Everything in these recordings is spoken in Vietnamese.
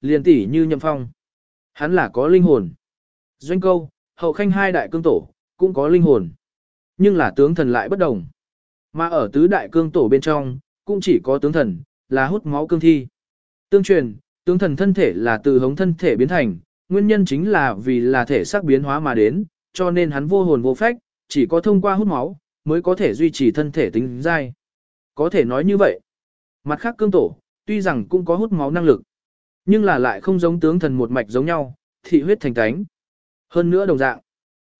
liền tỷ như nhậm phong. Hắn là có linh hồn. Doanh câu, hậu khanh hai đại cương tổ, cũng có linh hồn. Nhưng là tướng thần lại bất đồng. Mà ở tứ đại cương tổ bên trong, cũng chỉ có tướng thần, là hút máu cương thi. Tương truyền, tướng thần thân thể là từ hống thân thể biến thành, nguyên nhân chính là vì là thể xác biến hóa mà đến, cho nên hắn vô hồn vô phách, chỉ có thông qua hút máu, mới có thể duy trì thân thể tính dai. Có thể nói như vậy. Mặt khác cương tổ, tuy rằng cũng có hút máu năng lực, nhưng là lại không giống tướng thần một mạch giống nhau, thị huyết thành tánh. Hơn nữa đồng dạng,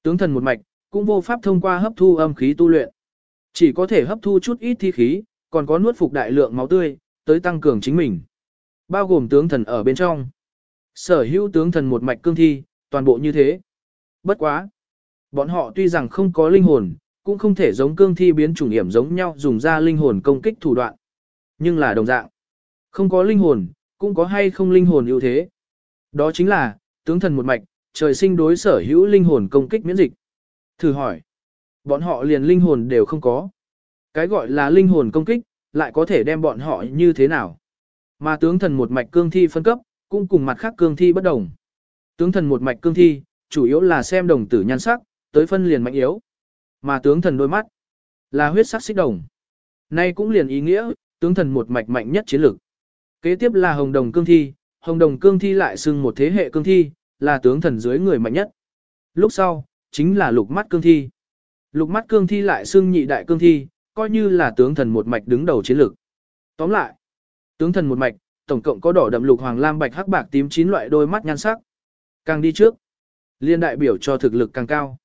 tướng thần một mạch, cũng vô pháp thông qua hấp thu âm khí tu luyện. Chỉ có thể hấp thu chút ít thi khí, còn có nuốt phục đại lượng máu tươi, tới tăng cường chính mình. Bao gồm tướng thần ở bên trong. Sở hữu tướng thần một mạch cương thi, toàn bộ như thế. Bất quá. Bọn họ tuy rằng không có linh hồn, cũng không thể giống cương thi biến chủng hiểm giống nhau dùng ra linh hồn công kích thủ đoạn. Nhưng là đồng dạng. Không có linh hồn, cũng có hay không linh hồn ưu thế. Đó chính là, tướng thần một mạch, trời sinh đối sở hữu linh hồn công kích miễn dịch. Thử hỏi, bọn họ liền linh hồn đều không có. Cái gọi là linh hồn công kích, lại có thể đem bọn họ như thế nào? Mà tướng thần một mạch cương thi phân cấp, cũng cùng mặt khác cương thi bất đồng. Tướng thần một mạch cương thi, chủ yếu là xem đồng tử nhan sắc, tới phân liền mạnh yếu. Mà tướng thần đôi mắt, là huyết sắc xích đồng. Nay cũng liền ý nghĩa, tướng thần một mạch mạnh nhất chiến lược. Kế tiếp là hồng đồng cương thi, hồng đồng cương thi lại xưng một thế hệ cương thi, là tướng thần dưới người mạnh nhất. Lúc sau, chính là lục mắt cương thi. Lục mắt cương thi lại xưng nhị đại cương thi, coi như là tướng thần một mạch đứng đầu chiến lược. Tóm lại, tướng thần một mạch, tổng cộng có đỏ đậm lục hoàng lam bạch hắc bạc tím chín loại đôi mắt nhan sắc. Càng đi trước, liên đại biểu cho thực lực càng cao.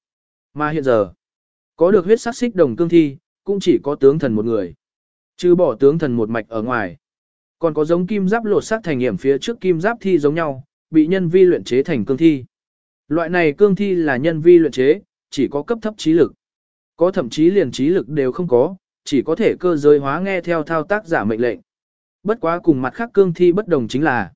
Mà hiện giờ, có được huyết sắc xích đồng cương thi, cũng chỉ có tướng thần một người. Chứ bỏ tướng thần một mạch ở ngoài. Còn có giống kim giáp lột sắc thành hiểm phía trước kim giáp thi giống nhau, bị nhân vi luyện chế thành cương thi. Loại này cương thi là nhân vi luyện chế, chỉ có cấp thấp trí lực. Có thậm chí liền trí lực đều không có, chỉ có thể cơ giới hóa nghe theo thao tác giả mệnh lệnh. Bất quá cùng mặt khác cương thi bất đồng chính là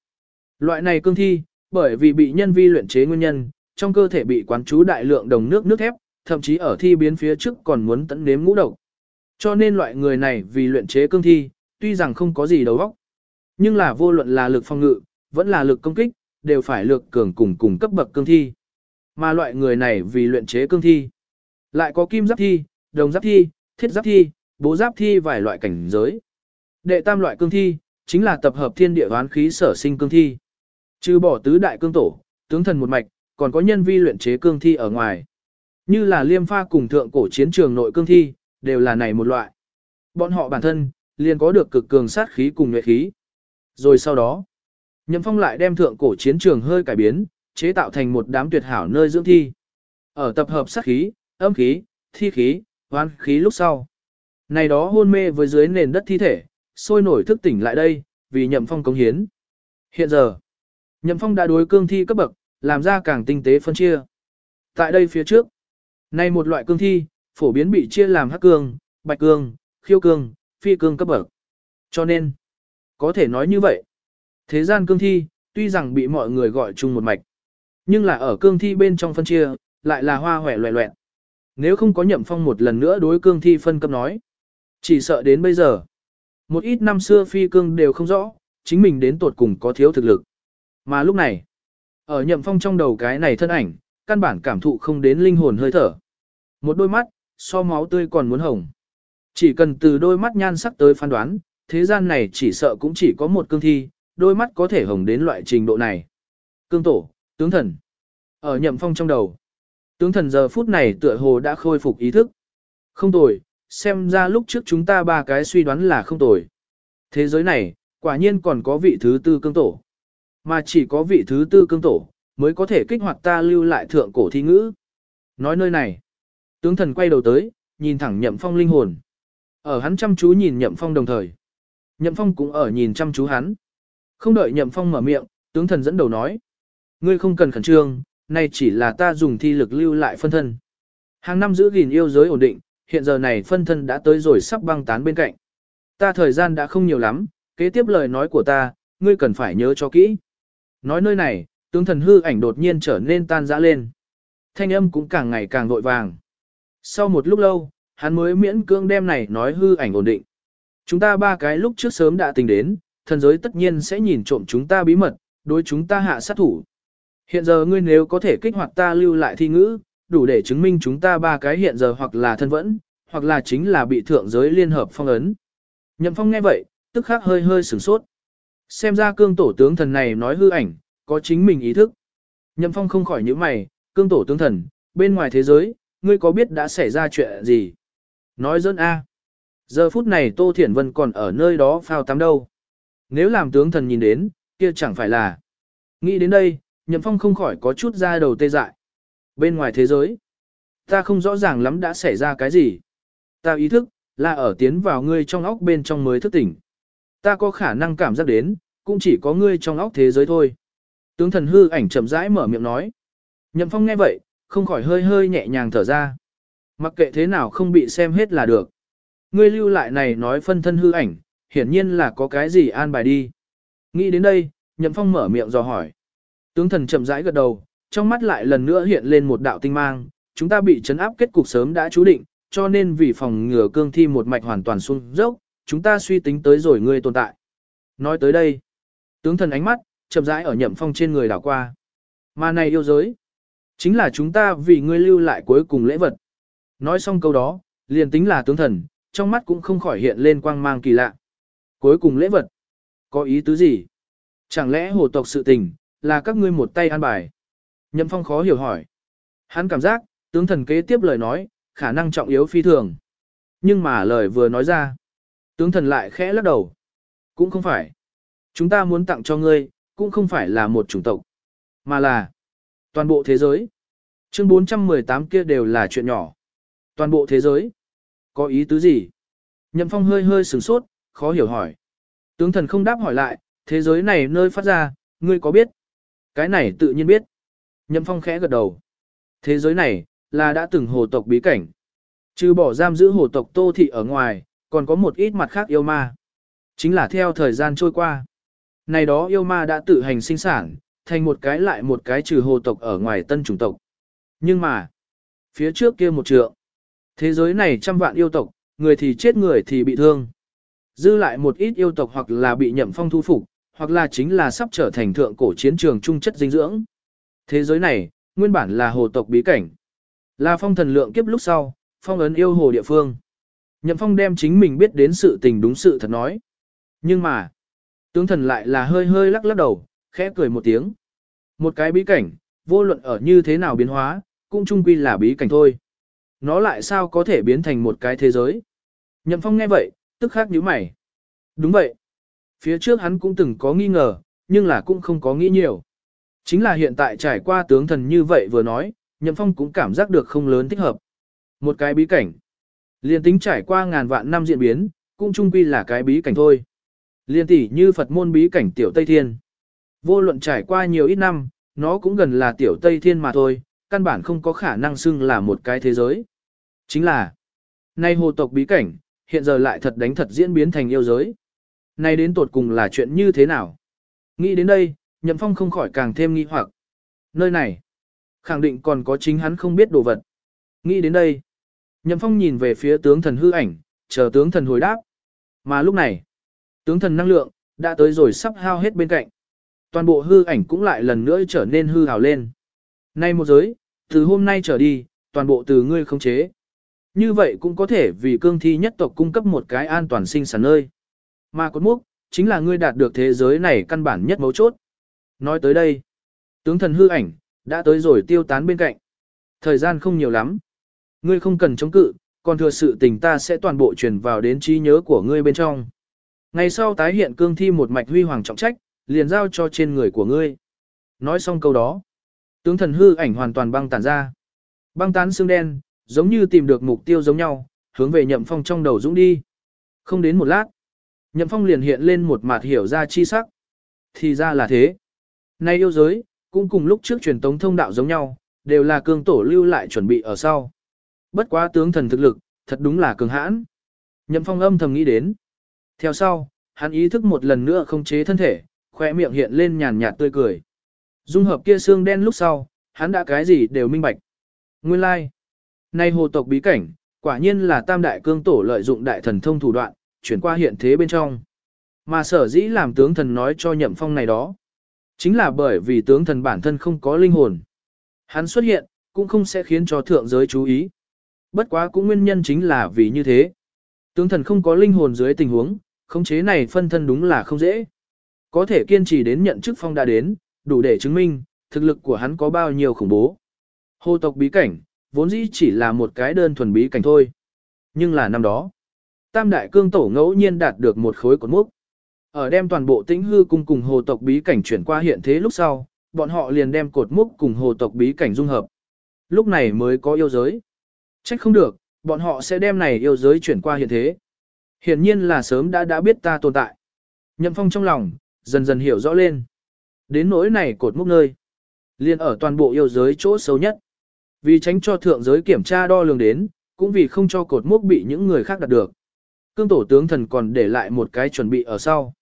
loại này cương thi, bởi vì bị nhân vi luyện chế nguyên nhân, trong cơ thể bị quán trú đại lượng đồng nước nước thép, thậm chí ở thi biến phía trước còn muốn tận nếm ngũ độc. Cho nên loại người này vì luyện chế cương thi, tuy rằng không có gì đầu óc, nhưng là vô luận là lực phòng ngự, vẫn là lực công kích, đều phải lược cường cùng cùng cấp bậc cương thi. Mà loại người này vì luyện chế cương thi, lại có kim giáp thi, đồng giáp thi, thiết giáp thi, bố giáp thi vài loại cảnh giới. Đệ tam loại cương thi, chính là tập hợp thiên địa hoán khí sở sinh cương thi. Trừ bỏ tứ đại cương tổ, tướng thần một mạch, còn có nhân vi luyện chế cương thi ở ngoài. Như là liêm pha cùng thượng cổ chiến trường nội cương thi, đều là này một loại. Bọn họ bản thân, liền có được cực cường sát khí cùng nhuệ khí. Rồi sau đó, Nhậm Phong lại đem thượng cổ chiến trường hơi cải biến, chế tạo thành một đám tuyệt hảo nơi dưỡng thi. Ở tập hợp sát khí, âm khí, thi khí, hoán khí lúc sau. Này đó hôn mê với dưới nền đất thi thể, sôi nổi thức tỉnh lại đây, vì Nhậm Phong cống hiến. Hiện giờ, Nhậm Phong đã đối cương thi cấp bậc, làm ra càng tinh tế phân chia. Tại đây phía trước, này một loại cương thi, phổ biến bị chia làm hắc cương, bạch cương, khiêu cương, phi cương cấp bậc. Cho nên, có thể nói như vậy. Thế gian cương thi, tuy rằng bị mọi người gọi chung một mạch, nhưng là ở cương thi bên trong phân chia, lại là hoa hòe loẹ loẹn. Nếu không có nhậm phong một lần nữa đối cương thi phân cấp nói, chỉ sợ đến bây giờ. Một ít năm xưa phi cương đều không rõ, chính mình đến tột cùng có thiếu thực lực. Mà lúc này, ở nhậm phong trong đầu cái này thân ảnh, căn bản cảm thụ không đến linh hồn hơi thở. Một đôi mắt, so máu tươi còn muốn hồng. Chỉ cần từ đôi mắt nhan sắc tới phán đoán, thế gian này chỉ sợ cũng chỉ có một cương thi, đôi mắt có thể hồng đến loại trình độ này. Cương tổ, tướng thần. Ở nhậm phong trong đầu. Tướng thần giờ phút này tựa hồ đã khôi phục ý thức. Không tồi, xem ra lúc trước chúng ta ba cái suy đoán là không tồi. Thế giới này, quả nhiên còn có vị thứ tư cương tổ. Mà chỉ có vị thứ tư cương tổ, mới có thể kích hoạt ta lưu lại thượng cổ thi ngữ. Nói nơi này, tướng thần quay đầu tới, nhìn thẳng nhậm phong linh hồn. Ở hắn chăm chú nhìn nhậm phong đồng thời. Nhậm phong cũng ở nhìn chăm chú hắn. Không đợi nhậm phong mở miệng, tướng thần dẫn đầu nói. Ngươi không cần khẩn trương, nay chỉ là ta dùng thi lực lưu lại phân thân. Hàng năm giữ gìn yêu giới ổn định, hiện giờ này phân thân đã tới rồi sắp băng tán bên cạnh. Ta thời gian đã không nhiều lắm, kế tiếp lời nói của ta, ngươi cần phải nhớ cho kỹ. Nói nơi này, tướng thần hư ảnh đột nhiên trở nên tan rã lên. Thanh âm cũng càng ngày càng vội vàng. Sau một lúc lâu, hắn mới miễn cưỡng đem này nói hư ảnh ổn định. Chúng ta ba cái lúc trước sớm đã tình đến, thần giới tất nhiên sẽ nhìn trộm chúng ta bí mật, đối chúng ta hạ sát thủ. Hiện giờ ngươi nếu có thể kích hoạt ta lưu lại thi ngữ, đủ để chứng minh chúng ta ba cái hiện giờ hoặc là thân vẫn, hoặc là chính là bị thượng giới liên hợp phong ấn. Nhậm phong nghe vậy, tức khắc hơi hơi sửng sốt. Xem ra cương tổ tướng thần này nói hư ảnh, có chính mình ý thức. Nhậm phong không khỏi những mày, cương tổ tướng thần, bên ngoài thế giới, ngươi có biết đã xảy ra chuyện gì? Nói dân A. Giờ phút này Tô Thiển Vân còn ở nơi đó phao tắm đâu. Nếu làm tướng thần nhìn đến, kia chẳng phải là. Nghĩ đến đây, Nhậm Phong không khỏi có chút ra đầu tê dại. Bên ngoài thế giới, ta không rõ ràng lắm đã xảy ra cái gì. Ta ý thức, là ở tiến vào ngươi trong óc bên trong mới thức tỉnh. Ta có khả năng cảm giác đến, cũng chỉ có ngươi trong óc thế giới thôi. Tướng thần hư ảnh chậm rãi mở miệng nói. Nhậm Phong nghe vậy, không khỏi hơi hơi nhẹ nhàng thở ra. Mặc kệ thế nào không bị xem hết là được. Ngươi lưu lại này nói phân thân hư ảnh, hiển nhiên là có cái gì an bài đi. Nghĩ đến đây, Nhậm Phong mở miệng dò hỏi. Tướng thần chậm rãi gật đầu, trong mắt lại lần nữa hiện lên một đạo tinh mang, chúng ta bị chấn áp kết cục sớm đã chú định, cho nên vì phòng ngừa cương thi một mạch hoàn toàn xuống dốc, chúng ta suy tính tới rồi ngươi tồn tại. Nói tới đây, tướng thần ánh mắt, chậm rãi ở nhậm phong trên người đảo qua. Mà này yêu giới, chính là chúng ta vì ngươi lưu lại cuối cùng lễ vật. Nói xong câu đó, liền tính là tướng thần, trong mắt cũng không khỏi hiện lên quang mang kỳ lạ. Cuối cùng lễ vật, có ý tứ gì? Chẳng lẽ hồ tộc sự tình, là các ngươi một tay an bài? Nhậm phong khó hiểu hỏi. Hắn cảm giác, tướng thần kế tiếp lời nói, khả năng trọng yếu phi thường. Nhưng mà lời vừa nói ra, tướng thần lại khẽ lắc đầu. Cũng không phải. Chúng ta muốn tặng cho ngươi, cũng không phải là một chủng tộc, mà là toàn bộ thế giới. Chương 418 kia đều là chuyện nhỏ. Toàn bộ thế giới. Có ý tứ gì? Nhậm phong hơi hơi sửng sốt, khó hiểu hỏi. Tướng thần không đáp hỏi lại, thế giới này nơi phát ra, ngươi có biết? Cái này tự nhiên biết. Nhậm phong khẽ gật đầu. Thế giới này, là đã từng hồ tộc bí cảnh. Trừ bỏ giam giữ hồ tộc tô thị ở ngoài, còn có một ít mặt khác yêu ma. Chính là theo thời gian trôi qua. Này đó yêu ma đã tự hành sinh sản, thành một cái lại một cái trừ hồ tộc ở ngoài tân chủng tộc. Nhưng mà, phía trước kia một trượng, thế giới này trăm vạn yêu tộc, người thì chết người thì bị thương. Dư lại một ít yêu tộc hoặc là bị nhậm phong thu phục, hoặc là chính là sắp trở thành thượng cổ chiến trường trung chất dinh dưỡng. Thế giới này, nguyên bản là hồ tộc bí cảnh. Là phong thần lượng kiếp lúc sau, phong ấn yêu hồ địa phương. Nhậm phong đem chính mình biết đến sự tình đúng sự thật nói. Nhưng mà, tướng thần lại là hơi hơi lắc lắc đầu, khẽ cười một tiếng. Một cái bí cảnh, vô luận ở như thế nào biến hóa, cũng chung quy là bí cảnh thôi. Nó lại sao có thể biến thành một cái thế giới? Nhậm phong nghe vậy, tức khắc nhíu mày. Đúng vậy. Phía trước hắn cũng từng có nghi ngờ, nhưng là cũng không có nghĩ nhiều. Chính là hiện tại trải qua tướng thần như vậy vừa nói, Nhậm Phong cũng cảm giác được không lớn thích hợp. Một cái bí cảnh. Liên tính trải qua ngàn vạn năm diễn biến, cũng chung quy là cái bí cảnh thôi. Liên tỷ như Phật môn bí cảnh Tiểu Tây Thiên. Vô luận trải qua nhiều ít năm, nó cũng gần là Tiểu Tây Thiên mà thôi, căn bản không có khả năng xưng là một cái thế giới. Chính là, nay hồ tộc bí cảnh, hiện giờ lại thật đánh thật diễn biến thành yêu giới. Nay đến tột cùng là chuyện như thế nào? Nghĩ đến đây, Nhậm Phong không khỏi càng thêm nghi hoặc. Nơi này, khẳng định còn có chính hắn không biết đồ vật. Nghĩ đến đây, Nhậm Phong nhìn về phía tướng thần hư ảnh, chờ tướng thần hồi đáp. Mà lúc này, tướng thần năng lượng, đã tới rồi sắp hao hết bên cạnh. Toàn bộ hư ảnh cũng lại lần nữa trở nên hư hào lên. Nay một giới, từ hôm nay trở đi, toàn bộ từ ngươi không chế. Như vậy cũng có thể vì cương thi nhất tộc cung cấp một cái an toàn sinh sản nơi. Mà cốt múc, chính là ngươi đạt được thế giới này căn bản nhất mấu chốt. Nói tới đây, tướng thần hư ảnh, đã tới rồi tiêu tán bên cạnh. Thời gian không nhiều lắm. Ngươi không cần chống cự, còn thừa sự tình ta sẽ toàn bộ truyền vào đến trí nhớ của ngươi bên trong. Ngày sau tái hiện cương thi một mạch huy hoàng trọng trách, liền giao cho trên người của ngươi. Nói xong câu đó, tướng thần hư ảnh hoàn toàn băng tản ra. Băng tán xương đen, giống như tìm được mục tiêu giống nhau, hướng về nhậm phong trong đầu dũng đi. Không đến một lát, nhậm phong liền hiện lên một mặt hiểu ra chi sắc. Thì ra là thế. Nay yêu giới, cũng cùng lúc trước truyền tống thông đạo giống nhau, đều là cường tổ lưu lại chuẩn bị ở sau. Bất quá tướng thần thực lực, thật đúng là cường hãn. Nhậm phong âm thầm nghĩ đến. Theo sau, hắn ý thức một lần nữa không chế thân thể, khoe miệng hiện lên nhàn nhạt tươi cười. Dung hợp kia xương đen lúc sau, hắn đã cái gì đều minh bạch. Nguyên lai, like. nay hồ tộc bí cảnh, quả nhiên là tam đại cương tổ lợi dụng đại thần thông thủ đoạn, chuyển qua hiện thế bên trong. Mà sở dĩ làm tướng thần nói cho nhậm phong này đó. Chính là bởi vì tướng thần bản thân không có linh hồn. Hắn xuất hiện, cũng không sẽ khiến cho thượng giới chú ý. Bất quá cũng nguyên nhân chính là vì như thế. Tướng thần không có linh hồn dưới tình huống, khống chế này phân thân đúng là không dễ. Có thể kiên trì đến nhận chức phong đã đến, đủ để chứng minh, thực lực của hắn có bao nhiêu khủng bố. Hồ tộc bí cảnh, vốn dĩ chỉ là một cái đơn thuần bí cảnh thôi. Nhưng là năm đó, Tam Đại Cương Tổ ngẫu nhiên đạt được một khối cột mốc. Ở đem toàn bộ tĩnh hư cung cùng hồ tộc bí cảnh chuyển qua hiện thế lúc sau, bọn họ liền đem cột mốc cùng hồ tộc bí cảnh dung hợp. Lúc này mới có yêu giới. Trách không được, bọn họ sẽ đem này yêu giới chuyển qua hiện thế. Hiển nhiên là sớm đã đã biết ta tồn tại. Nhậm phong trong lòng, dần dần hiểu rõ lên. Đến nỗi này cột mốc nơi. liền ở toàn bộ yêu giới chỗ xấu nhất. Vì tránh cho thượng giới kiểm tra đo lường đến, cũng vì không cho cột mốc bị những người khác đạt được. Cương tổ tướng thần còn để lại một cái chuẩn bị ở sau.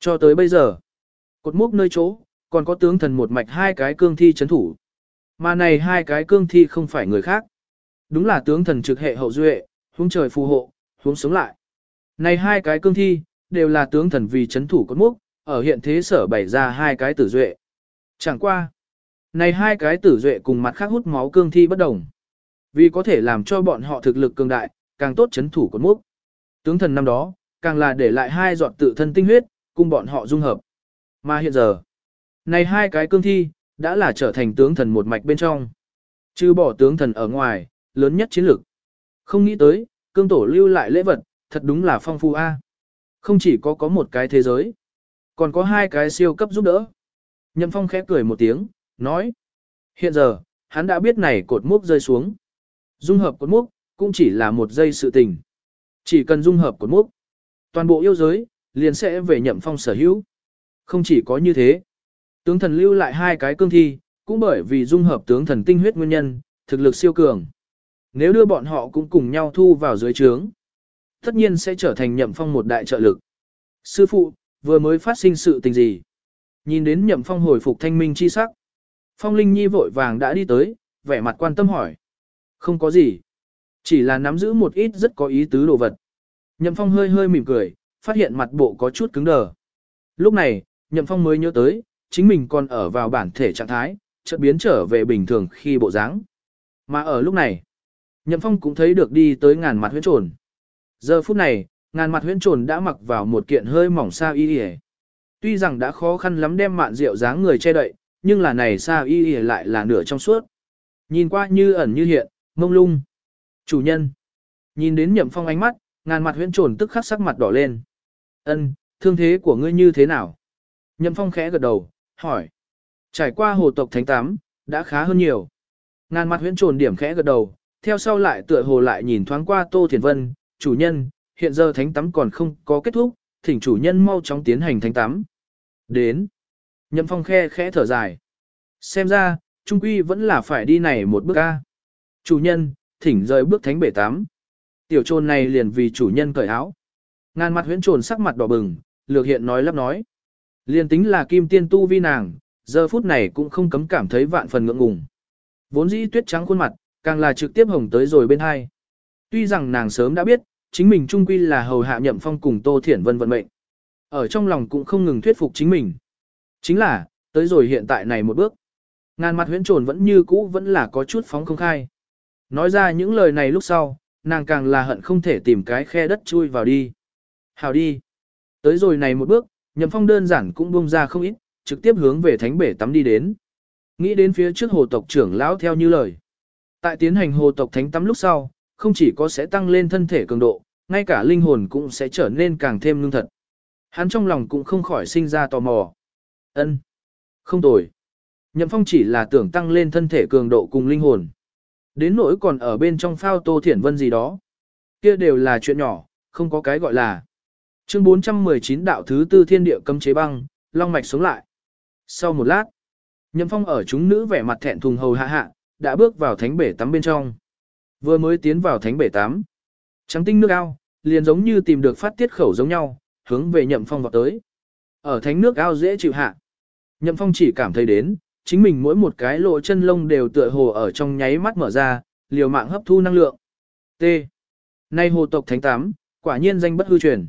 Cho tới bây giờ, cột mốc nơi chỗ, còn có tướng thần một mạch hai cái cương thi chấn thủ. Mà này hai cái cương thi không phải người khác. Đúng là tướng thần trực hệ hậu duệ, hướng trời phù hộ, hướng sống lại. Này hai cái cương thi, đều là tướng thần vì chấn thủ cột mốc, ở hiện thế sở bày ra hai cái tử duệ. Chẳng qua. Này hai cái tử duệ cùng mặt khác hút máu cương thi bất đồng. Vì có thể làm cho bọn họ thực lực cường đại, càng tốt chấn thủ cột mốc. Tướng thần năm đó, càng là để lại hai giọt tự thân tinh huyết, cùng bọn họ dung hợp. Mà hiện giờ, này hai cái cương thi, đã là trở thành tướng thần một mạch bên trong. Chứ bỏ tướng thần ở ngoài, lớn nhất chiến lược. Không nghĩ tới, cương tổ lưu lại lễ vật, thật đúng là phong phú a. Không chỉ có có một cái thế giới, còn có hai cái siêu cấp giúp đỡ. Nhậm phong khẽ cười một tiếng, nói. Hiện giờ, hắn đã biết này cột mốc rơi xuống. Dung hợp cột mốc, cũng chỉ là một giây sự tình. Chỉ cần dung hợp cột mốc, toàn bộ yêu giới, liền sẽ về nhậm phong sở hữu. Không chỉ có như thế, tướng thần lưu lại hai cái cương thi, cũng bởi vì dung hợp tướng thần tinh huyết nguyên nhân, thực lực siêu cường. Nếu đưa bọn họ cũng cùng nhau thu vào dưới trướng, tất nhiên sẽ trở thành nhậm phong một đại trợ lực. Sư phụ, vừa mới phát sinh sự tình gì? Nhìn đến nhậm phong hồi phục thanh minh chi sắc. Phong Linh Nhi vội vàng đã đi tới, vẻ mặt quan tâm hỏi. Không có gì. Chỉ là nắm giữ một ít rất có ý tứ đồ vật. Nhậm Phong hơi hơi mỉm cười, phát hiện mặt bộ có chút cứng đờ. Lúc này, Nhậm Phong mới nhớ tới, chính mình còn ở vào bản thể trạng thái, chợt biến trở về bình thường khi bộ dáng. Mà ở lúc này, Nhậm Phong cũng thấy được đi tới ngàn mặt huyết trồn. Giờ phút này, ngàn mặt huyễn trồn đã mặc vào một kiện hơi mỏng sa y y. Tuy rằng đã khó khăn lắm đem mạn rượu dáng người che đậy, nhưng là này sa y y lại là nửa trong suốt. Nhìn qua như ẩn như hiện, mông lung. Chủ nhân. Nhìn đến Nhậm Phong ánh mắt, ngàn mặt huyễn trồn tức khắc sắc mặt đỏ lên. Ân, thương thế của ngươi như thế nào? Nhậm Phong khẽ gật đầu, hỏi. Trải qua hồ tộc thánh tám, đã khá hơn nhiều. Ngàn mặt huyễn trồn điểm khẽ gật đầu, theo sau lại tựa hồ lại nhìn thoáng qua Tô Thiền Vân, chủ nhân, hiện giờ thánh tắm còn không có kết thúc, thỉnh chủ nhân mau chóng tiến hành thánh tắm. Đến. Nhậm Phong khe khẽ thở dài. Xem ra, trung quy vẫn là phải đi này một bước ca. Chủ nhân, thỉnh rời bước thánh bể tắm. Tiểu trồn này liền vì chủ nhân cởi áo. Ngàn mặt huyễn trồn sắc mặt đỏ bừng, lược hiện nói lắp nói. Liền tính là kim tiên tu vi nàng, giờ phút này cũng không cấm cảm thấy vạn phần ngượng ngùng. Vốn dĩ tuyết trắng khuôn mặt, càng là trực tiếp hồng tới rồi bên hai. Tuy rằng nàng sớm đã biết, chính mình trung quy là hầu hạ nhậm phong cùng Tô Thiển Vân vận mệnh. Ở trong lòng cũng không ngừng thuyết phục chính mình. Chính là, tới rồi hiện tại này một bước. Ngàn mặt huyễn trồn vẫn như cũ vẫn là có chút phóng không khai. Nói ra những lời này lúc sau, nàng càng là hận không thể tìm cái khe đất chui vào đi. Hào đi. Tới rồi này một bước, nhậm phong đơn giản cũng buông ra không ít, trực tiếp hướng về thánh bể tắm đi đến. Nghĩ đến phía trước hồ tộc trưởng lão theo như lời. Tại tiến hành hồ tộc thánh tắm lúc sau, không chỉ có sẽ tăng lên thân thể cường độ, ngay cả linh hồn cũng sẽ trở nên càng thêm lương thật. Hắn trong lòng cũng không khỏi sinh ra tò mò. Ân, Không tồi. Nhậm phong chỉ là tưởng tăng lên thân thể cường độ cùng linh hồn. Đến nỗi còn ở bên trong phao tô thiển vân gì đó. kia đều là chuyện nhỏ, không có cái gọi là. Chương 419 đạo thứ tư thiên địa cấm chế băng, long mạch sống lại. Sau một lát, Nhậm Phong ở chúng nữ vẻ mặt thẹn thùng hầu hạ hạ, đã bước vào thánh bể tắm bên trong. Vừa mới tiến vào thánh bể tắm, trắng tinh nước ao, liền giống như tìm được phát tiết khẩu giống nhau, hướng về Nhậm Phong vào tới. Ở thánh nước ao dễ chịu hạ. Nhậm Phong chỉ cảm thấy đến, chính mình mỗi một cái lỗ chân lông đều tựa hồ ở trong nháy mắt mở ra, liều mạng hấp thu năng lượng. T. Nay hồ tộc thánh tám, quả nhiên danh bất hư truyền.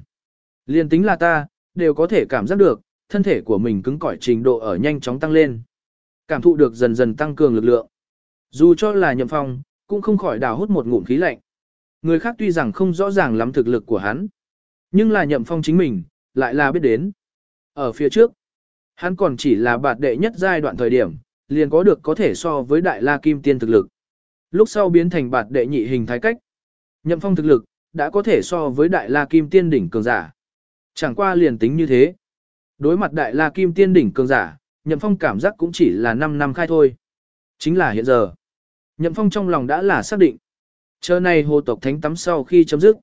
Liên tính là ta, đều có thể cảm giác được, thân thể của mình cứng cỏi trình độ ở nhanh chóng tăng lên. Cảm thụ được dần dần tăng cường lực lượng. Dù cho là nhậm phong, cũng không khỏi đào hút một ngụm khí lạnh. Người khác tuy rằng không rõ ràng lắm thực lực của hắn, nhưng là nhậm phong chính mình, lại là biết đến. Ở phía trước, hắn còn chỉ là bạt đệ nhất giai đoạn thời điểm, liền có được có thể so với đại la kim tiên thực lực. Lúc sau biến thành bạt đệ nhị hình thái cách. Nhậm phong thực lực, đã có thể so với đại la kim tiên đỉnh cường giả. Chẳng qua liền tính như thế. Đối mặt đại la kim tiên đỉnh cường giả, nhậm phong cảm giác cũng chỉ là 5 năm khai thôi. Chính là hiện giờ. Nhậm phong trong lòng đã là xác định. Chờ này hồ tộc thánh tắm sau khi chấm dứt.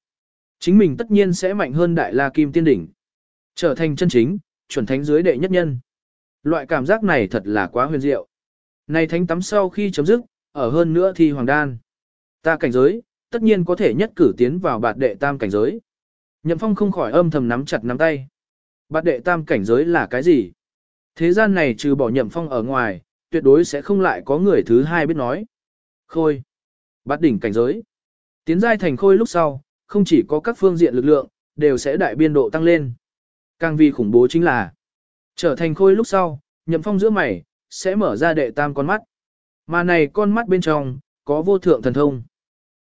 Chính mình tất nhiên sẽ mạnh hơn đại la kim tiên đỉnh. Trở thành chân chính, chuẩn thánh dưới đệ nhất nhân. Loại cảm giác này thật là quá huyền diệu. Này thánh tắm sau khi chấm dứt, ở hơn nữa thì hoàng đan. Ta cảnh giới, tất nhiên có thể nhất cử tiến vào bạt đệ tam cảnh giới. Nhậm phong không khỏi âm thầm nắm chặt nắm tay. Bạt đệ tam cảnh giới là cái gì? Thế gian này trừ bỏ nhậm phong ở ngoài, tuyệt đối sẽ không lại có người thứ hai biết nói. Khôi. Bát đỉnh cảnh giới. Tiến giai thành khôi lúc sau, không chỉ có các phương diện lực lượng, đều sẽ đại biên độ tăng lên. Càng vì khủng bố chính là, trở thành khôi lúc sau, nhậm phong giữa mày, sẽ mở ra đệ tam con mắt. Mà này con mắt bên trong, có vô thượng thần thông.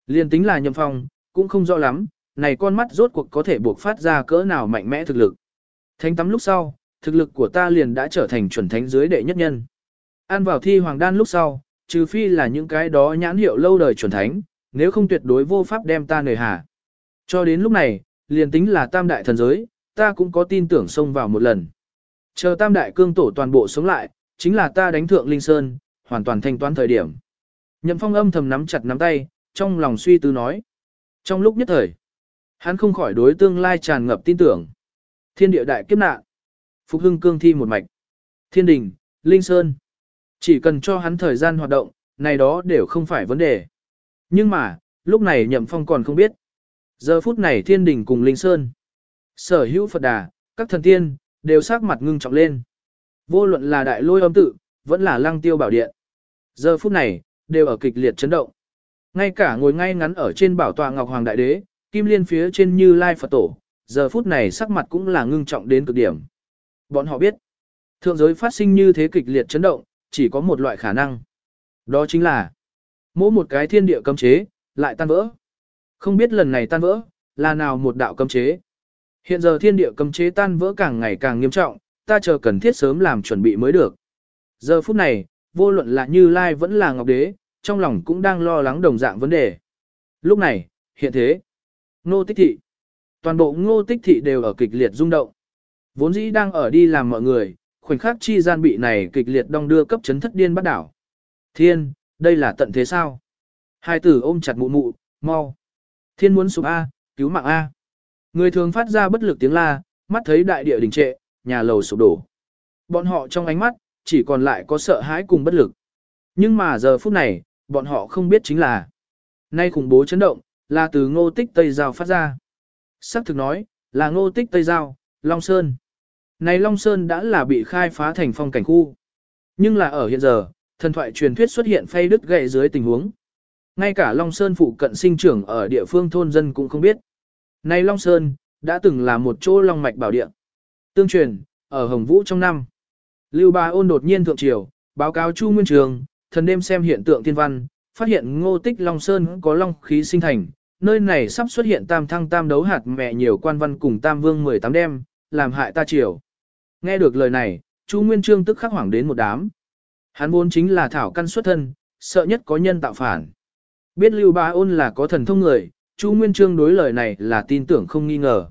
Liên tính là nhậm phong, cũng không rõ lắm, này con mắt rốt cuộc có thể buộc phát ra cỡ nào mạnh mẽ thực lực. Thánh tắm lúc sau, thực lực của ta liền đã trở thành chuẩn thánh dưới đệ nhất nhân. An vào thi hoàng đan lúc sau, trừ phi là những cái đó nhãn hiệu lâu đời chuẩn thánh, nếu không tuyệt đối vô pháp đem ta nề hà. Cho đến lúc này, liền tính là tam đại thần giới, ta cũng có tin tưởng xông vào một lần. Chờ tam đại cương tổ toàn bộ sống lại, chính là ta đánh thượng Linh Sơn, hoàn toàn thanh toán thời điểm. Nhậm phong âm thầm nắm chặt nắm tay, trong lòng suy tư nói. Trong lúc nhất thời, hắn không khỏi đối tương lai tràn ngập tin tưởng. Thiên địa đại kiếp nạn, phục hưng cương thi một mạch, thiên đình, Linh Sơn. Chỉ cần cho hắn thời gian hoạt động, này đó đều không phải vấn đề. Nhưng mà, lúc này nhậm phong còn không biết. Giờ phút này thiên đình cùng Linh Sơn. Sở hữu Phật Đà, các thần tiên, đều sắc mặt ngưng trọng lên. Vô luận là đại lôi âm tự, vẫn là lăng tiêu bảo điện. Giờ phút này, đều ở kịch liệt chấn động. Ngay cả ngồi ngay ngắn ở trên bảo tọa Ngọc Hoàng Đại Đế, kim liên phía trên như Lai Phật Tổ, giờ phút này sắc mặt cũng là ngưng trọng đến cực điểm. Bọn họ biết, thượng giới phát sinh như thế kịch liệt chấn động, chỉ có một loại khả năng. Đó chính là, mỗi một cái thiên địa cấm chế, lại tan vỡ. Không biết lần này tan vỡ, là nào một đạo cấm chế. Hiện giờ thiên địa cấm chế tan vỡ càng ngày càng nghiêm trọng, ta chờ cần thiết sớm làm chuẩn bị mới được. Giờ phút này, vô luận là Như Lai vẫn là Ngọc Đế, trong lòng cũng đang lo lắng đồng dạng vấn đề. Lúc này, hiện thế, ngô tích thị, toàn bộ ngô tích thị đều ở kịch liệt rung động. Vốn dĩ đang ở đi làm mọi người, khoảnh khắc chi gian bị này kịch liệt đong đưa cấp chấn thất điên bắt đảo. Thiên, đây là tận thế sao? Hai tử ôm chặt mụ mụ, mau. Thiên muốn sụp A, cứu mạng A. Người thường phát ra bất lực tiếng la, mắt thấy đại địa đình trệ, nhà lầu sụp đổ. Bọn họ trong ánh mắt, chỉ còn lại có sợ hãi cùng bất lực. Nhưng mà giờ phút này, bọn họ không biết chính là nay khủng bố chấn động, là từ ngô tích Tây Giao phát ra. Sắc thực nói, là ngô tích Tây Giao, Long Sơn. Này Long Sơn đã là bị khai phá thành phong cảnh khu. Nhưng là ở hiện giờ, thần thoại truyền thuyết xuất hiện phay đứt gãy dưới tình huống. Ngay cả Long Sơn phụ cận sinh trưởng ở địa phương thôn dân cũng không biết. Nay Long Sơn, đã từng là một chỗ long mạch bảo địa. Tương truyền, ở Hồng Vũ trong năm. Lưu Ba Ôn đột nhiên thượng triều, báo cáo Chu Nguyên Trường, thần đêm xem hiện tượng thiên văn, phát hiện ngô tích Long Sơn có long khí sinh thành. Nơi này sắp xuất hiện tam thăng tam đấu hạt mẹ nhiều quan văn cùng tam vương 18 đêm, làm hại ta triều. Nghe được lời này, Chu Nguyên Trương tức khắc hoảng đến một đám. Hắn vốn chính là thảo căn xuất thân, sợ nhất có nhân tạo phản. Biết Lưu Bá Ôn là có thần thông người, Chu Nguyên Trương đối lời này là tin tưởng không nghi ngờ.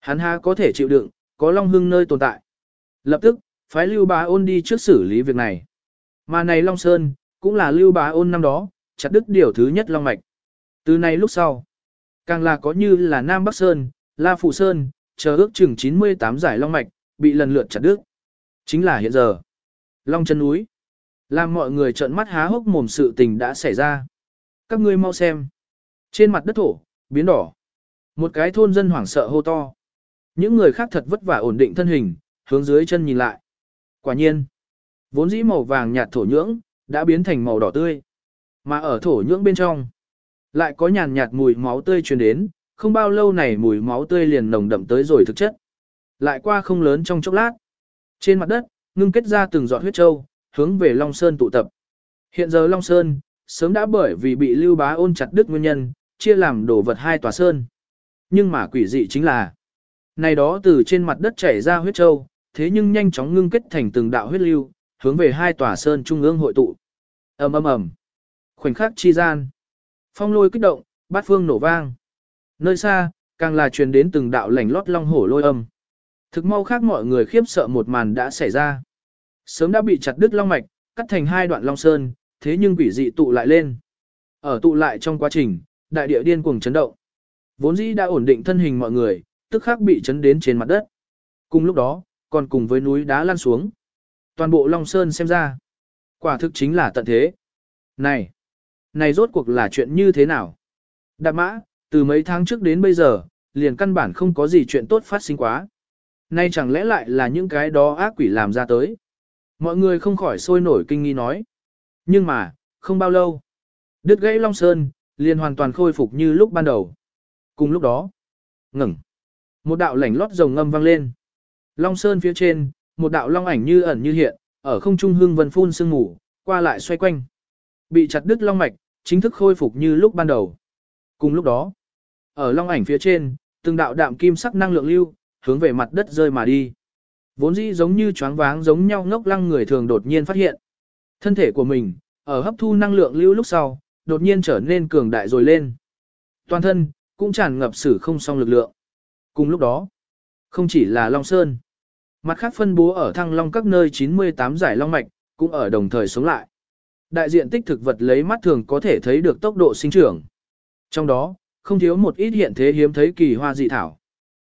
Hắn ha có thể chịu đựng, có Long Hưng nơi tồn tại. Lập tức, phái Lưu Bá Ôn đi trước xử lý việc này. Mà này Long Sơn, cũng là Lưu Bá Ôn năm đó, chặt đứt điều thứ nhất Long Mạch. Từ này lúc sau, càng là có như là Nam Bắc Sơn, La Phụ Sơn, chờ ước chừng 98 giải Long Mạch, bị lần lượt chặt đứt. Chính là hiện giờ. Long chân núi. Làm mọi người trợn mắt há hốc mồm sự tình đã xảy ra. Các ngươi mau xem. Trên mặt đất thổ, biến đỏ. Một cái thôn dân hoảng sợ hô to. Những người khác thật vất vả ổn định thân hình, hướng dưới chân nhìn lại. Quả nhiên, vốn dĩ màu vàng nhạt thổ nhưỡng, đã biến thành màu đỏ tươi. Mà ở thổ nhưỡng bên trong, lại có nhàn nhạt mùi máu tươi truyền đến, không bao lâu này mùi máu tươi liền nồng đậm tới rồi thực chất. Lại qua không lớn trong chốc lát, Trên mặt đất, ngưng kết ra từng giọt huyết châu, hướng về Long Sơn tụ tập. Hiện giờ Long Sơn, sớm đã bởi vì bị lưu bá ôn chặt đứt nguyên nhân, chia làm đổ vật hai tòa sơn. Nhưng mà quỷ dị chính là, này đó từ trên mặt đất chảy ra huyết châu, thế nhưng nhanh chóng ngưng kết thành từng đạo huyết lưu, hướng về hai tòa sơn trung ương hội tụ. ầm ầm ầm, khoảnh khắc chi gian, phong lôi kích động, bát phương nổ vang. Nơi xa, càng là truyền đến từng đạo lảnh lót long hổ lôi âm. Thực mau khác mọi người khiếp sợ một màn đã xảy ra. Sớm đã bị chặt đứt long mạch, cắt thành hai đoạn long sơn, thế nhưng quỷ dị tụ lại lên. Ở tụ lại trong quá trình, đại địa điên cuồng chấn động. Vốn dĩ đã ổn định thân hình mọi người, tức khắc bị chấn đến trên mặt đất. Cùng lúc đó, còn cùng với núi đá lăn xuống. Toàn bộ Long Sơn xem ra. Quả thực chính là tận thế. Này! Này rốt cuộc là chuyện như thế nào? Đạp mã, từ mấy tháng trước đến bây giờ, liền căn bản không có gì chuyện tốt phát sinh quá. Nay chẳng lẽ lại là những cái đó ác quỷ làm ra tới. Mọi người không khỏi sôi nổi kinh nghi nói. Nhưng mà, không bao lâu. Đứt gãy Long Sơn, liền hoàn toàn khôi phục như lúc ban đầu. Cùng lúc đó, ngừng. Một đạo lảnh lót rồng ngâm vang lên. Long Sơn phía trên, một đạo long ảnh như ẩn như hiện, ở không trung hương vân phun sương mù, qua lại xoay quanh. Bị chặt đứt long mạch, chính thức khôi phục như lúc ban đầu. Cùng lúc đó, ở long ảnh phía trên, từng đạo đạm kim sắc năng lượng lưu, hướng về mặt đất rơi mà đi. Vốn dĩ giống như choáng váng giống nhau ngốc lăng người thường đột nhiên phát hiện. Thân thể của mình, ở hấp thu năng lượng lưu lúc sau, đột nhiên trở nên cường đại rồi lên. Toàn thân, cũng tràn ngập sử không song lực lượng. Cùng lúc đó, không chỉ là Long Sơn, mặt khác phân bố ở thăng long các nơi 98 giải long mạch, cũng ở đồng thời sống lại. Đại diện tích thực vật lấy mắt thường có thể thấy được tốc độ sinh trưởng. Trong đó, không thiếu một ít hiện thế hiếm thấy kỳ hoa dị thảo.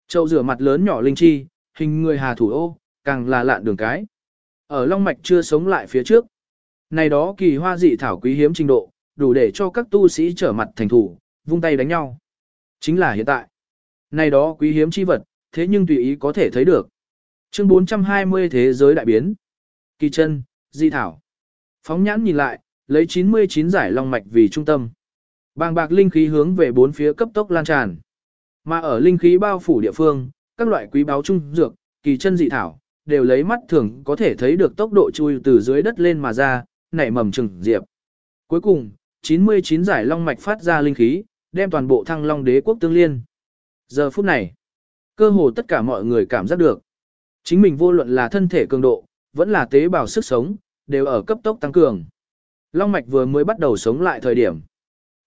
Châu rửa mặt lớn nhỏ linh chi, hình người hà thủ ô, càng là lạn đường cái. Ở long mạch chưa sống lại phía trước. Này đó kỳ hoa dị thảo quý hiếm trình độ, đủ để cho các tu sĩ trở mặt thành thủ, vung tay đánh nhau. Chính là hiện tại. Này đó quý hiếm chi vật, thế nhưng tùy ý có thể thấy được. Chương 420 Thế giới đại biến. Kỳ chân, di thảo. Phóng nhãn nhìn lại, lấy 99 giải long mạch vì trung tâm. Bàng bạc linh khí hướng về bốn phía cấp tốc lan tràn. Mà ở linh khí bao phủ địa phương, các loại quý báo trung dược, kỳ chân dị thảo, đều lấy mắt thường có thể thấy được tốc độ chui từ dưới đất lên mà ra, nảy mầm trừng diệp. Cuối cùng, 99 giải long mạch phát ra linh khí, đem toàn bộ thăng long đế quốc tương liên. Giờ phút này, cơ hồ tất cả mọi người cảm giác được. Chính mình vô luận là thân thể cường độ, vẫn là tế bào sức sống, đều ở cấp tốc tăng cường. Long mạch vừa mới bắt đầu sống lại thời điểm.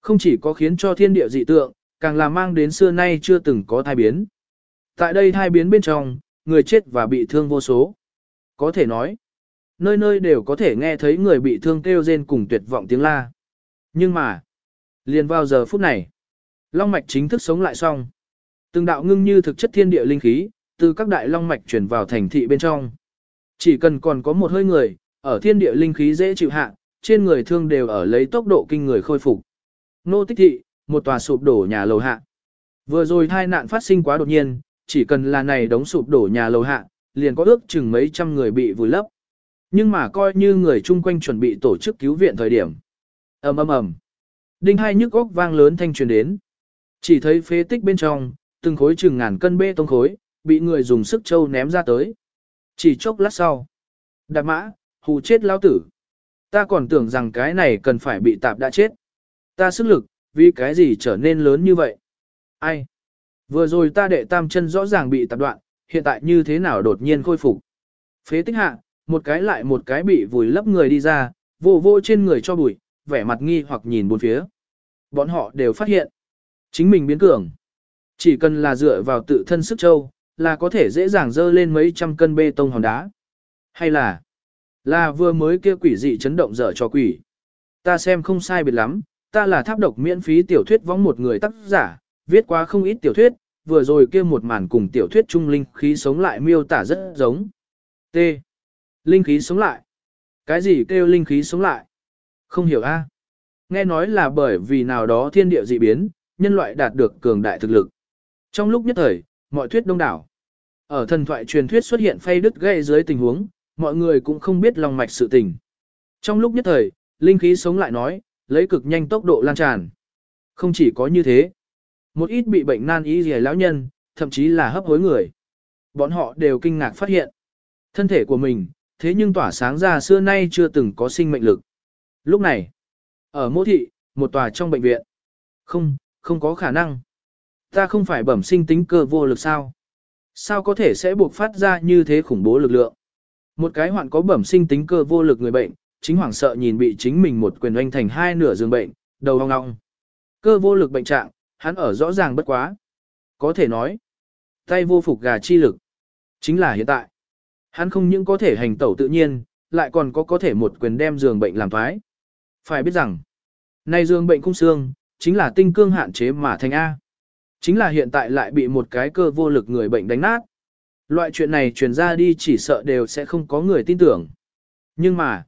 Không chỉ có khiến cho thiên địa dị tượng, càng là mang đến xưa nay chưa từng có thai biến. Tại đây thai biến bên trong, người chết và bị thương vô số. Có thể nói, nơi nơi đều có thể nghe thấy người bị thương kêu rên cùng tuyệt vọng tiếng la. Nhưng mà, liền vào giờ phút này, long mạch chính thức sống lại xong. Từng đạo ngưng như thực chất thiên địa linh khí, từ các đại long mạch chuyển vào thành thị bên trong. Chỉ cần còn có một hơi người, ở thiên địa linh khí dễ chịu hạ, trên người thương đều ở lấy tốc độ kinh người khôi phục. Nô tích thị, một tòa sụp đổ nhà lầu hạ. Vừa rồi thai nạn phát sinh quá đột nhiên, chỉ cần là này đóng sụp đổ nhà lầu hạ, liền có ước chừng mấy trăm người bị vùi lấp. Nhưng mà coi như người chung quanh chuẩn bị tổ chức cứu viện thời điểm. ầm ầm ầm, Đinh hai nhức góc vang lớn thanh truyền đến. Chỉ thấy phế tích bên trong, từng khối chừng ngàn cân bê tông khối, bị người dùng sức trâu ném ra tới. Chỉ chốc lát sau. Đạp mã, hù chết lao tử. Ta còn tưởng rằng cái này cần phải bị tạp đã chết. Ta sức lực, vì cái gì trở nên lớn như vậy? Ai? Vừa rồi ta đệ tam chân rõ ràng bị tạp đoạn, hiện tại như thế nào đột nhiên khôi phục? Phế tích hạ, một cái lại một cái bị vùi lấp người đi ra, vô vô trên người cho bụi, vẻ mặt nghi hoặc nhìn bốn phía. Bọn họ đều phát hiện, chính mình biến cường. Chỉ cần là dựa vào tự thân sức châu, là có thể dễ dàng dơ lên mấy trăm cân bê tông hòn đá. Hay là, là vừa mới kia quỷ dị chấn động dở cho quỷ. Ta xem không sai biệt lắm, ta là tháp độc miễn phí tiểu thuyết võng một người tác giả, viết quá không ít tiểu thuyết, vừa rồi kia một màn cùng tiểu thuyết trung linh khí sống lại miêu tả rất giống. T. Linh khí sống lại. Cái gì kêu linh khí sống lại? Không hiểu a. Nghe nói là bởi vì nào đó thiên địa dị biến, nhân loại đạt được cường đại thực lực. Trong lúc nhất thời, mọi thuyết đông đảo. Ở thần thoại truyền thuyết xuất hiện phay đứt gây dưới tình huống, mọi người cũng không biết lòng mạch sự tình. Trong lúc nhất thời, linh khí sống lại nói, lấy cực nhanh tốc độ lan tràn. Không chỉ có như thế, một ít bị bệnh nan y rìa lão nhân, thậm chí là hấp hối người. Bọn họ đều kinh ngạc phát hiện. Thân thể của mình, thế nhưng tỏa sáng ra xưa nay chưa từng có sinh mệnh lực. Lúc này, ở mô thị, một tòa trong bệnh viện. Không, không có khả năng. Ta không phải bẩm sinh tính cơ vô lực sao? Sao có thể sẽ buộc phát ra như thế khủng bố lực lượng? Một cái hoạn có bẩm sinh tính cơ vô lực người bệnh, chính hoảng sợ nhìn bị chính mình một quyền oanh thành hai nửa giường bệnh, đầu hong ngọng. Cơ vô lực bệnh trạng, hắn ở rõ ràng bất quá. Có thể nói, tay vô phục gà chi lực. Chính là hiện tại. Hắn không những có thể hành tẩu tự nhiên, lại còn có có thể một quyền đem giường bệnh làm thoái. Phải biết rằng, nay giường bệnh cung xương, chính là tinh cương hạn chế mà thành A. Chính là hiện tại lại bị một cái cơ vô lực người bệnh đánh nát. Loại chuyện này truyền ra đi chỉ sợ đều sẽ không có người tin tưởng. Nhưng mà,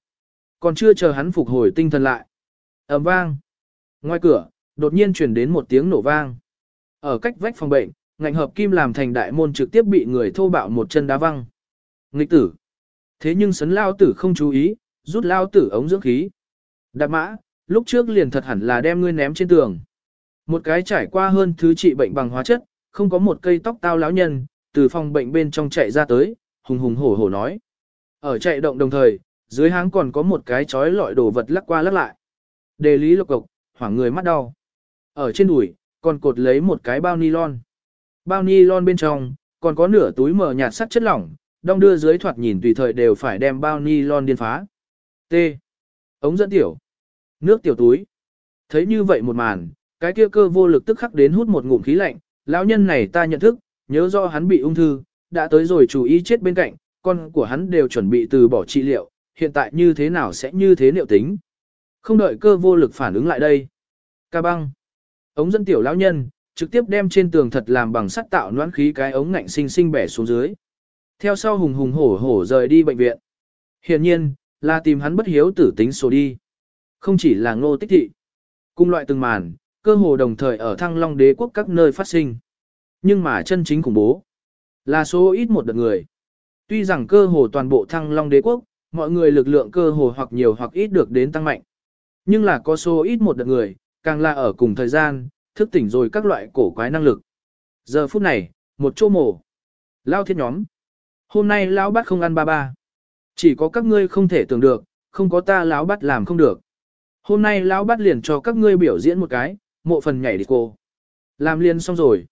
còn chưa chờ hắn phục hồi tinh thần lại. ầm vang. Ngoài cửa, đột nhiên truyền đến một tiếng nổ vang. Ở cách vách phòng bệnh, ngạnh hợp kim làm thành đại môn trực tiếp bị người thô bạo một chân đá văng. Nghịch tử. Thế nhưng sấn lao tử không chú ý, rút lao tử ống dưỡng khí. Đạp mã, lúc trước liền thật hẳn là đem ngươi ném trên tường. Một cái trải qua hơn thứ trị bệnh bằng hóa chất, không có một cây tóc tao lão nhân, từ phòng bệnh bên trong chạy ra tới, hùng hùng hổ hổ nói. Ở chạy động đồng thời, dưới háng còn có một cái chói lọi đồ vật lắc qua lắc lại. Đề lý lộc cộc, hoảng người mắt đau. Ở trên đùi, còn cột lấy một cái bao nylon. Bao nylon bên trong, còn có nửa túi mở nhạt sắc chất lỏng, đong đưa dưới thoạt nhìn tùy thời đều phải đem bao nylon điên phá. T. Ống dẫn tiểu. Nước tiểu túi. Thấy như vậy một màn, cái kia cơ vô lực tức khắc đến hút một ngụm khí lạnh, lão nhân này ta nhận thức, nhớ do hắn bị ung thư, đã tới rồi chủ ý chết bên cạnh, con của hắn đều chuẩn bị từ bỏ trị liệu, hiện tại như thế nào sẽ như thế liệu tính. Không đợi cơ vô lực phản ứng lại đây. Ca băng. Ống dẫn tiểu lão nhân, trực tiếp đem trên tường thật làm bằng sắt tạo noãn khí cái ống ngạnh sinh sinh bẻ xuống dưới. Theo sau hùng hùng hổ hổ rời đi bệnh viện. Hiển nhiên, là tìm hắn bất hiếu tử tính số đi. Không chỉ là ngô tích thị. Cùng loại từng màn, cơ hồ đồng thời ở thăng long đế quốc các nơi phát sinh. Nhưng mà chân chính khủng bố, là số ít một đợt người. Tuy rằng cơ hồ toàn bộ thăng long đế quốc, mọi người lực lượng cơ hồ hoặc nhiều hoặc ít được đến tăng mạnh. Nhưng là có số ít một đợt người, càng là ở cùng thời gian, thức tỉnh rồi các loại cổ quái năng lực. Giờ phút này, một chỗ mổ. Lao thiết nhóm. Hôm nay lão bắt không ăn ba ba. Chỉ có các ngươi không thể tưởng được, không có ta lão bắt làm không được. Hôm nay lão bắt liền cho các ngươi biểu diễn một cái, mộ phần nhảy đi cô. Làm liền xong rồi.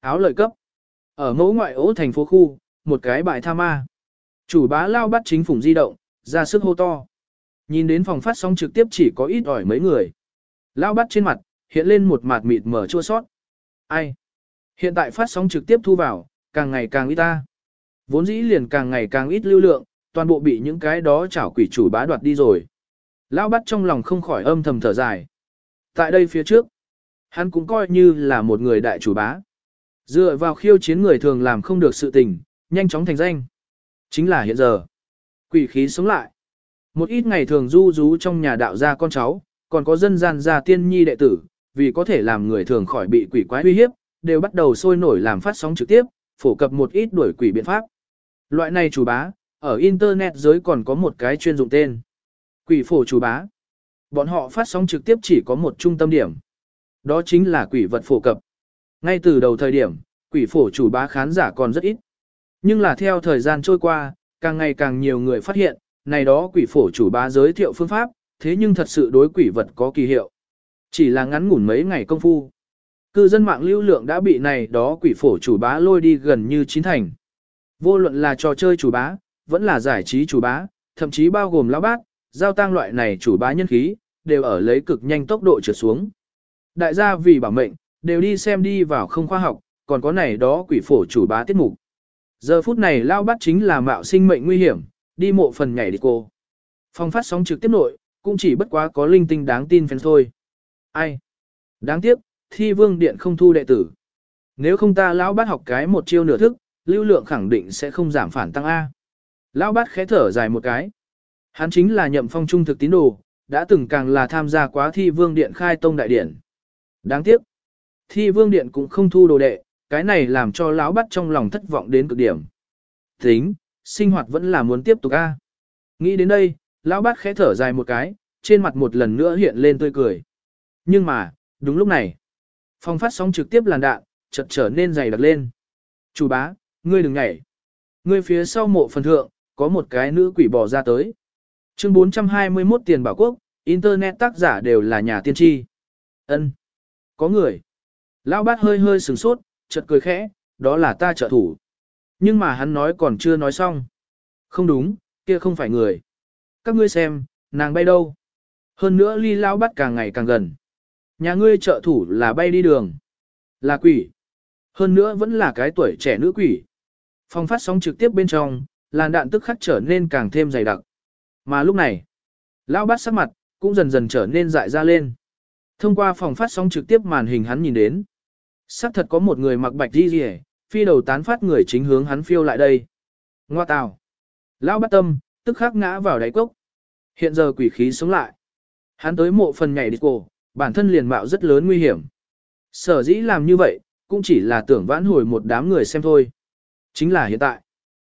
Áo lợi cấp. Ở mẫu ngoại ố thành phố khu, một cái bãi tha ma. Chủ bá lao bắt chính phủ di động, ra sức hô to. Nhìn đến phòng phát sóng trực tiếp chỉ có ít ỏi mấy người. Lao bắt trên mặt, hiện lên một mặt mịt mở chua sót. Ai? Hiện tại phát sóng trực tiếp thu vào, càng ngày càng ít ta. Vốn dĩ liền càng ngày càng ít lưu lượng, toàn bộ bị những cái đó chảo quỷ chủ bá đoạt đi rồi. Lão bắt trong lòng không khỏi âm thầm thở dài. Tại đây phía trước, hắn cũng coi như là một người đại chủ bá. Dựa vào khiêu chiến người thường làm không được sự tình, nhanh chóng thành danh. Chính là hiện giờ. Quỷ khí sống lại. Một ít ngày thường du rú trong nhà đạo gia con cháu, còn có dân gian gia tiên nhi đệ tử, vì có thể làm người thường khỏi bị quỷ quái uy hiếp, đều bắt đầu sôi nổi làm phát sóng trực tiếp, phổ cập một ít đuổi quỷ biện pháp. Loại này chủ bá, ở Internet giới còn có một cái chuyên dụng tên. Quỷ phổ chủ bá. Bọn họ phát sóng trực tiếp chỉ có một trung tâm điểm. Đó chính là quỷ vật phổ cập. Ngay từ đầu thời điểm, quỷ phổ chủ bá khán giả còn rất ít. Nhưng là theo thời gian trôi qua, càng ngày càng nhiều người phát hiện, này đó quỷ phổ chủ bá giới thiệu phương pháp, thế nhưng thật sự đối quỷ vật có kỳ hiệu. Chỉ là ngắn ngủn mấy ngày công phu. Cư dân mạng lưu lượng đã bị này đó quỷ phổ chủ bá lôi đi gần như chín thành. Vô luận là trò chơi chủ bá, vẫn là giải trí chủ bá, thậm chí bao gồm lão bát, giao tang loại này chủ bá nhân khí, đều ở lấy cực nhanh tốc độ trượt xuống. Đại gia vì bảo mệnh, đều đi xem đi vào không khoa học, còn có này đó quỷ phổ chủ bá tiết mục. Giờ phút này lao bắt chính là mạo sinh mệnh nguy hiểm, đi mộ phần nhảy đi cô. Phong phát sóng trực tiếp nội, cũng chỉ bất quá có linh tinh đáng tin phèn thôi. Ai? Đáng tiếc, thi vương điện không thu đệ tử. Nếu không ta lão bát học cái một chiêu nửa thức, lưu lượng khẳng định sẽ không giảm phản tăng A. Lão bát khẽ thở dài một cái. Hắn chính là nhậm phong trung thực tín đồ, đã từng càng là tham gia quá thi vương điện khai tông đại điển. Đáng tiếc, thi vương điện cũng không thu đồ đệ, cái này làm cho lão bắt trong lòng thất vọng đến cực điểm. Tính, sinh hoạt vẫn là muốn tiếp tục a. Nghĩ đến đây, lão bát khẽ thở dài một cái, trên mặt một lần nữa hiện lên tươi cười. Nhưng mà, đúng lúc này, phong phát sóng trực tiếp làn đạn, chợt trở nên dày đặc lên. Chủ bá, ngươi đừng nhảy. Ngươi phía sau mộ phần thượng, có một cái nữ quỷ bỏ ra tới. Chương 421 tiền bảo quốc, internet tác giả đều là nhà tiên tri. Ân, Có người. Lão bát hơi hơi sừng sốt, chợt cười khẽ, đó là ta trợ thủ. Nhưng mà hắn nói còn chưa nói xong. Không đúng, kia không phải người. Các ngươi xem, nàng bay đâu? Hơn nữa ly lão bát càng ngày càng gần. Nhà ngươi trợ thủ là bay đi đường. Là quỷ. Hơn nữa vẫn là cái tuổi trẻ nữ quỷ. Phòng phát sóng trực tiếp bên trong, làn đạn tức khắc trở nên càng thêm dày đặc. Mà lúc này, lão bát sắc mặt, cũng dần dần trở nên dại ra lên. Thông qua phòng phát sóng trực tiếp màn hình hắn nhìn đến. Sắc thật có một người mặc bạch đi rỉ, phi đầu tán phát người chính hướng hắn phiêu lại đây. Ngoa tào. Lão bát tâm, tức khắc ngã vào đáy cốc. Hiện giờ quỷ khí sống lại. Hắn tới mộ phần nhảy đi cổ, bản thân liền mạo rất lớn nguy hiểm. Sở dĩ làm như vậy, cũng chỉ là tưởng vãn hồi một đám người xem thôi. Chính là hiện tại.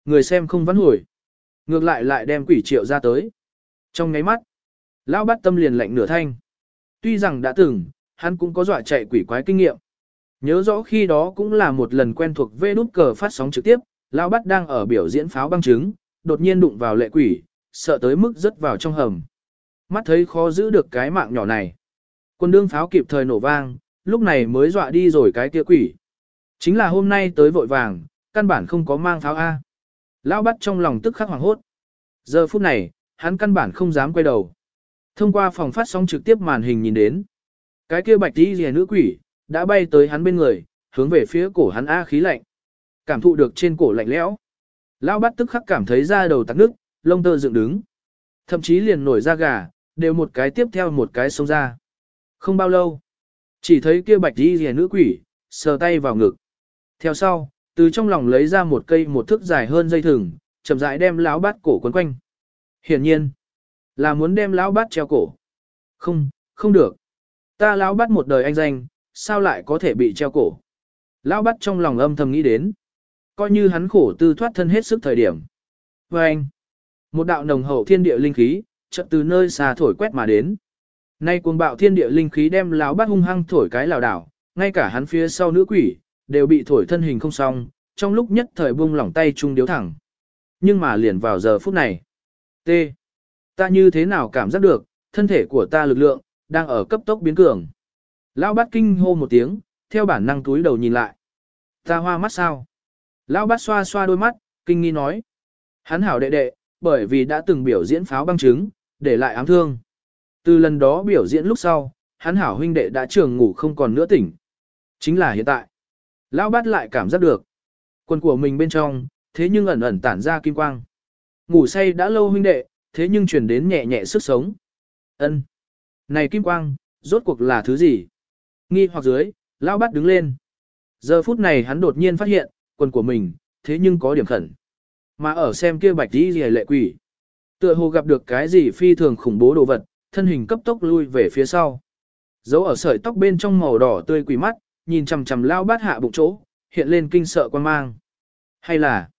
Người xem không vãn hồi. Ngược lại lại đem quỷ triệu ra tới. Trong ngáy mắt, lão bắt tâm liền lạnh nửa thanh. Tuy rằng đã từng, hắn cũng có dọa chạy quỷ quái kinh nghiệm. Nhớ rõ khi đó cũng là một lần quen thuộc vê nút cờ phát sóng trực tiếp, lão bắt đang ở biểu diễn pháo băng trứng, đột nhiên đụng vào lệ quỷ, sợ tới mức rớt vào trong hầm. Mắt thấy khó giữ được cái mạng nhỏ này. Quân đương pháo kịp thời nổ vang, lúc này mới dọa đi rồi cái kia quỷ. Chính là hôm nay tới vội vàng, căn bản không có mang pháo A. Lão bắt trong lòng tức khắc hoàng hốt. Giờ phút này, hắn căn bản không dám quay đầu. Thông qua phòng phát sóng trực tiếp màn hình nhìn đến. Cái kia bạch tí rìa nữ quỷ, đã bay tới hắn bên người, hướng về phía cổ hắn A khí lạnh. Cảm thụ được trên cổ lạnh lẽo. Lão bát tức khắc cảm thấy da đầu tắc nước, lông tơ dựng đứng. Thậm chí liền nổi da gà, đều một cái tiếp theo một cái xông ra. Không bao lâu, chỉ thấy kia bạch đi rìa nữ quỷ, sờ tay vào ngực. Theo sau, từ trong lòng lấy ra một cây một thước dài hơn dây thừng, chậm rãi đem lão bát cổ quấn quanh. Hiển nhiên, là muốn đem lão bát treo cổ. Không, không được. Ta lão bát một đời anh danh, sao lại có thể bị treo cổ? Lão bát trong lòng âm thầm nghĩ đến. Coi như hắn khổ tư thoát thân hết sức thời điểm. Và anh, một đạo nồng hậu thiên địa linh khí, chợt từ nơi xa thổi quét mà đến. Nay cuồng bạo thiên địa linh khí đem lão bát hung hăng thổi cái lảo đảo, ngay cả hắn phía sau nữ quỷ, đều bị thổi thân hình không xong, trong lúc nhất thời buông lỏng tay trung điếu thẳng. Nhưng mà liền vào giờ phút này. T. Ta như thế nào cảm giác được, thân thể của ta lực lượng, đang ở cấp tốc biến cường. Lão bát kinh hô một tiếng, theo bản năng túi đầu nhìn lại. Ta hoa mắt sao? Lão bát xoa xoa đôi mắt, kinh nghi nói. Hắn hảo đệ đệ, bởi vì đã từng biểu diễn pháo băng trứng, để lại ám thương. Từ lần đó biểu diễn lúc sau, hắn hảo huynh đệ đã trường ngủ không còn nữa tỉnh. Chính là hiện tại. Lão bát lại cảm giác được. Quần của mình bên trong, thế nhưng ẩn ẩn tản ra kim quang. Ngủ say đã lâu huynh đệ, thế nhưng truyền đến nhẹ nhẹ sức sống. Ân, Này kim quang, rốt cuộc là thứ gì? Nghi hoặc dưới, lão bát đứng lên. Giờ phút này hắn đột nhiên phát hiện, quần của mình, thế nhưng có điểm khẩn. Mà ở xem kia bạch đi gì lệ quỷ. Tựa hồ gặp được cái gì phi thường khủng bố đồ vật, thân hình cấp tốc lui về phía sau. Giấu ở sợi tóc bên trong màu đỏ tươi quỷ mắt, nhìn chằm chằm lao bát hạ bụng chỗ, hiện lên kinh sợ quan mang. Hay là,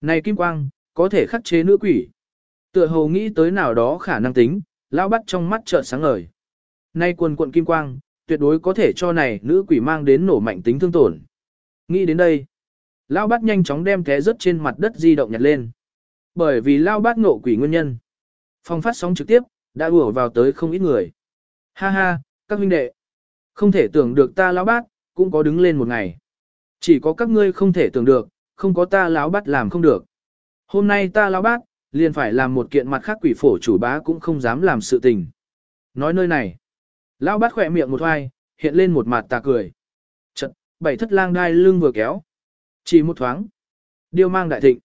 này kim quang, có thể khắc chế nữ quỷ. Tựa hồ nghĩ tới nào đó khả năng tính, lao bát trong mắt chợt sáng ngời. Nay quần quận kim quang, tuyệt đối có thể cho này nữ quỷ mang đến nổ mạnh tính thương tổn. Nghĩ đến đây, lao bát nhanh chóng đem té rớt trên mặt đất di động nhặt lên. Bởi vì lao bát ngộ quỷ nguyên nhân. Phong phát sóng trực tiếp, đã ùa vào tới không ít người. Ha ha, các huynh đệ. Không thể tưởng được ta lão bát, cũng có đứng lên một ngày. Chỉ có các ngươi không thể tưởng được, không có ta lão bát làm không được. Hôm nay ta lão bát, liền phải làm một kiện mặt khác quỷ phổ chủ bá cũng không dám làm sự tình. Nói nơi này, lão bát khỏe miệng một hoài, hiện lên một mặt tà cười. Chật, bảy thất lang đai lưng vừa kéo. Chỉ một thoáng. Điêu mang đại thịnh.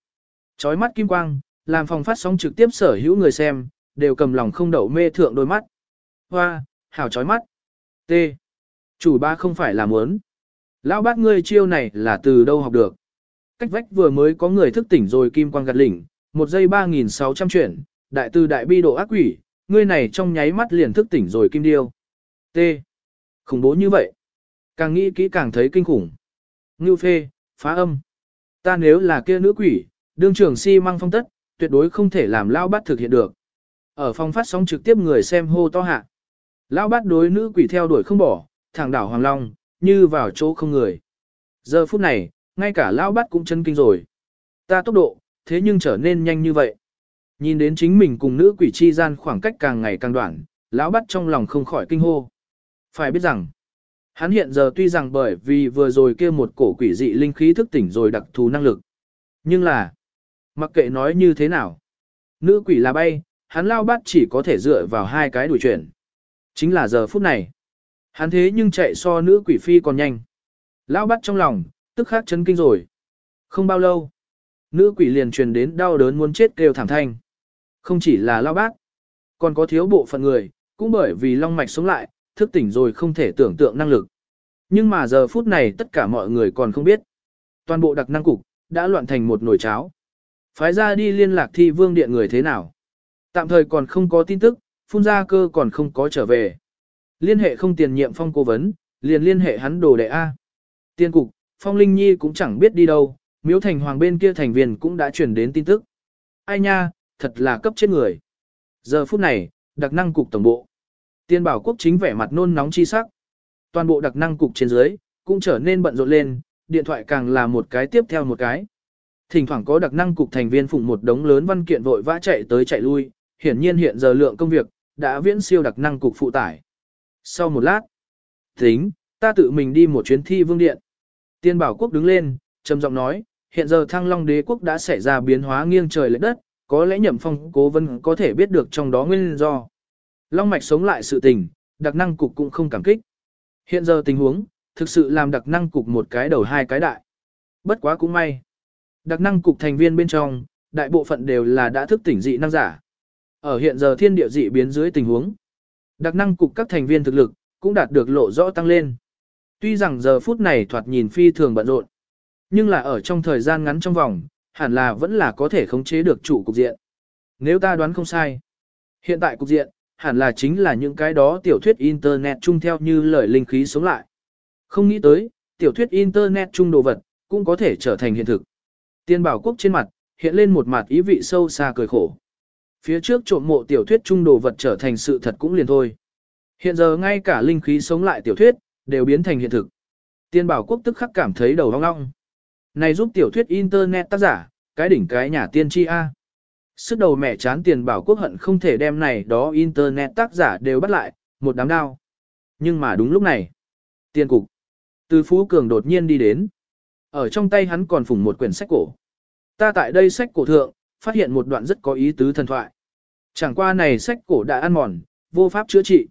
Chói mắt kim quang, làm phòng phát sóng trực tiếp sở hữu người xem, đều cầm lòng không đậu mê thượng đôi mắt. Hoa, hảo chói mắt. T. Chủ ba không phải là muốn. Lão bác ngươi chiêu này là từ đâu học được. Cách vách vừa mới có người thức tỉnh rồi kim quang gạt lỉnh, một giây 3.600 chuyển, đại từ đại bi độ ác quỷ, ngươi này trong nháy mắt liền thức tỉnh rồi kim điêu. T. Khủng bố như vậy. Càng nghĩ kỹ càng thấy kinh khủng. Ngưu phê, phá âm. Ta nếu là kia nữ quỷ, đương trưởng si mang phong tất, tuyệt đối không thể làm lao bát thực hiện được. Ở phòng phát sóng trực tiếp người xem hô to hạ. Lão bát đối nữ quỷ theo đuổi không bỏ, thẳng đảo Hoàng Long, như vào chỗ không người. Giờ phút này, ngay cả Lão bát cũng chân kinh rồi. Ta tốc độ, thế nhưng trở nên nhanh như vậy. Nhìn đến chính mình cùng nữ quỷ chi gian khoảng cách càng ngày càng đoạn, lão bắt trong lòng không khỏi kinh hô. Phải biết rằng, hắn hiện giờ tuy rằng bởi vì vừa rồi kia một cổ quỷ dị linh khí thức tỉnh rồi đặc thù năng lực. Nhưng là, mặc kệ nói như thế nào, nữ quỷ là bay, hắn lao bắt chỉ có thể dựa vào hai cái đuổi chuyển. Chính là giờ phút này. Hắn thế nhưng chạy so nữ quỷ phi còn nhanh. Lao bắt trong lòng, tức khắc chấn kinh rồi. Không bao lâu, nữ quỷ liền truyền đến đau đớn muốn chết kêu thảm thanh. Không chỉ là lao bác, còn có thiếu bộ phận người, cũng bởi vì long mạch sống lại, thức tỉnh rồi không thể tưởng tượng năng lực. Nhưng mà giờ phút này tất cả mọi người còn không biết. Toàn bộ đặc năng cục, đã loạn thành một nồi cháo. Phái ra đi liên lạc thi vương điện người thế nào. Tạm thời còn không có tin tức, phun ra cơ còn không có trở về. Liên hệ không tiền nhiệm phong cố vấn, liền liên hệ hắn đồ đệ A. Tiên cục, phong linh nhi cũng chẳng biết đi đâu, miếu thành hoàng bên kia thành viên cũng đã truyền đến tin tức. Ai nha, thật là cấp chết người. Giờ phút này, đặc năng cục tổng bộ. Tiên bảo quốc chính vẻ mặt nôn nóng chi sắc. Toàn bộ đặc năng cục trên dưới, cũng trở nên bận rộn lên, điện thoại càng là một cái tiếp theo một cái. Thỉnh thoảng có đặc năng cục thành viên phụng một đống lớn văn kiện vội vã chạy tới chạy lui, hiển nhiên hiện giờ lượng công việc, đã viễn siêu đặc năng cục phụ tải. Sau một lát, tính, ta tự mình đi một chuyến thi vương điện. Tiên bảo quốc đứng lên, trầm giọng nói, hiện giờ thăng long đế quốc đã xảy ra biến hóa nghiêng trời lệch đất, có lẽ nhậm phong cố vân có thể biết được trong đó nguyên do. Long mạch sống lại sự tình, đặc năng cục cũng không cảm kích. Hiện giờ tình huống, thực sự làm đặc năng cục một cái đầu hai cái đại. Bất quá cũng may. Đặc năng cục thành viên bên trong, đại bộ phận đều là đã thức tỉnh dị năng giả. Ở hiện giờ thiên địa dị biến dưới tình huống, đặc năng cục các thành viên thực lực cũng đạt được lộ rõ tăng lên. Tuy rằng giờ phút này thoạt nhìn phi thường bận rộn, nhưng là ở trong thời gian ngắn trong vòng, hẳn là vẫn là có thể khống chế được chủ cục diện. Nếu ta đoán không sai, hiện tại cục diện, hẳn là chính là những cái đó tiểu thuyết Internet chung theo như lời linh khí sống lại. Không nghĩ tới, tiểu thuyết Internet chung đồ vật, cũng có thể trở thành hiện thực. Tiên bảo quốc trên mặt, hiện lên một mặt ý vị sâu xa cười khổ. Phía trước trộm mộ tiểu thuyết chung đồ vật trở thành sự thật cũng liền thôi. Hiện giờ ngay cả linh khí sống lại tiểu thuyết, đều biến thành hiện thực. Tiên bảo quốc tức khắc cảm thấy đầu ong ong. Này giúp tiểu thuyết internet tác giả, cái đỉnh cái nhà tiên tri A. Sức đầu mẹ chán tiền bảo quốc hận không thể đem này đó internet tác giả đều bắt lại, một đám đao. Nhưng mà đúng lúc này, tiên cục, từ Phú Cường đột nhiên đi đến. Ở trong tay hắn còn phủng một quyển sách cổ. Ta tại đây sách cổ thượng, phát hiện một đoạn rất có ý tứ thần thoại. Chẳng qua này sách cổ đã ăn mòn, vô pháp chữa trị.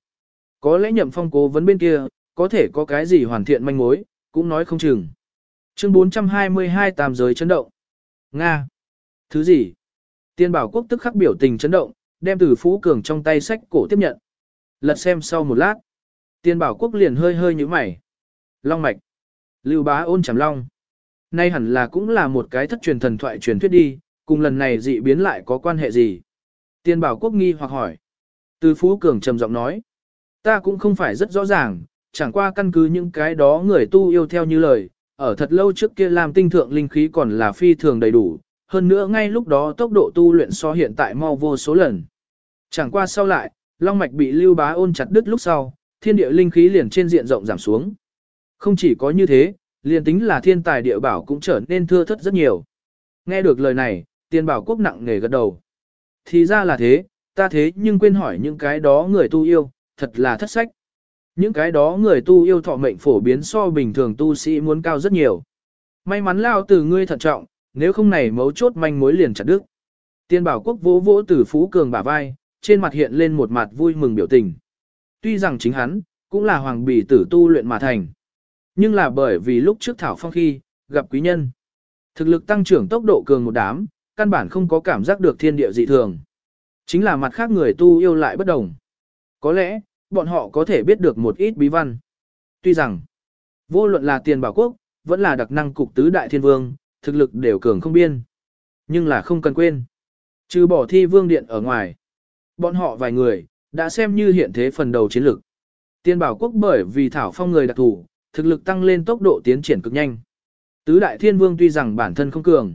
Có lẽ nhậm phong cố vấn bên kia, có thể có cái gì hoàn thiện manh mối, cũng nói không chừng. Chương 422 tam giới chấn động. Nga. Thứ gì? Tiên bảo quốc tức khắc biểu tình chấn động, đem từ Phú Cường trong tay sách cổ tiếp nhận. Lật xem sau một lát. Tiên bảo quốc liền hơi hơi như mày. Long mạch. Lưu bá ôn chảm long. Nay hẳn là cũng là một cái thất truyền thần thoại truyền thuyết đi, cùng lần này dị biến lại có quan hệ gì? Tiên bảo quốc nghi hoặc hỏi. Từ Phú Cường trầm giọng nói. Ta cũng không phải rất rõ ràng, chẳng qua căn cứ những cái đó người tu yêu theo như lời, ở thật lâu trước kia làm tinh thượng linh khí còn là phi thường đầy đủ, hơn nữa ngay lúc đó tốc độ tu luyện so hiện tại mau vô số lần. Chẳng qua sau lại, long mạch bị lưu bá ôn chặt đứt lúc sau, thiên địa linh khí liền trên diện rộng giảm xuống. Không chỉ có như thế, liền tính là thiên tài địa bảo cũng trở nên thưa thất rất nhiều. Nghe được lời này, tiên bảo quốc nặng nề gật đầu. Thì ra là thế, ta thế nhưng quên hỏi những cái đó người tu yêu, thật là thất sách. Những cái đó người tu yêu thọ mệnh phổ biến so bình thường tu sĩ muốn cao rất nhiều. May mắn lao từ ngươi thận trọng, nếu không này mấu chốt manh mối liền chặt đứt. Tiên bảo quốc vỗ vỗ từ phú cường bả vai, trên mặt hiện lên một mặt vui mừng biểu tình. Tuy rằng chính hắn, cũng là hoàng bì tử tu luyện mà thành. Nhưng là bởi vì lúc trước thảo phong khi, gặp quý nhân. Thực lực tăng trưởng tốc độ cường một đám, căn bản không có cảm giác được thiên địa dị thường. Chính là mặt khác người tu yêu lại bất đồng. Có lẽ, bọn họ có thể biết được một ít bí văn. Tuy rằng, vô luận là tiền bảo quốc, vẫn là đặc năng cục tứ đại thiên vương, thực lực đều cường không biên. Nhưng là không cần quên. Trừ bỏ thi vương điện ở ngoài. Bọn họ vài người, đã xem như hiện thế phần đầu chiến lược. Tiên bảo quốc bởi vì thảo phong người đặc thủ, thực lực tăng lên tốc độ tiến triển cực nhanh. Tứ đại thiên vương tuy rằng bản thân không cường,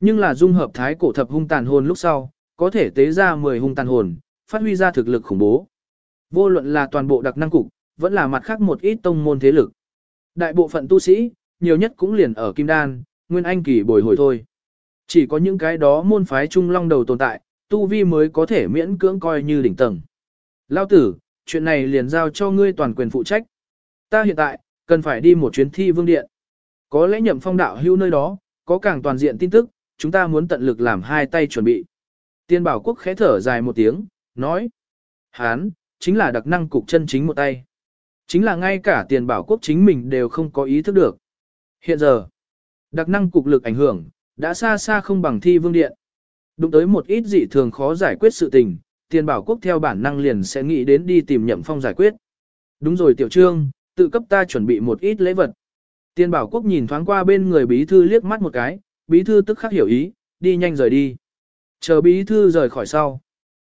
nhưng là dung hợp thái cổ thập hung tàn hồn lúc sau, có thể tế ra 10 hung tàn hồn, phát huy ra thực lực khủng bố. Vô luận là toàn bộ đặc năng cục, vẫn là mặt khác một ít tông môn thế lực. Đại bộ phận tu sĩ, nhiều nhất cũng liền ở Kim Đan, Nguyên Anh kỳ bồi hồi thôi. Chỉ có những cái đó môn phái trung long đầu tồn tại, tu vi mới có thể miễn cưỡng coi như đỉnh tầng. Lao tử, chuyện này liền giao cho ngươi toàn quyền phụ trách. Ta hiện tại, cần phải đi một chuyến thi vương điện. Có lẽ nhậm phong đạo hưu nơi đó, có càng toàn diện tin tức, chúng ta muốn tận lực làm hai tay chuẩn bị. Tiên bảo quốc khẽ thở dài một tiếng, nói. Hán, chính là đặc năng cục chân chính một tay. Chính là ngay cả tiền bảo quốc chính mình đều không có ý thức được. Hiện giờ, đặc năng cục lực ảnh hưởng, đã xa xa không bằng thi vương điện. Đụng tới một ít dị thường khó giải quyết sự tình, tiền bảo quốc theo bản năng liền sẽ nghĩ đến đi tìm nhậm phong giải quyết. Đúng rồi tiểu trương, tự cấp ta chuẩn bị một ít lễ vật. Tiền bảo quốc nhìn thoáng qua bên người bí thư liếc mắt một cái, bí thư tức khắc hiểu ý, đi nhanh rời đi. Chờ bí thư rời khỏi sau.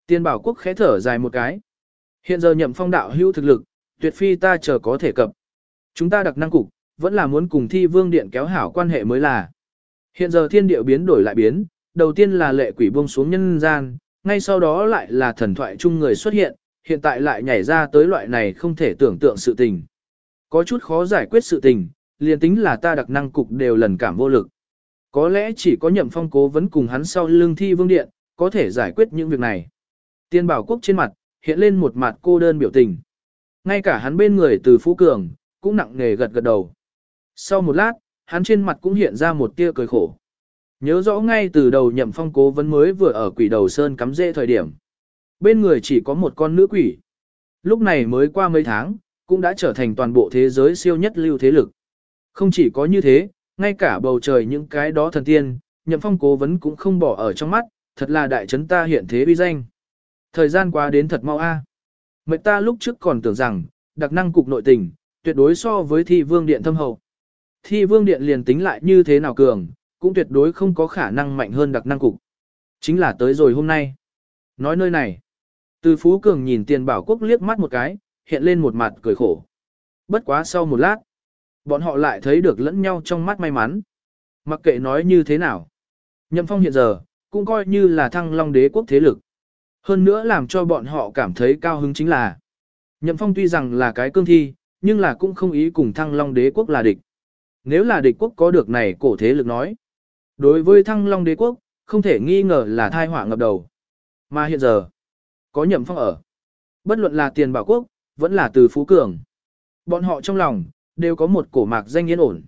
Tiền bảo quốc khẽ thở dài một cái. Hiện giờ nhậm phong đạo hữu thực lực, tuyệt phi ta chờ có thể cập. Chúng ta đặc năng cục, vẫn là muốn cùng thi vương điện kéo hảo quan hệ mới là. Hiện giờ thiên địa biến đổi lại biến, đầu tiên là lệ quỷ buông xuống nhân gian, ngay sau đó lại là thần thoại chung người xuất hiện, hiện tại lại nhảy ra tới loại này không thể tưởng tượng sự tình. Có chút khó giải quyết sự tình, liền tính là ta đặc năng cục đều lần cảm vô lực. Có lẽ chỉ có nhậm phong cố vấn cùng hắn sau lưng thi vương điện, có thể giải quyết những việc này. Tiên bảo quốc trên mặt, hiện lên một mặt cô đơn biểu tình. Ngay cả hắn bên người từ Phú Cường, cũng nặng nề gật gật đầu. Sau một lát, hắn trên mặt cũng hiện ra một tia cười khổ. Nhớ rõ ngay từ đầu nhậm phong cố vấn mới vừa ở quỷ đầu sơn cắm rễ thời điểm. Bên người chỉ có một con nữ quỷ. Lúc này mới qua mấy tháng, cũng đã trở thành toàn bộ thế giới siêu nhất lưu thế lực. Không chỉ có như thế, ngay cả bầu trời những cái đó thần tiên, nhậm phong cố vấn cũng không bỏ ở trong mắt, thật là đại chấn ta hiện thế uy danh. Thời gian qua đến thật mau a. À. Mệnh ta lúc trước còn tưởng rằng, đặc năng cục nội tình, tuyệt đối so với thi vương điện thâm hậu. Thi vương điện liền tính lại như thế nào cường, cũng tuyệt đối không có khả năng mạnh hơn đặc năng cục. Chính là tới rồi hôm nay. Nói nơi này, từ Phú Cường nhìn tiền bảo quốc liếc mắt một cái, hiện lên một mặt cười khổ. Bất quá sau một lát, bọn họ lại thấy được lẫn nhau trong mắt may mắn. Mặc kệ nói như thế nào. Nhậm phong hiện giờ, cũng coi như là thăng long đế quốc thế lực. Hơn nữa làm cho bọn họ cảm thấy cao hứng chính là Nhậm phong tuy rằng là cái cương thi, nhưng là cũng không ý cùng thăng long đế quốc là địch. Nếu là địch quốc có được này cổ thế lực nói. Đối với thăng long đế quốc, không thể nghi ngờ là thai họa ngập đầu. Mà hiện giờ, có nhậm phong ở. Bất luận là tiền bảo quốc, vẫn là từ phú cường. Bọn họ trong lòng, đều có một cổ mạc danh yên ổn.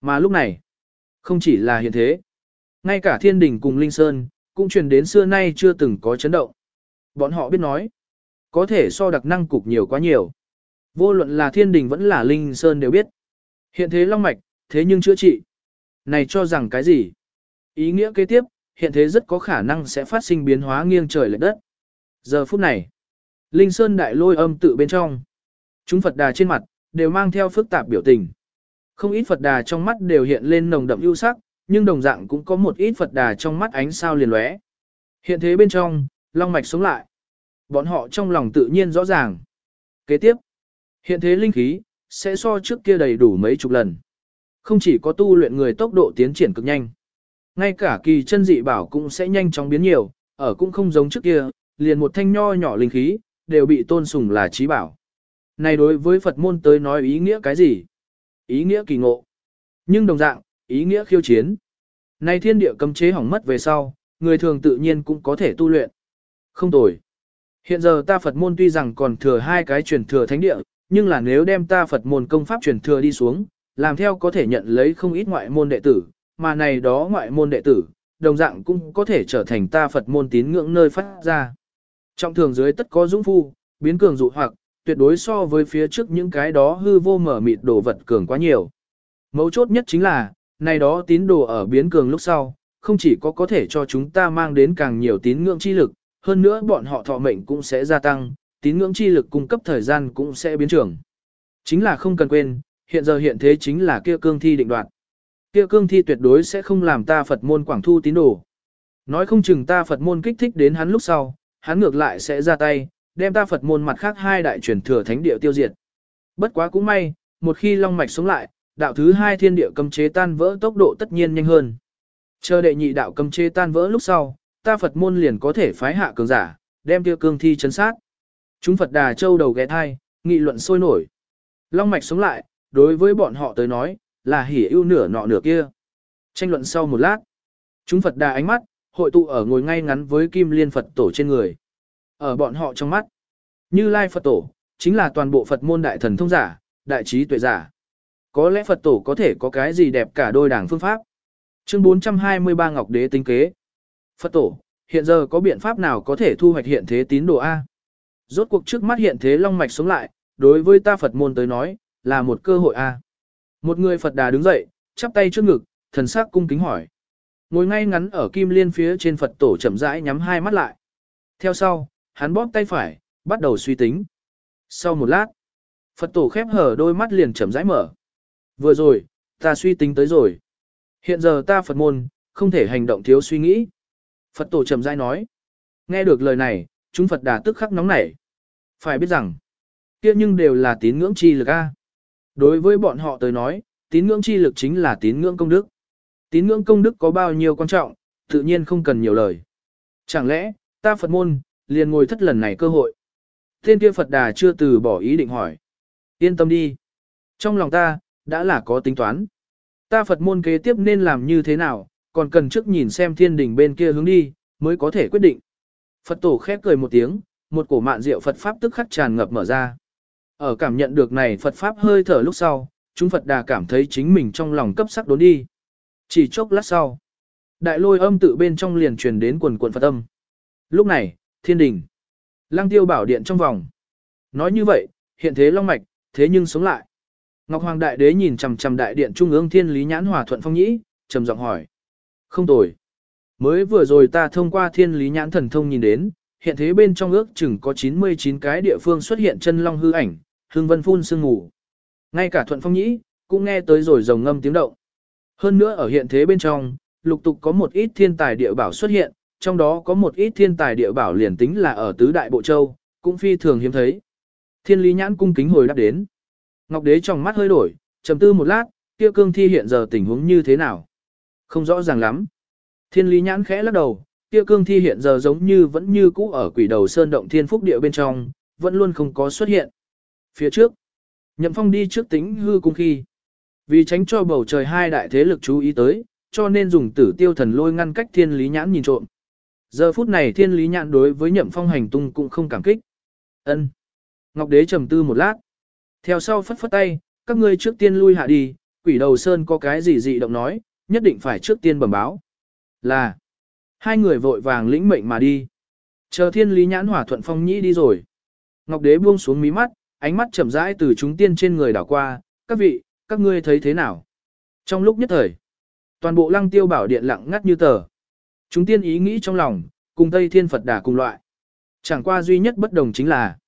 Mà lúc này, không chỉ là hiện thế. Ngay cả thiên đình cùng Linh Sơn, cũng truyền đến xưa nay chưa từng có chấn động. Bọn họ biết nói, có thể so đặc năng cục nhiều quá nhiều. Vô luận là thiên đình vẫn là Linh Sơn đều biết. Hiện thế long mạch, thế nhưng chữa trị. Này cho rằng cái gì? Ý nghĩa kế tiếp, hiện thế rất có khả năng sẽ phát sinh biến hóa nghiêng trời lệch đất. Giờ phút này, Linh Sơn đại lôi âm tự bên trong. Chúng Phật đà trên mặt, đều mang theo phức tạp biểu tình. Không ít Phật đà trong mắt đều hiện lên nồng đậm ưu sắc, nhưng đồng dạng cũng có một ít Phật đà trong mắt ánh sao liền lóe. Hiện thế bên trong, long mạch sống lại. Bọn họ trong lòng tự nhiên rõ ràng. Kế tiếp, hiện thế linh khí, sẽ so trước kia đầy đủ mấy chục lần. Không chỉ có tu luyện người tốc độ tiến triển cực nhanh. Ngay cả kỳ chân dị bảo cũng sẽ nhanh chóng biến nhiều, ở cũng không giống trước kia, liền một thanh nho nhỏ linh khí, đều bị tôn sùng là trí bảo. Này đối với Phật môn tới nói ý nghĩa cái gì? Ý nghĩa kỳ ngộ. Nhưng đồng dạng, ý nghĩa khiêu chiến. Này thiên địa cấm chế hỏng mất về sau, người thường tự nhiên cũng có thể tu luyện. Không tồi. Hiện giờ ta Phật môn tuy rằng còn thừa hai cái truyền thừa thánh địa, nhưng là nếu đem ta Phật môn công pháp truyền thừa đi xuống, làm theo có thể nhận lấy không ít ngoại môn đệ tử, mà này đó ngoại môn đệ tử, đồng dạng cũng có thể trở thành ta Phật môn tín ngưỡng nơi phát ra. Trong thường dưới tất có dũng phu, biến cường dụ hoặc, tuyệt đối so với phía trước những cái đó hư vô mở mịt đồ vật cường quá nhiều. Mấu chốt nhất chính là, này đó tín đồ ở biến cường lúc sau, không chỉ có có thể cho chúng ta mang đến càng nhiều tín ngưỡng chi lực, hơn nữa bọn họ thọ mệnh cũng sẽ gia tăng, tín ngưỡng chi lực cung cấp thời gian cũng sẽ biến trưởng. Chính là không cần quên, hiện giờ hiện thế chính là kia cương thi định đoạt. Kia cương thi tuyệt đối sẽ không làm ta Phật môn quảng thu tín đồ. Nói không chừng ta Phật môn kích thích đến hắn lúc sau, hắn ngược lại sẽ ra tay, đem ta Phật môn mặt khác hai đại truyền thừa thánh địa tiêu diệt. Bất quá cũng may, một khi long mạch sống lại, đạo thứ hai thiên địa cấm chế tan vỡ tốc độ tất nhiên nhanh hơn. Chờ đệ nhị đạo cấm chế tan vỡ lúc sau, ta Phật môn liền có thể phái hạ cường giả, đem kia cương thi chấn sát. Chúng Phật Đà Châu đầu ghé thai, nghị luận sôi nổi. Long mạch sống lại, đối với bọn họ tới nói, là hỉ ưu nửa nọ nửa kia. Tranh luận sau một lát. Chúng Phật đà ánh mắt, hội tụ ở ngồi ngay ngắn với kim liên Phật tổ trên người. Ở bọn họ trong mắt, như Lai Phật tổ, chính là toàn bộ Phật môn đại thần thông giả, đại trí tuệ giả. Có lẽ Phật tổ có thể có cái gì đẹp cả đôi đảng phương pháp. Chương 423 Ngọc Đế tính kế. Phật tổ, hiện giờ có biện pháp nào có thể thu hoạch hiện thế tín đồ A? Rốt cuộc trước mắt hiện thế long mạch sống lại, đối với ta Phật môn tới nói, là một cơ hội A. Một người Phật đà đứng dậy, chắp tay trước ngực, thần sắc cung kính hỏi. Ngồi ngay ngắn ở kim liên phía trên Phật tổ chậm rãi nhắm hai mắt lại. Theo sau, hắn bóp tay phải, bắt đầu suy tính. Sau một lát, Phật tổ khép hở đôi mắt liền chậm rãi mở. Vừa rồi, ta suy tính tới rồi. Hiện giờ ta Phật môn, không thể hành động thiếu suy nghĩ. Phật tổ chậm rãi nói. Nghe được lời này, chúng Phật đà tức khắc nóng nảy. Phải biết rằng, kia nhưng đều là tín ngưỡng chi lực A. Đối với bọn họ tới nói, tín ngưỡng chi lực chính là tín ngưỡng công đức. Tín ngưỡng công đức có bao nhiêu quan trọng, tự nhiên không cần nhiều lời. Chẳng lẽ, ta Phật môn, liền ngồi thất lần này cơ hội. Tên kia Phật đà chưa từ bỏ ý định hỏi. Yên tâm đi. Trong lòng ta, đã là có tính toán. Ta Phật môn kế tiếp nên làm như thế nào, còn cần trước nhìn xem thiên đình bên kia hướng đi, mới có thể quyết định. Phật tổ khép cười một tiếng, một cổ mạn diệu Phật Pháp tức khắc tràn ngập mở ra. Ở cảm nhận được này Phật Pháp hơi thở lúc sau, chúng Phật đà cảm thấy chính mình trong lòng cấp sắc đốn đi. Chỉ chốc lát sau, đại lôi âm tự bên trong liền truyền đến quần quần Phật âm. Lúc này, thiên đình, lăng tiêu bảo điện trong vòng. Nói như vậy, hiện thế long mạch, thế nhưng sống lại. Ngọc Hoàng Đại Đế nhìn chằm chằm đại điện trung ương thiên lý nhãn hòa thuận phong nhĩ, trầm giọng hỏi. Không tồi. Mới vừa rồi ta thông qua thiên lý nhãn thần thông nhìn đến, hiện thế bên trong ước chừng có 99 cái địa phương xuất hiện chân long hư ảnh, hương vân phun sương ngủ. Ngay cả thuận phong nhĩ, cũng nghe tới rồi rồng ngâm tiếng động. Hơn nữa ở hiện thế bên trong, lục tục có một ít thiên tài địa bảo xuất hiện, trong đó có một ít thiên tài địa bảo liền tính là ở tứ đại bộ châu, cũng phi thường hiếm thấy. Thiên lý nhãn cung kính hồi đáp đến. Ngọc đế trong mắt hơi đổi, trầm tư một lát, kia cương thi hiện giờ tình huống như thế nào? Không rõ ràng lắm. Thiên lý nhãn khẽ lắc đầu, kia cương thi hiện giờ giống như vẫn như cũ ở quỷ đầu sơn động thiên phúc địa bên trong, vẫn luôn không có xuất hiện. Phía trước, nhậm phong đi trước tính hư cung khi. Vì tránh cho bầu trời hai đại thế lực chú ý tới, cho nên dùng tử tiêu thần lôi ngăn cách thiên lý nhãn nhìn trộm. Giờ phút này thiên lý nhãn đối với nhậm phong hành tung cũng không cảm kích. ân Ngọc đế trầm tư một lát. Theo sau phất phất tay, các ngươi trước tiên lui hạ đi, quỷ đầu sơn có cái gì dị động nói, nhất định phải trước tiên bẩm báo. Là, hai người vội vàng lĩnh mệnh mà đi. Chờ thiên lý nhãn hỏa thuận phong nhĩ đi rồi. Ngọc đế buông xuống mí mắt, ánh mắt chậm rãi từ chúng tiên trên người đảo qua, các vị, các ngươi thấy thế nào? Trong lúc nhất thời, toàn bộ lăng tiêu bảo điện lặng ngắt như tờ. Chúng tiên ý nghĩ trong lòng, cùng Tây Thiên Phật Đà cùng loại. Chẳng qua duy nhất bất đồng chính là,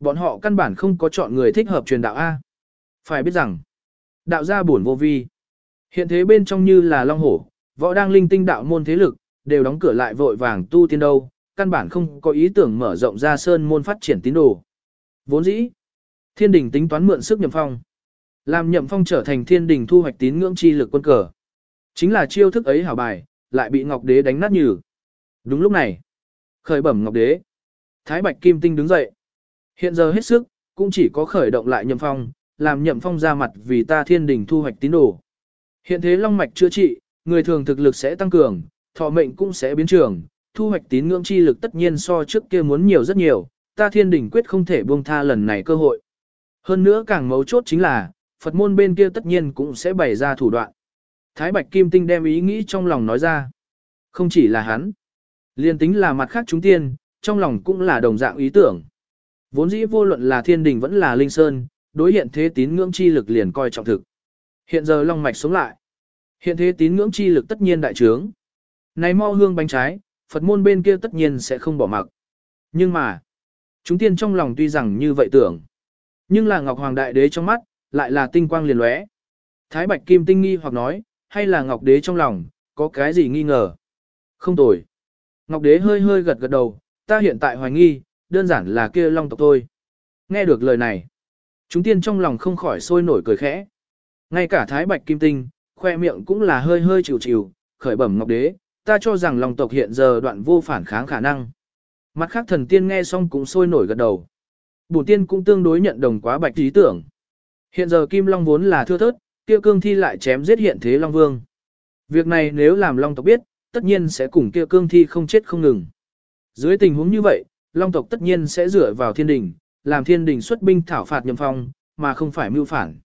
bọn họ căn bản không có chọn người thích hợp truyền đạo A. Phải biết rằng, đạo gia buồn vô vi. Hiện thế bên trong như là long hổ, võ đang linh tinh đạo môn thế lực, đều đóng cửa lại vội vàng tu tiên đâu, căn bản không có ý tưởng mở rộng ra sơn môn phát triển tín đồ. Vốn dĩ, thiên đình tính toán mượn sức nhậm phong. Làm nhậm phong trở thành thiên đình thu hoạch tín ngưỡng chi lực quân cờ. Chính là chiêu thức ấy hảo bài, lại bị Ngọc Đế đánh nát nhừ. Đúng lúc này, khởi bẩm Ngọc Đế. Thái Bạch Kim Tinh đứng dậy. Hiện giờ hết sức, cũng chỉ có khởi động lại nhậm phong, làm nhậm phong ra mặt vì ta thiên đình thu hoạch tín đồ. Hiện thế long mạch chữa trị, người thường thực lực sẽ tăng cường, thọ mệnh cũng sẽ biến trường, thu hoạch tín ngưỡng chi lực tất nhiên so trước kia muốn nhiều rất nhiều, ta thiên đình quyết không thể buông tha lần này cơ hội. Hơn nữa càng mấu chốt chính là, Phật môn bên kia tất nhiên cũng sẽ bày ra thủ đoạn. Thái Bạch Kim Tinh đem ý nghĩ trong lòng nói ra. Không chỉ là hắn. Liên tính là mặt khác chúng tiên, trong lòng cũng là đồng dạng ý tưởng. Vốn dĩ vô luận là thiên đình vẫn là linh sơn, đối hiện thế tín ngưỡng chi lực liền coi trọng thực. Hiện giờ long mạch sống lại. Hiện thế tín ngưỡng chi lực tất nhiên đại trướng. Này mo hương bánh trái, Phật môn bên kia tất nhiên sẽ không bỏ mặc. Nhưng mà, chúng tiên trong lòng tuy rằng như vậy tưởng. Nhưng là Ngọc Hoàng Đại Đế trong mắt, lại là tinh quang liền lóe. Thái Bạch Kim tinh nghi hoặc nói, hay là Ngọc Đế trong lòng, có cái gì nghi ngờ? Không tồi. Ngọc Đế hơi hơi gật gật đầu, ta hiện tại hoài nghi, đơn giản là kia long tộc thôi. Nghe được lời này, chúng tiên trong lòng không khỏi sôi nổi cười khẽ. Ngay cả Thái Bạch Kim Tinh, khoe miệng cũng là hơi hơi chịu chịu, khởi bẩm Ngọc Đế, ta cho rằng lòng tộc hiện giờ đoạn vô phản kháng khả năng. Mặt khác thần tiên nghe xong cũng sôi nổi gật đầu. Bổn tiên cũng tương đối nhận đồng quá bạch ý tưởng. Hiện giờ Kim Long vốn là thưa thớt, kia cương thi lại chém giết hiện thế Long Vương. Việc này nếu làm Long tộc biết, tất nhiên sẽ cùng kia cương thi không chết không ngừng. Dưới tình huống như vậy, Long tộc tất nhiên sẽ dựa vào thiên đình, làm thiên đình xuất binh thảo phạt nhầm phong, mà không phải mưu phản.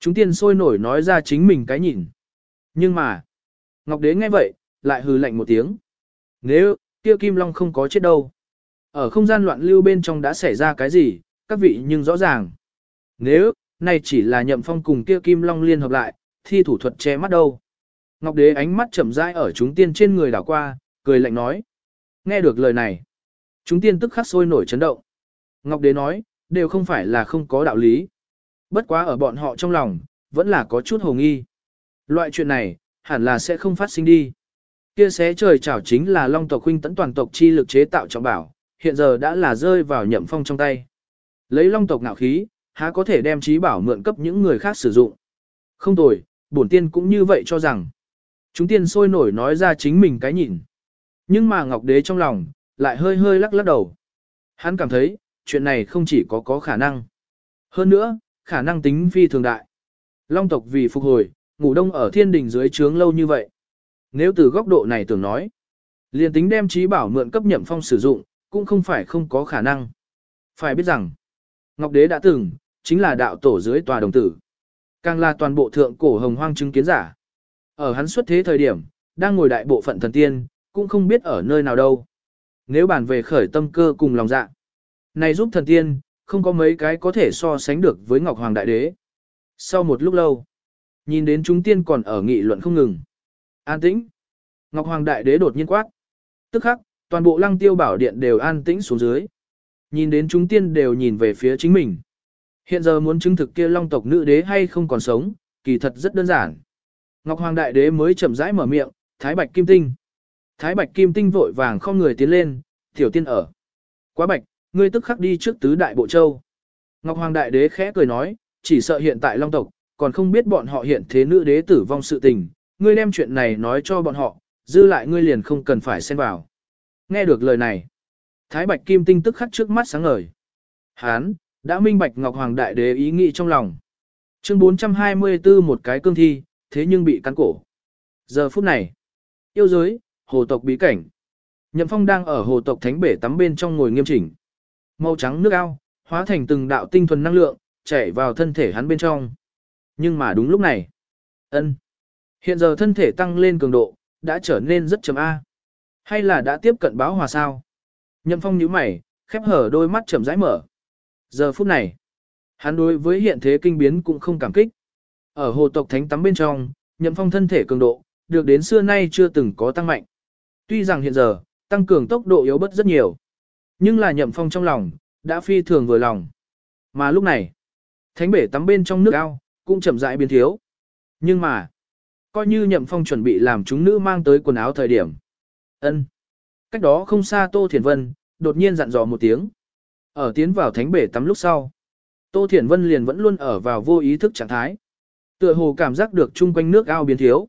Chúng tiên sôi nổi nói ra chính mình cái nhìn. Nhưng mà, Ngọc Đế nghe vậy, lại hừ lạnh một tiếng. Nếu, kia Kim Long không có chết đâu. Ở không gian loạn lưu bên trong đã xảy ra cái gì, các vị nhưng rõ ràng. Nếu, này chỉ là nhậm phong cùng kia Kim Long liên hợp lại, thi thủ thuật che mắt đâu. Ngọc Đế ánh mắt chậm rãi ở chúng tiên trên người đảo qua, cười lạnh nói. Nghe được lời này, chúng tiên tức khắc sôi nổi chấn động. Ngọc Đế nói, đều không phải là không có đạo lý. Bất quá ở bọn họ trong lòng, vẫn là có chút hồ nghi. Loại chuyện này, hẳn là sẽ không phát sinh đi. Kia xé trời chảo chính là long tộc huynh tấn toàn tộc chi lực chế tạo trọng bảo, hiện giờ đã là rơi vào nhậm phong trong tay. Lấy long tộc ngạo khí, há có thể đem trí bảo mượn cấp những người khác sử dụng. Không tồi, bổn tiên cũng như vậy cho rằng. Chúng tiên sôi nổi nói ra chính mình cái nhìn. Nhưng mà Ngọc Đế trong lòng, lại hơi hơi lắc lắc đầu. Hắn cảm thấy, chuyện này không chỉ có có khả năng. Hơn nữa, khả năng tính phi thường đại. Long tộc vì phục hồi, ngủ đông ở thiên đình dưới trướng lâu như vậy. Nếu từ góc độ này tưởng nói, liền tính đem trí bảo mượn cấp nhậm phong sử dụng, cũng không phải không có khả năng. Phải biết rằng, Ngọc Đế đã từng, chính là đạo tổ dưới tòa đồng tử. Càng là toàn bộ thượng cổ hồng hoang chứng kiến giả. Ở hắn xuất thế thời điểm, đang ngồi đại bộ phận thần tiên, cũng không biết ở nơi nào đâu. Nếu bàn về khởi tâm cơ cùng lòng dạ, này giúp thần tiên, không có mấy cái có thể so sánh được với Ngọc Hoàng Đại Đế. Sau một lúc lâu, nhìn đến chúng tiên còn ở nghị luận không ngừng. An tĩnh. Ngọc Hoàng Đại Đế đột nhiên quát. Tức khắc, toàn bộ lăng tiêu bảo điện đều an tĩnh xuống dưới. Nhìn đến chúng tiên đều nhìn về phía chính mình. Hiện giờ muốn chứng thực kia long tộc nữ đế hay không còn sống, kỳ thật rất đơn giản. Ngọc Hoàng Đại Đế mới chậm rãi mở miệng, Thái Bạch Kim Tinh. Thái Bạch Kim Tinh vội vàng không người tiến lên, tiểu tiên ở. Quá bạch, ngươi tức khắc đi trước tứ đại bộ châu. Ngọc Hoàng Đại Đế khẽ cười nói, chỉ sợ hiện tại long tộc, còn không biết bọn họ hiện thế nữ đế tử vong sự tình, ngươi đem chuyện này nói cho bọn họ, dư lại ngươi liền không cần phải xen vào. Nghe được lời này, Thái Bạch Kim Tinh tức khắc trước mắt sáng ngời. Hán, đã minh bạch Ngọc Hoàng Đại Đế ý nghĩ trong lòng. Chương 424 một cái cương thi, thế nhưng bị cắn cổ. Giờ phút này, yêu giới, hồ tộc bí cảnh. Nhậm Phong đang ở hồ tộc thánh bể tắm bên trong ngồi nghiêm chỉnh. Màu trắng nước ao, hóa thành từng đạo tinh thuần năng lượng, chảy vào thân thể hắn bên trong. Nhưng mà đúng lúc này, ân, hiện giờ thân thể tăng lên cường độ, đã trở nên rất chấm A. Hay là đã tiếp cận báo hòa sao? Nhậm Phong nhíu mày, khép hở đôi mắt chậm rãi mở. Giờ phút này, hắn đối với hiện thế kinh biến cũng không cảm kích. Ở hồ tộc thánh tắm bên trong, Nhậm Phong thân thể cường độ, được đến xưa nay chưa từng có tăng mạnh. Tuy rằng hiện giờ, tăng cường tốc độ yếu bớt rất nhiều. Nhưng là Nhậm Phong trong lòng, đã phi thường vừa lòng. Mà lúc này, thánh bể tắm bên trong nước ao, cũng chậm rãi biến thiếu. Nhưng mà, coi như Nhậm Phong chuẩn bị làm chúng nữ mang tới quần áo thời điểm. ân Cách đó không xa Tô thiển Vân, đột nhiên dặn dò một tiếng. Ở tiến vào thánh bể tắm lúc sau. Tô Thiển Vân liền vẫn luôn ở vào vô ý thức trạng thái. Tựa hồ cảm giác được chung quanh nước ao biến thiếu.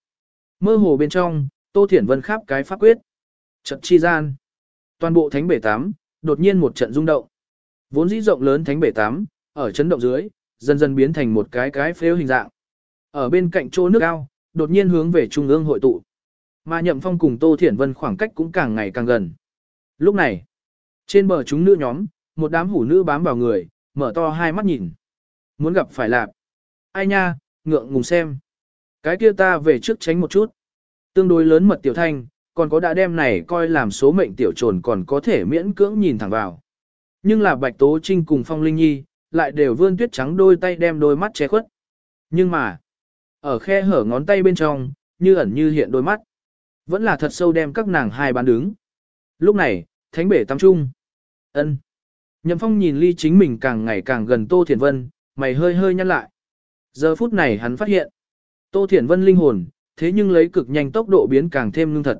Mơ hồ bên trong, Tô Thiển Vân khắp cái pháp quyết. chật chi gian. Toàn bộ thánh bể tắm đột nhiên một trận rung động. Vốn dĩ rộng lớn thánh bể tám, ở chấn động dưới, dần dần biến thành một cái cái phếu hình dạng. Ở bên cạnh chỗ nước ao, đột nhiên hướng về trung ương hội tụ. Mà Nhậm Phong cùng Tô Thiển Vân khoảng cách cũng càng ngày càng gần. Lúc này, trên bờ chúng nữ nhóm, một đám hủ nữ bám vào người, mở to hai mắt nhìn. Muốn gặp phải lạp. Ai nha, ngượng ngùng xem. Cái kia ta về trước tránh một chút. Tương đối lớn mật tiểu thanh, còn có đã đem này coi làm số mệnh tiểu trồn còn có thể miễn cưỡng nhìn thẳng vào. Nhưng là Bạch Tố Trinh cùng Phong Linh Nhi, lại đều vươn tuyết trắng đôi tay đem đôi mắt che khuất. Nhưng mà, ở khe hở ngón tay bên trong, như ẩn như hiện đôi mắt. Vẫn là thật sâu đem các nàng hai bán đứng. Lúc này, thánh bể tắm trung. ân Nhậm Phong nhìn ly chính mình càng ngày càng gần Tô Thiền Vân, mày hơi hơi nhăn lại. Giờ phút này hắn phát hiện, Tô Thiển Vân linh hồn, thế nhưng lấy cực nhanh tốc độ biến càng thêm ngưng thật.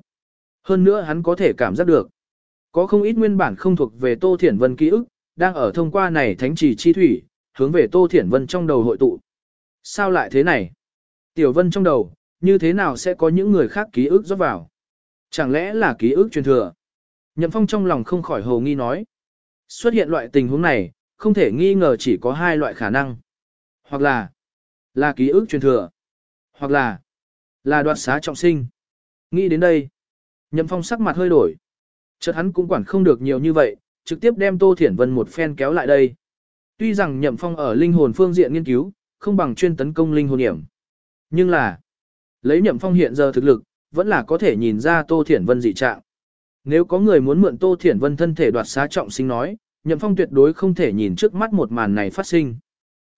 Hơn nữa hắn có thể cảm giác được, có không ít nguyên bản không thuộc về Tô Thiển Vân ký ức, đang ở thông qua này thánh trì chi thủy, hướng về Tô Thiển Vân trong đầu hội tụ. Sao lại thế này? Tiểu Vân trong đầu, như thế nào sẽ có những người khác ký ức rót vào? Chẳng lẽ là ký ức truyền thừa? Nhậm Phong trong lòng không khỏi hồ nghi nói. Xuất hiện loại tình huống này, không thể nghi ngờ chỉ có hai loại khả năng. Hoặc là, là ký ức truyền thừa. Hoặc là, là đoạt xá trọng sinh. Nghĩ đến đây. Nhậm Phong sắc mặt hơi đổi. Chợt hắn cũng quản không được nhiều như vậy, trực tiếp đem Tô Thiển Vân một phen kéo lại đây. Tuy rằng Nhậm Phong ở linh hồn phương diện nghiên cứu, không bằng chuyên tấn công linh hồn hiểm. Nhưng là, lấy Nhậm Phong hiện giờ thực lực, vẫn là có thể nhìn ra Tô Thiển Vân dị trạng. Nếu có người muốn mượn Tô Thiển Vân thân thể đoạt xá trọng sinh nói, Nhậm Phong tuyệt đối không thể nhìn trước mắt một màn này phát sinh.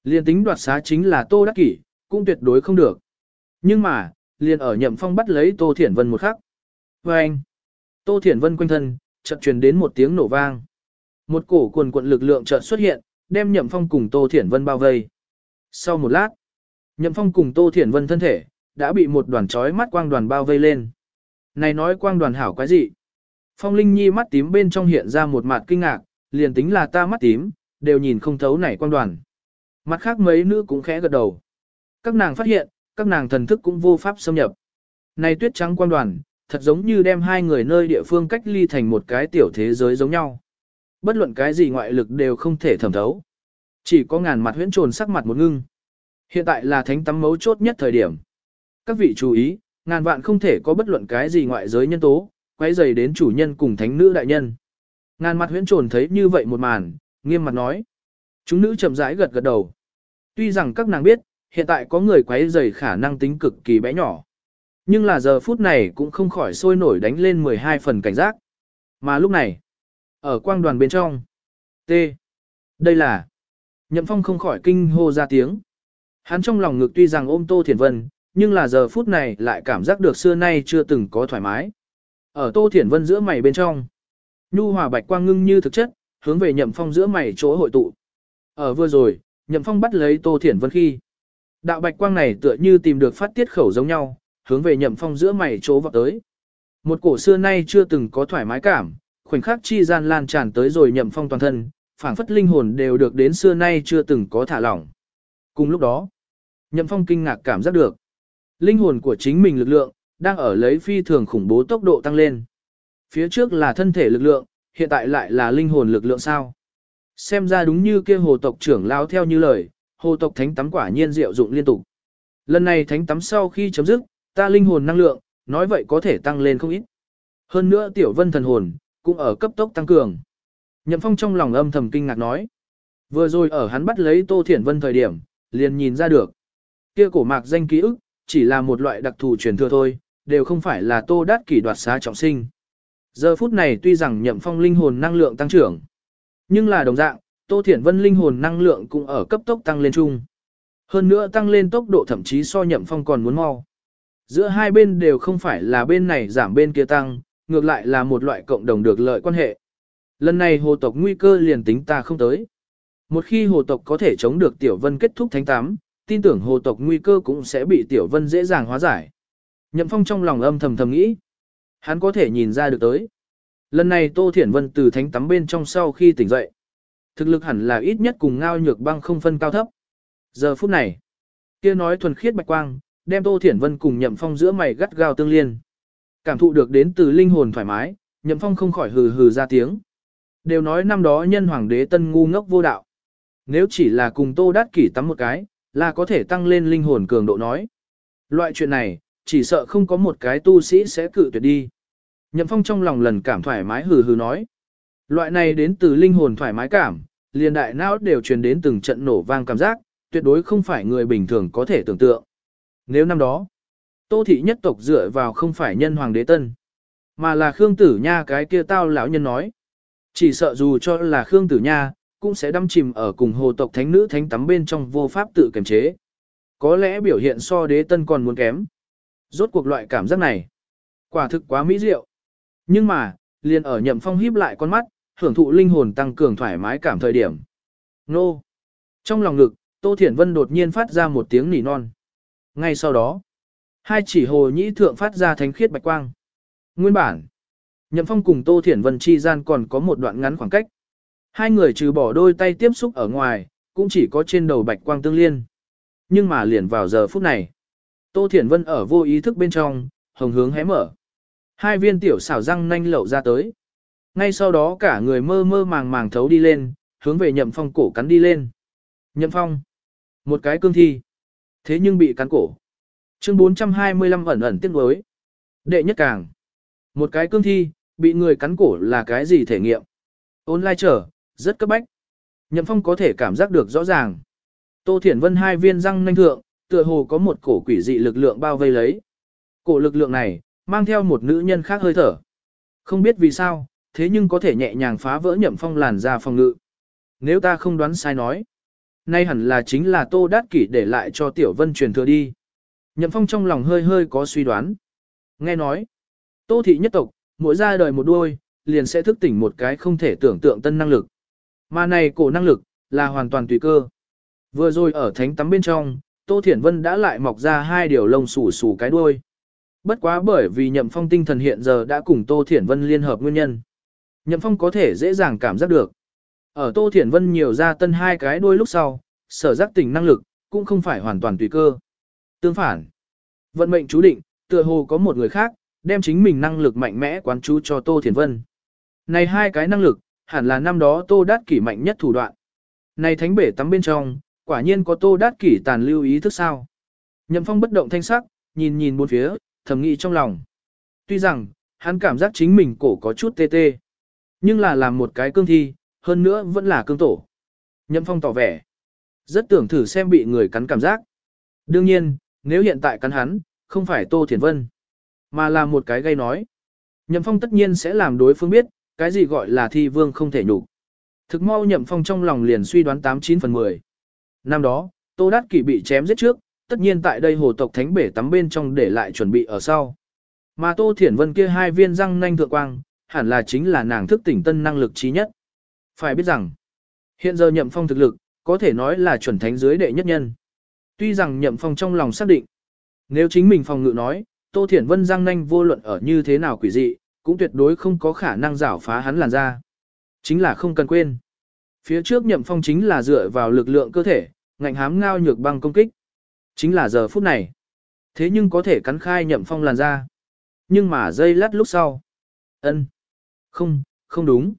Liên tính đoạt xá chính là Tô Đắc Kỷ, cũng tuyệt đối không được. Nhưng mà, liền ở Nhậm Phong bắt lấy Tô Thiển Vân một khắc. Và anh, Tô Thiển Vân quanh thân, chợt truyền đến một tiếng nổ vang. Một cổ quần quận lực lượng chợt xuất hiện, đem Nhậm Phong cùng Tô Thiển Vân bao vây. Sau một lát, Nhậm Phong cùng Tô Thiển Vân thân thể, đã bị một đoàn chói mắt quang đoàn bao vây lên. Này nói quang đoàn hảo quái gì? Phong Linh Nhi mắt tím bên trong hiện ra một mặt kinh ngạc, liền tính là ta mắt tím, đều nhìn không thấu này quang đoàn. Mặt khác mấy nữ cũng khẽ gật đầu. Các nàng phát hiện, các nàng thần thức cũng vô pháp xâm nhập. Này tuyết trắng quang đoàn, thật giống như đem hai người nơi địa phương cách ly thành một cái tiểu thế giới giống nhau. Bất luận cái gì ngoại lực đều không thể thẩm thấu. Chỉ có ngàn mặt huyễn trồn sắc mặt một ngưng. Hiện tại là thánh tắm mấu chốt nhất thời điểm. Các vị chú ý, ngàn vạn không thể có bất luận cái gì ngoại giới nhân tố, quay dày đến chủ nhân cùng thánh nữ đại nhân. Ngàn mặt huyễn trồn thấy như vậy một màn, nghiêm mặt nói. Chúng nữ chậm rãi gật gật đầu. Tuy rằng các nàng biết, hiện tại có người quấy rầy khả năng tính cực kỳ bé nhỏ. Nhưng là giờ phút này cũng không khỏi sôi nổi đánh lên 12 phần cảnh giác. Mà lúc này, ở quang đoàn bên trong, T. Đây là, Nhậm Phong không khỏi kinh hô ra tiếng. Hắn trong lòng ngực tuy rằng ôm Tô Thiển Vân, nhưng là giờ phút này lại cảm giác được xưa nay chưa từng có thoải mái. Ở Tô Thiển Vân giữa mày bên trong, nhu hòa bạch quang ngưng như thực chất, hướng về Nhậm Phong giữa mày chỗ hội tụ. Ở vừa rồi, Nhậm Phong bắt lấy Tô Thiển Vân khi, đạo bạch quang này tựa như tìm được phát tiết khẩu giống nhau, hướng về Nhậm Phong giữa mày chỗ vọt tới. Một cổ xưa nay chưa từng có thoải mái cảm, khoảnh khắc chi gian lan tràn tới rồi Nhậm Phong toàn thân, phảng phất linh hồn đều được đến xưa nay chưa từng có thả lỏng. Cùng lúc đó, Nhậm Phong kinh ngạc cảm giác được, linh hồn của chính mình lực lượng đang ở lấy phi thường khủng bố tốc độ tăng lên. Phía trước là thân thể lực lượng, hiện tại lại là linh hồn lực lượng sao? Xem ra đúng như kia hồ tộc trưởng lao theo như lời, hồ tộc thánh tắm quả nhiên diệu dụng liên tục. Lần này thánh tắm sau khi chấm dứt, ta linh hồn năng lượng, nói vậy có thể tăng lên không ít. Hơn nữa tiểu vân thần hồn, cũng ở cấp tốc tăng cường. Nhậm Phong trong lòng âm thầm kinh ngạc nói. Vừa rồi ở hắn bắt lấy Tô Thiển Vân thời điểm, liền nhìn ra được. Kia cổ mạc danh ký ức, chỉ là một loại đặc thù truyền thừa thôi, đều không phải là Tô Đát kỷ đoạt xá trọng sinh. Giờ phút này tuy rằng Nhậm Phong linh hồn năng lượng tăng trưởng, nhưng là đồng dạng, Tô Thiển Vân linh hồn năng lượng cũng ở cấp tốc tăng lên chung. Hơn nữa tăng lên tốc độ thậm chí so Nhậm Phong còn muốn mau. Giữa hai bên đều không phải là bên này giảm bên kia tăng, ngược lại là một loại cộng đồng được lợi quan hệ. Lần này hồ tộc nguy cơ liền tính ta không tới. Một khi hồ tộc có thể chống được Tiểu Vân kết thúc thánh tám, tin tưởng hồ tộc nguy cơ cũng sẽ bị Tiểu Vân dễ dàng hóa giải. Nhậm Phong trong lòng âm thầm thầm nghĩ. Hắn có thể nhìn ra được tới. Lần này Tô Thiển Vân từ thánh tắm bên trong sau khi tỉnh dậy. Thực lực hẳn là ít nhất cùng ngao nhược băng không phân cao thấp. Giờ phút này, kia nói thuần khiết bạch quang, đem Tô Thiển Vân cùng Nhậm Phong giữa mày gắt gao tương liên. Cảm thụ được đến từ linh hồn thoải mái, Nhậm Phong không khỏi hừ hừ ra tiếng. Đều nói năm đó nhân hoàng đế tân ngu ngốc vô đạo. Nếu chỉ là cùng Tô Đát Kỷ tắm một cái, là có thể tăng lên linh hồn cường độ nói. Loại chuyện này, chỉ sợ không có một cái tu sĩ sẽ cự tuyệt đi. Nhậm Phong trong lòng lần cảm thoải mái hừ hừ nói. Loại này đến từ linh hồn thoải mái cảm, liền đại não đều truyền đến từng trận nổ vang cảm giác, tuyệt đối không phải người bình thường có thể tưởng tượng. Nếu năm đó, Tô thị nhất tộc dựa vào không phải nhân hoàng đế tân, mà là Khương Tử Nha cái kia tao lão nhân nói. Chỉ sợ dù cho là Khương Tử Nha, cũng sẽ đâm chìm ở cùng hồ tộc thánh nữ thánh tắm bên trong vô pháp tự kiềm chế. Có lẽ biểu hiện so đế tân còn muốn kém. Rốt cuộc loại cảm giác này, quả thực quá mỹ diệu. Nhưng mà, liền ở nhậm phong híp lại con mắt, hưởng thụ linh hồn tăng cường thoải mái cảm thời điểm. Nô! Trong lòng ngực, Tô Thiển Vân đột nhiên phát ra một tiếng nỉ non. Ngay sau đó, hai chỉ hồ nhĩ thượng phát ra thánh khiết bạch quang. Nguyên bản, Nhậm Phong cùng Tô Thiển Vân chi gian còn có một đoạn ngắn khoảng cách. Hai người trừ bỏ đôi tay tiếp xúc ở ngoài, cũng chỉ có trên đầu bạch quang tương liên. Nhưng mà liền vào giờ phút này, Tô Thiển Vân ở vô ý thức bên trong, hồng hướng hé mở. Hai viên tiểu xảo răng nanh lậu ra tới. Ngay sau đó cả người mơ mơ màng màng thấu đi lên, hướng về Nhậm Phong cổ cắn đi lên. Nhậm Phong, một cái cương thi. Thế nhưng bị cắn cổ. Chương 425 ẩn ẩn tiếc đối. Đệ nhất càng. Một cái cương thi, bị người cắn cổ là cái gì thể nghiệm? Ôn lai trở, rất cấp bách. Nhậm Phong có thể cảm giác được rõ ràng. Tô Thiển Vân hai viên răng nanh thượng, tựa hồ có một cổ quỷ dị lực lượng bao vây lấy. Cổ lực lượng này, mang theo một nữ nhân khác hơi thở. Không biết vì sao, thế nhưng có thể nhẹ nhàng phá vỡ Nhậm Phong làn ra phòng ngự. Nếu ta không đoán sai nói, nay hẳn là chính là Tô Đát Kỷ để lại cho Tiểu Vân truyền thừa đi. Nhậm Phong trong lòng hơi hơi có suy đoán. Nghe nói, Tô thị nhất tộc, mỗi ra đời một đuôi, liền sẽ thức tỉnh một cái không thể tưởng tượng tân năng lực. Mà này cổ năng lực, là hoàn toàn tùy cơ. Vừa rồi ở thánh tắm bên trong, Tô Thiển Vân đã lại mọc ra hai điều lông xù xù cái đuôi. Bất quá bởi vì Nhậm Phong tinh thần hiện giờ đã cùng Tô Thiển Vân liên hợp nguyên nhân. Nhậm Phong có thể dễ dàng cảm giác được. Ở Tô Thiển Vân nhiều ra tân hai cái đuôi lúc sau, sở giác tỉnh năng lực, cũng không phải hoàn toàn tùy cơ. Tương phản, vận mệnh chú định, tựa hồ có một người khác, đem chính mình năng lực mạnh mẽ quán chú cho Tô Thiển Vân. Này hai cái năng lực, hẳn là năm đó Tô Đát Kỷ mạnh nhất thủ đoạn. Này thánh bể tắm bên trong, quả nhiên có Tô Đát Kỷ tàn lưu ý thức sao. Nhậm Phong bất động thanh sắc, nhìn nhìn bốn phía, thầm nghĩ trong lòng. Tuy rằng, hắn cảm giác chính mình cổ có chút tê tê. Nhưng là làm một cái cương thi, hơn nữa vẫn là cương tổ. Nhậm Phong tỏ vẻ. Rất tưởng thử xem bị người cắn cảm giác. Đương nhiên, nếu hiện tại cắn hắn, không phải Tô Thiền Vân, mà là một cái gây nói. Nhậm Phong tất nhiên sẽ làm đối phương biết, cái gì gọi là thi vương không thể nhục. Thực mau Nhậm Phong trong lòng liền suy đoán 89 phần 10. Năm đó, Tô Đát Kỷ bị chém giết trước, tất nhiên tại đây hồ tộc thánh bể tắm bên trong để lại chuẩn bị ở sau. Mà Tô Thiển Vân kia hai viên răng nanh thượng quang, hẳn là chính là nàng thức tỉnh tân năng lực trí nhất. Phải biết rằng, hiện giờ Nhậm Phong thực lực, có thể nói là chuẩn thánh dưới đệ nhất nhân. Tuy rằng Nhậm Phong trong lòng xác định, nếu chính mình phòng ngự nói, Tô Thiển Vân răng nanh vô luận ở như thế nào quỷ dị, cũng tuyệt đối không có khả năng rảo phá hắn làn ra. Chính là không cần quên. Phía trước nhậm phong chính là dựa vào lực lượng cơ thể, ngạnh hám ngao nhược băng công kích. Chính là giờ phút này. Thế nhưng có thể cắn khai nhậm phong làn ra. Nhưng mà dây lát lúc sau. ân Không, không đúng.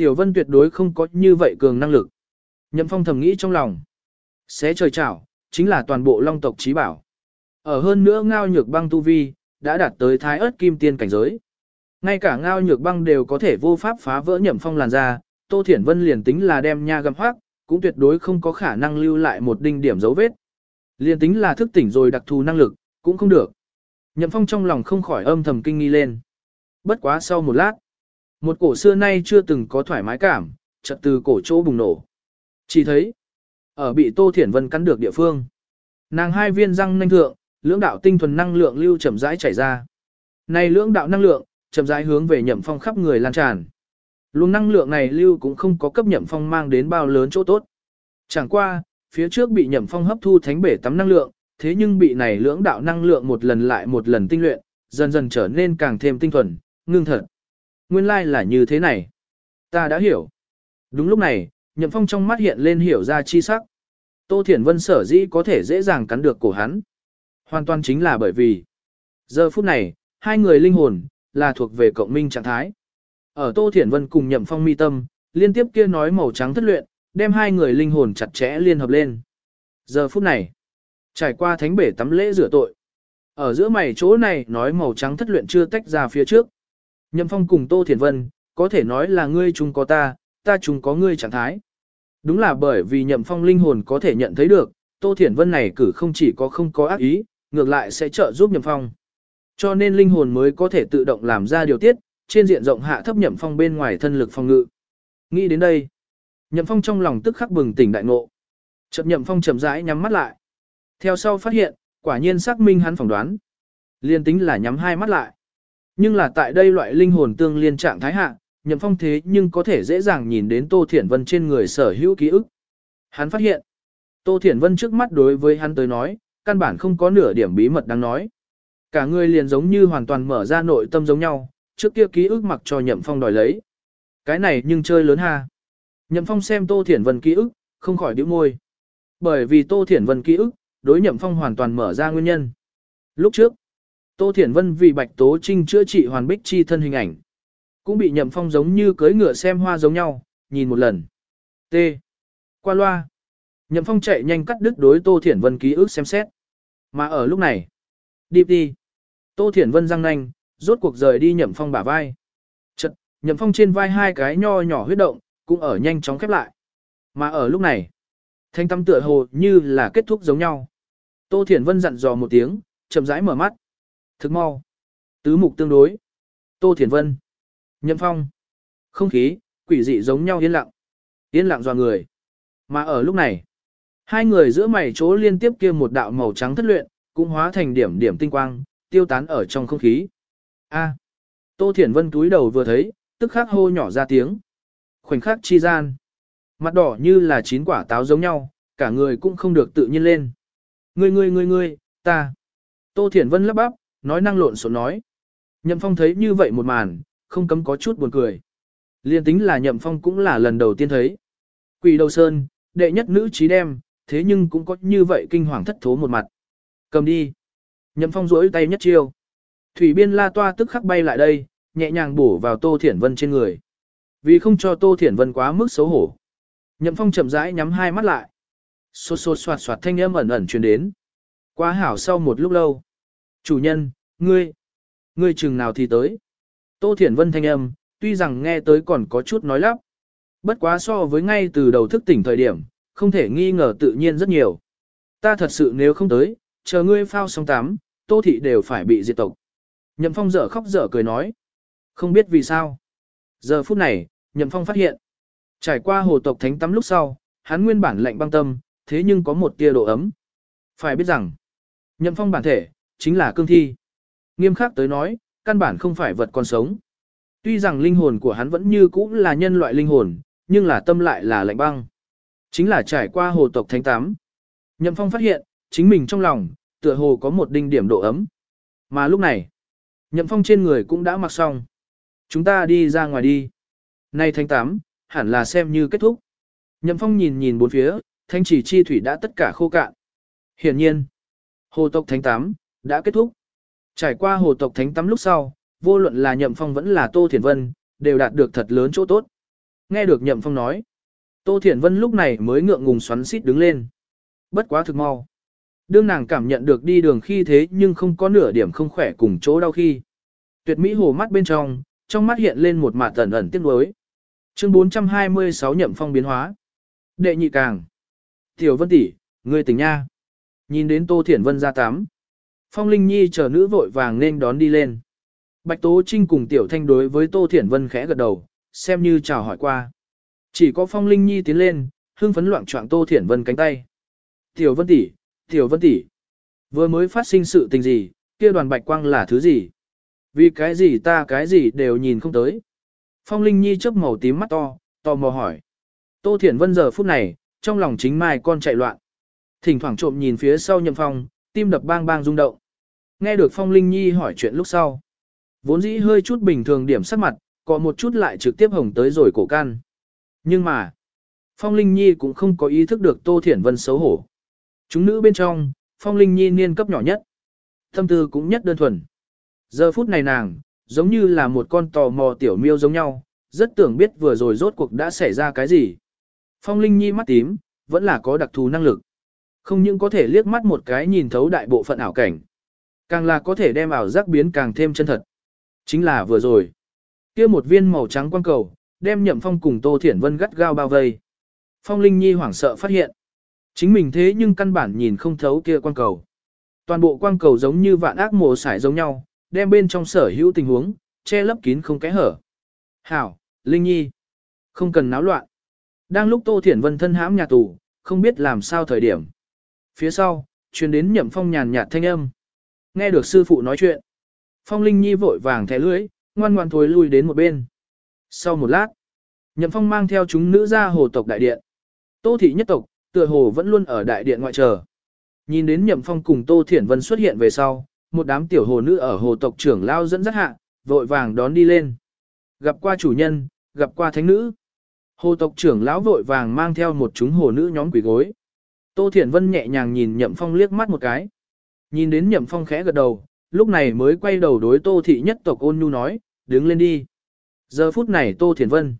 Tiểu vân tuyệt đối không có như vậy cường năng lực. Nhậm phong thầm nghĩ trong lòng. Xé trời chảo, chính là toàn bộ long tộc trí bảo. Ở hơn nữa ngao nhược băng tu vi, đã đạt tới thái ớt kim tiên cảnh giới. Ngay cả ngao nhược băng đều có thể vô pháp phá vỡ nhậm phong làn ra. Tô Thiển Vân liền tính là đem nha găm hoác, cũng tuyệt đối không có khả năng lưu lại một đinh điểm dấu vết. Liền tính là thức tỉnh rồi đặc thù năng lực, cũng không được. Nhậm phong trong lòng không khỏi âm thầm kinh nghi lên. Bất quá sau một lát, một cổ xưa nay chưa từng có thoải mái cảm, chợt từ cổ chỗ bùng nổ. Chỉ thấy, ở bị Tô Thiển Vân cắn được địa phương, nàng hai viên răng nanh thượng, lưỡng đạo tinh thuần năng lượng lưu chậm rãi chảy ra. Này lưỡng đạo năng lượng, chậm rãi hướng về nhậm phong khắp người lan tràn. Luồng năng lượng này lưu cũng không có cấp nhậm phong mang đến bao lớn chỗ tốt. Chẳng qua, phía trước bị nhậm phong hấp thu thánh bể tắm năng lượng, thế nhưng bị này lưỡng đạo năng lượng một lần lại một lần tinh luyện, dần dần trở nên càng thêm tinh thuần, ngưng thật. Nguyên lai like là như thế này. Ta đã hiểu. Đúng lúc này, nhậm phong trong mắt hiện lên hiểu ra chi sắc. Tô Thiển Vân sở dĩ có thể dễ dàng cắn được cổ hắn. Hoàn toàn chính là bởi vì, giờ phút này, hai người linh hồn, là thuộc về cộng minh trạng thái. Ở Tô Thiển Vân cùng Nhậm Phong mi tâm, liên tiếp kia nói màu trắng thất luyện, đem hai người linh hồn chặt chẽ liên hợp lên. Giờ phút này, trải qua thánh bể tắm lễ rửa tội. Ở giữa mày chỗ này nói màu trắng thất luyện chưa tách ra phía trước. Nhậm Phong cùng Tô Thiển Vân, có thể nói là ngươi chung có ta, ta chung có ngươi trạng thái. Đúng là bởi vì Nhậm Phong linh hồn có thể nhận thấy được, Tô Thiển Vân này cử không chỉ có không có ác ý, ngược lại sẽ trợ giúp Nhậm Phong. Cho nên linh hồn mới có thể tự động làm ra điều tiết, trên diện rộng hạ thấp nhậm phong bên ngoài thân lực phong ngự. Nghĩ đến đây, nhậm phong trong lòng tức khắc bừng tỉnh đại ngộ. Chậm nhậm phong chậm rãi nhắm mắt lại. Theo sau phát hiện, quả nhiên xác minh hắn phỏng đoán. Liên tính là nhắm hai mắt lại. Nhưng là tại đây loại linh hồn tương liên trạng thái hạ, nhậm phong thế nhưng có thể dễ dàng nhìn đến Tô Thiển Vân trên người sở hữu ký ức. Hắn phát hiện, Tô Thiển Vân trước mắt đối với hắn tới nói, căn bản không có nửa điểm bí mật đang nói. Cả người liền giống như hoàn toàn mở ra nội tâm giống nhau, trước kia ký ức mặc cho Nhậm Phong đòi lấy. Cái này nhưng chơi lớn ha. Nhậm Phong xem Tô Thiển Vân ký ức, không khỏi điếu môi. Bởi vì Tô Thiển Vân ký ức, đối Nhậm Phong hoàn toàn mở ra nguyên nhân. Lúc trước, Tô Thiển Vân vì Bạch Tố Trinh chữa trị hoàn bích chi thân hình ảnh. Cũng bị Nhậm Phong giống như cưới ngựa xem hoa giống nhau, nhìn một lần. T. Qua loa. Nhậm Phong chạy nhanh cắt đứt đối Tô Thiển Vân ký ức xem xét. Mà ở lúc này, đi đi. Tô Thiển Vân răng nanh, rốt cuộc rời đi nhậm phong bả vai. Chật, nhậm phong trên vai hai cái nho nhỏ huyết động, cũng ở nhanh chóng khép lại. Mà ở lúc này, thanh tâm tựa hồ như là kết thúc giống nhau. Tô Thiển Vân dặn dò một tiếng, chậm rãi mở mắt. Thức mau. Tứ mục tương đối. Tô Thiển Vân. Nhậm phong. Không khí, quỷ dị giống nhau yên lặng. Yên lặng dò người. Mà ở lúc này, hai người giữa mày chỗ liên tiếp kia một đạo màu trắng thất luyện, cũng hóa thành điểm điểm tinh quang, tiêu tán ở trong không khí. A. Tô Thiển Vân túi đầu vừa thấy, tức khắc hô nhỏ ra tiếng. Khoảnh khắc chi gian. Mặt đỏ như là chín quả táo giống nhau, cả người cũng không được tự nhiên lên. Ngươi ngươi ngươi ngươi, ta. Tô Thiển Vân lắp bắp, nói năng lộn xộn nói. Nhậm Phong thấy như vậy một màn, không cấm có chút buồn cười. Liên tính là Nhậm Phong cũng là lần đầu tiên thấy. Quỷ đầu sơn, đệ nhất nữ trí đem, thế nhưng cũng có như vậy kinh hoàng thất thố một mặt. Cầm đi. Nhậm Phong rỗi tay nhất chiêu. Thủy biên la toa tức khắc bay lại đây, nhẹ nhàng bổ vào Tô Thiển Vân trên người. Vì không cho Tô Thiển Vân quá mức xấu hổ. Nhậm Phong chậm rãi nhắm hai mắt lại. Xô xô soạt soạt thanh âm ẩn ẩn truyền đến. Quá hảo sau một lúc lâu. Chủ nhân, ngươi, ngươi chừng nào thì tới. Tô Thiển Vân thanh âm, tuy rằng nghe tới còn có chút nói lắp. Bất quá so với ngay từ đầu thức tỉnh thời điểm, không thể nghi ngờ tự nhiên rất nhiều. Ta thật sự nếu không tới, chờ ngươi phao xong tắm, Tô Thị đều phải bị diệt tộc. Nhậm Phong dở khóc dở cười nói. Không biết vì sao. Giờ phút này, Nhậm Phong phát hiện. Trải qua hồ tộc thánh tắm lúc sau, hắn nguyên bản lạnh băng tâm, thế nhưng có một tia độ ấm. Phải biết rằng, Nhậm Phong bản thể, chính là cương thi. Nghiêm khắc tới nói, căn bản không phải vật còn sống. Tuy rằng linh hồn của hắn vẫn như cũ là nhân loại linh hồn, nhưng là tâm lại là lạnh băng. Chính là trải qua hồ tộc thánh tám. Nhậm Phong phát hiện, chính mình trong lòng, tựa hồ có một đinh điểm độ ấm. Mà lúc này, Nhậm Phong trên người cũng đã mặc xong. Chúng ta đi ra ngoài đi. Nay thánh tám, hẳn là xem như kết thúc. Nhậm Phong nhìn nhìn bốn phía, thanh chỉ chi thủy đã tất cả khô cạn. Hiển nhiên, hồ tộc thánh tám, đã kết thúc. Trải qua hồ tộc thánh tắm lúc sau, vô luận là Nhậm Phong vẫn là Tô Thiển Vân, đều đạt được thật lớn chỗ tốt. Nghe được Nhậm Phong nói, Tô Thiển Vân lúc này mới ngượng ngùng xoắn xít đứng lên. Bất quá thực mau. Đương nàng cảm nhận được đi đường khi thế nhưng không có nửa điểm không khỏe cùng chỗ đau khi. Tuyệt mỹ hồ mắt bên trong, trong mắt hiện lên một mạt ẩn ẩn tiếc nuối. Chương 426 Nhậm Phong biến hóa. Đệ nhị càng. Tiểu Vân tỷ, ngươi tỉnh nha. Nhìn đến Tô Thiển Vân ra tắm. Phong Linh Nhi chờ nữ vội vàng nên đón đi lên. Bạch Tố Trinh cùng Tiểu Thanh đối với Tô Thiển Vân khẽ gật đầu, xem như chào hỏi qua. Chỉ có Phong Linh Nhi tiến lên, hương phấn loạn choạng Tô Thiển Vân cánh tay. Tiểu Vân tỷ, Tiểu Vân tỷ, vừa mới phát sinh sự tình gì, kia đoàn bạch quang là thứ gì? Vì cái gì ta cái gì đều nhìn không tới. Phong Linh Nhi chớp màu tím mắt to, tò mò hỏi. Tô Thiển Vân giờ phút này, trong lòng chính mai con chạy loạn. Thỉnh thoảng trộm nhìn phía sau nhậm phong, tim đập bang bang rung động. Nghe được Phong Linh Nhi hỏi chuyện lúc sau. Vốn dĩ hơi chút bình thường điểm sắc mặt, có một chút lại trực tiếp hồng tới rồi cổ can. Nhưng mà, Phong Linh Nhi cũng không có ý thức được Tô Thiển Vân xấu hổ. Chúng nữ bên trong, Phong Linh Nhi niên cấp nhỏ nhất. Tâm tư cũng nhất đơn thuần. Giờ phút này nàng, giống như là một con tò mò tiểu miêu giống nhau, rất tưởng biết vừa rồi rốt cuộc đã xảy ra cái gì. Phong Linh Nhi mắt tím, vẫn là có đặc thù năng lực. Không những có thể liếc mắt một cái nhìn thấu đại bộ phận ảo cảnh, càng là có thể đem ảo giác biến càng thêm chân thật. Chính là vừa rồi, kia một viên màu trắng quang cầu, đem Nhậm Phong cùng Tô Thiển Vân gắt gao bao vây. Phong Linh Nhi hoảng sợ phát hiện, chính mình thế nhưng căn bản nhìn không thấu kia quang cầu. Toàn bộ quang cầu giống như vạn ác mồ sải giống nhau, đem bên trong sở hữu tình huống, che lấp kín không kẽ hở. Hảo, Linh Nhi, không cần náo loạn. Đang lúc Tô Thiển Vân thân hãm nhà tù, không biết làm sao thời điểm. Phía sau, truyền đến nhậm phong nhàn nhạt thanh âm. Nghe được sư phụ nói chuyện. Phong Linh Nhi vội vàng thẻ lưới, ngoan ngoan thối lui đến một bên. Sau một lát, nhậm phong mang theo chúng nữ ra hồ tộc đại điện. Tô thị nhất tộc, tựa hồ vẫn luôn ở đại điện ngoại chờ. Nhìn đến nhậm phong cùng Tô Thiển Vân xuất hiện về sau, một đám tiểu hồ nữ ở hồ tộc trưởng lao dẫn dắt hạ, vội vàng đón đi lên. Gặp qua chủ nhân, gặp qua thánh nữ. Hồ tộc trưởng lão vội vàng mang theo một chúng hồ nữ nhóm quỷ gối. Tô Thiển Vân nhẹ nhàng nhìn Nhậm Phong liếc mắt một cái. Nhìn đến Nhậm Phong khẽ gật đầu, lúc này mới quay đầu đối Tô Thị nhất tộc ôn nhu nói, đứng lên đi. Giờ phút này Tô Thiển Vân,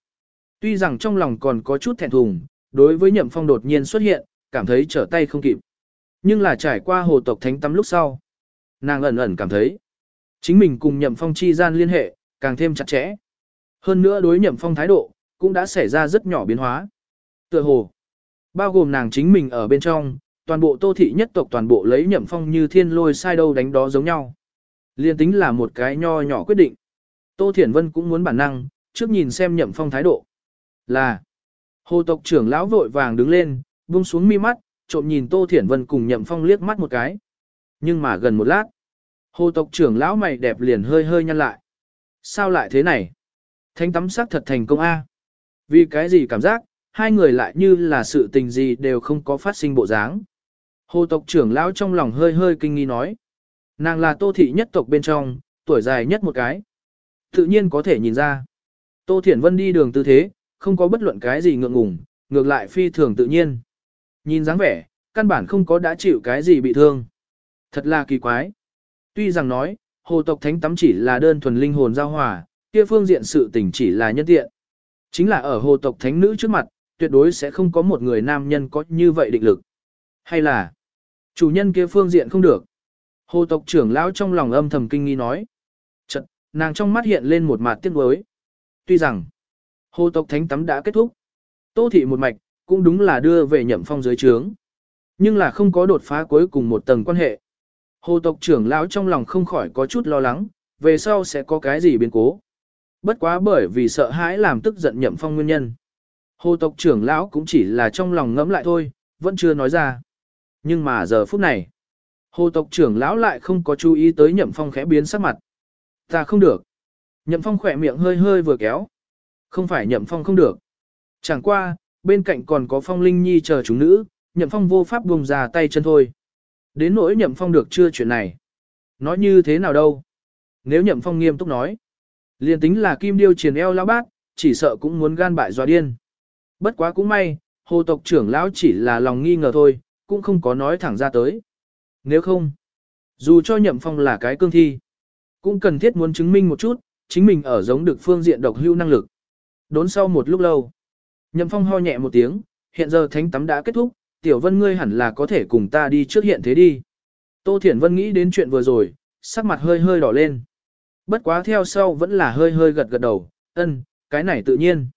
tuy rằng trong lòng còn có chút thẹn thùng, đối với Nhậm Phong đột nhiên xuất hiện, cảm thấy trở tay không kịp. Nhưng là trải qua hồ tộc thánh tắm lúc sau. Nàng ẩn ẩn cảm thấy, Chính mình cùng nhậm phong chi gian liên hệ, càng thêm chặt chẽ. Hơn nữa đối nhậm phong thái độ, cũng đã xảy ra rất nhỏ biến hóa. Tựa hồ, bao gồm nàng chính mình ở bên trong, toàn bộ tô thị nhất tộc toàn bộ lấy nhậm phong như thiên lôi sai đâu đánh đó giống nhau. Liên tính là một cái nho nhỏ quyết định. Tô Thiển Vân cũng muốn bản năng, trước nhìn xem nhậm phong thái độ. Là, hồ tộc trưởng lão vội vàng đứng lên, buông xuống mi mắt, trộm nhìn Tô Thiển Vân cùng nhậm phong liếc mắt một cái. Nhưng mà gần một lát, hồ tộc trưởng lão mày đẹp liền hơi hơi nhăn lại. Sao lại thế này? Thánh tắm sắc thật thành công A. Vì cái gì cảm giác, hai người lại như là sự tình gì đều không có phát sinh bộ dáng. Hồ tộc trưởng lão trong lòng hơi hơi kinh nghi nói. Nàng là tô thị nhất tộc bên trong, tuổi dài nhất một cái. Tự nhiên có thể nhìn ra. Tô Thiển Vân đi đường tư thế, không có bất luận cái gì ngượng ngùng, ngược lại phi thường tự nhiên. Nhìn dáng vẻ, căn bản không có đã chịu cái gì bị thương. Thật là kỳ quái. Tuy rằng nói, hồ tộc thánh tắm chỉ là đơn thuần linh hồn giao hòa, kia phương diện sự tình chỉ là nhân tiện. Chính là ở hồ tộc thánh nữ trước mặt, tuyệt đối sẽ không có một người nam nhân có như vậy định lực. Hay là, chủ nhân kia phương diện không được. Hồ tộc trưởng lão trong lòng âm thầm kinh nghi nói. Chật, nàng trong mắt hiện lên một mặt tiếc nuối. Tuy rằng, hồ tộc thánh tắm đã kết thúc. Tô thị một mạch, cũng đúng là đưa về nhậm phong dưới trướng. Nhưng là không có đột phá cuối cùng một tầng quan hệ. Hồ tộc trưởng lão trong lòng không khỏi có chút lo lắng, về sau sẽ có cái gì biến cố. Bất quá bởi vì sợ hãi làm tức giận nhậm phong nguyên nhân. Hồ tộc trưởng lão cũng chỉ là trong lòng ngẫm lại thôi, vẫn chưa nói ra. Nhưng mà giờ phút này, hồ tộc trưởng lão lại không có chú ý tới nhậm phong khẽ biến sắc mặt. Ta không được. Nhậm phong khỏe miệng hơi hơi vừa kéo. Không phải nhậm phong không được. Chẳng qua, bên cạnh còn có phong linh nhi chờ chúng nữ, nhậm phong vô pháp buông ra tay chân thôi. Đến nỗi nhậm phong được chưa chuyện này. Nói như thế nào đâu. Nếu nhậm phong nghiêm túc nói. liền tính là kim điêu triền eo lão bác, chỉ sợ cũng muốn gan bại dọa điên. Bất quá cũng may, hồ tộc trưởng lão chỉ là lòng nghi ngờ thôi, cũng không có nói thẳng ra tới. Nếu không, dù cho nhậm phong là cái cương thi, cũng cần thiết muốn chứng minh một chút, chính mình ở giống được phương diện độc hưu năng lực. Đốn sau một lúc lâu, nhậm phong ho nhẹ một tiếng, hiện giờ thánh tắm đã kết thúc, tiểu vân ngươi hẳn là có thể cùng ta đi trước hiện thế đi. Tô Thiển Vân nghĩ đến chuyện vừa rồi, sắc mặt hơi hơi đỏ lên. Bất quá theo sau vẫn là hơi hơi gật gật đầu, ân, cái này tự nhiên.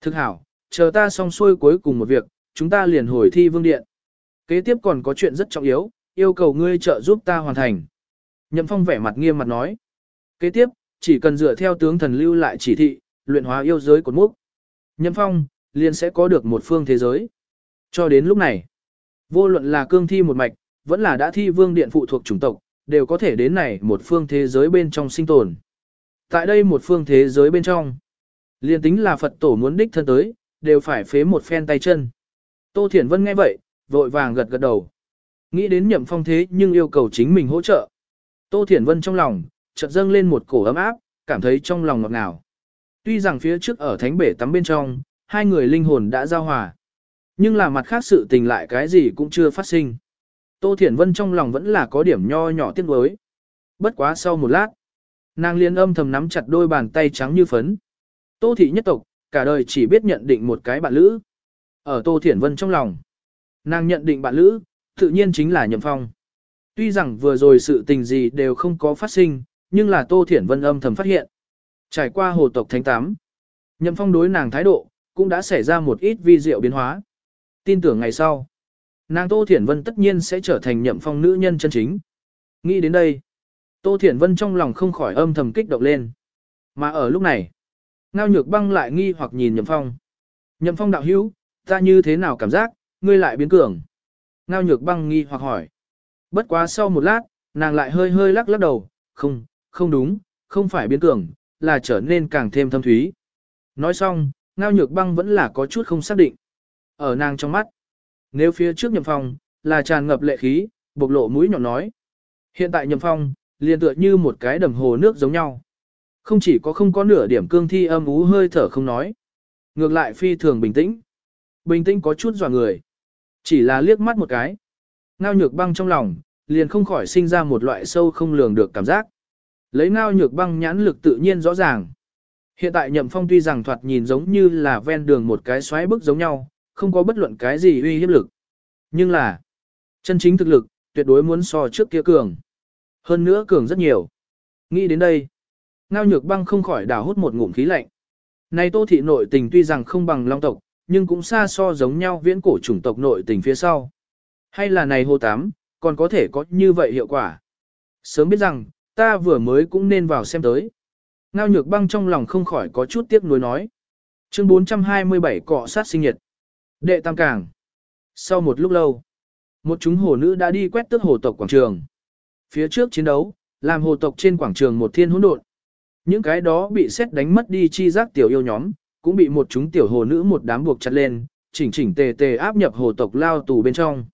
Thực hảo, chờ ta xong xuôi cuối cùng một việc, chúng ta liền hồi thi vương điện. Kế tiếp còn có chuyện rất trọng yếu, yêu cầu ngươi trợ giúp ta hoàn thành. Nhậm Phong vẻ mặt nghiêm mặt nói. Kế tiếp, chỉ cần dựa theo tướng thần lưu lại chỉ thị, luyện hóa yêu giới cột mốc. Nhậm Phong, liền sẽ có được một phương thế giới. Cho đến lúc này, vô luận là cương thi một mạch, vẫn là đã thi vương điện phụ thuộc chủng tộc, đều có thể đến này một phương thế giới bên trong sinh tồn. Tại đây một phương thế giới bên trong, liền tính là Phật tổ muốn đích thân tới, đều phải phế một phen tay chân. Tô Thiển Vân nghe vậy, vội vàng gật gật đầu. Nghĩ đến nhậm phong thế nhưng yêu cầu chính mình hỗ trợ. Tô Thiển Vân trong lòng, chợt dâng lên một cổ ấm áp, cảm thấy trong lòng ngọt ngào. Tuy rằng phía trước ở thánh bể tắm bên trong, hai người linh hồn đã giao hòa. Nhưng là mặt khác sự tình lại cái gì cũng chưa phát sinh. Tô Thiển Vân trong lòng vẫn là có điểm nho nhỏ tiếc nuối. Bất quá sau một lát, nàng liên âm thầm nắm chặt đôi bàn tay trắng như phấn. Tô thị nhất tộc, cả đời chỉ biết nhận định một cái bạn lữ. Ở Tô Thiển Vân trong lòng, nàng nhận định bạn lữ, tự nhiên chính là Nhậm Phong. Tuy rằng vừa rồi sự tình gì đều không có phát sinh, nhưng là Tô Thiển Vân âm thầm phát hiện. Trải qua hồ tộc thánh tám, Nhậm Phong đối nàng thái độ, cũng đã xảy ra một ít vi diệu biến hóa. Tin tưởng ngày sau, nàng Tô Thiển Vân tất nhiên sẽ trở thành Nhậm Phong nữ nhân chân chính. Nghĩ đến đây, Tô Thiển Vân trong lòng không khỏi âm thầm kích động lên. Mà ở lúc này, Ngao Nhược Băng lại nghi hoặc nhìn Nhậm Phong. Nhậm Phong đạo hữu, ta như thế nào cảm giác, ngươi lại biến cường. Ngao Nhược Băng nghi hoặc hỏi. Bất quá sau một lát, nàng lại hơi hơi lắc lắc đầu, không, không đúng, không phải biến cường, là trở nên càng thêm thâm thúy. Nói xong, Ngao Nhược Băng vẫn là có chút không xác định. Ở nàng trong mắt, nếu phía trước Nhậm Phong là tràn ngập lệ khí, bộc lộ mũi nhọn nói. Hiện tại Nhậm Phong, liền tựa như một cái đầm hồ nước giống nhau. Không chỉ có không có nửa điểm cương thi âm ú hơi thở không nói. Ngược lại phi thường bình tĩnh. Bình tĩnh có chút dò người. Chỉ là liếc mắt một cái. Ngao nhược băng trong lòng, liền không khỏi sinh ra một loại sâu không lường được cảm giác. Lấy ngao nhược băng nhãn lực tự nhiên rõ ràng. Hiện tại nhậm phong tuy rằng thoạt nhìn giống như là ven đường một cái xoáy bức giống nhau, không có bất luận cái gì uy hiếp lực. Nhưng là, chân chính thực lực, tuyệt đối muốn so trước kia cường. Hơn nữa cường rất nhiều. Nghĩ đến đây, ngao nhược băng không khỏi đào hút một ngụm khí lạnh. Này tô thị nội tình tuy rằng không bằng long tộc, nhưng cũng xa so giống nhau viễn cổ chủng tộc nội tình phía sau. Hay là này hồ tám, còn có thể có như vậy hiệu quả. Sớm biết rằng, ta vừa mới cũng nên vào xem tới. Ngao nhược băng trong lòng không khỏi có chút tiếc nuối nói. Chương 427 cọ sát sinh nhật. Đệ tam càng. Sau một lúc lâu, một chúng hồ nữ đã đi quét tước hồ tộc quảng trường. Phía trước chiến đấu, làm hồ tộc trên quảng trường một thiên hỗn độn. Những cái đó bị xét đánh mất đi chi giác tiểu yêu nhóm, cũng bị một chúng tiểu hồ nữ một đám buộc chặt lên, chỉnh chỉnh tề tề áp nhập hồ tộc lao tù bên trong.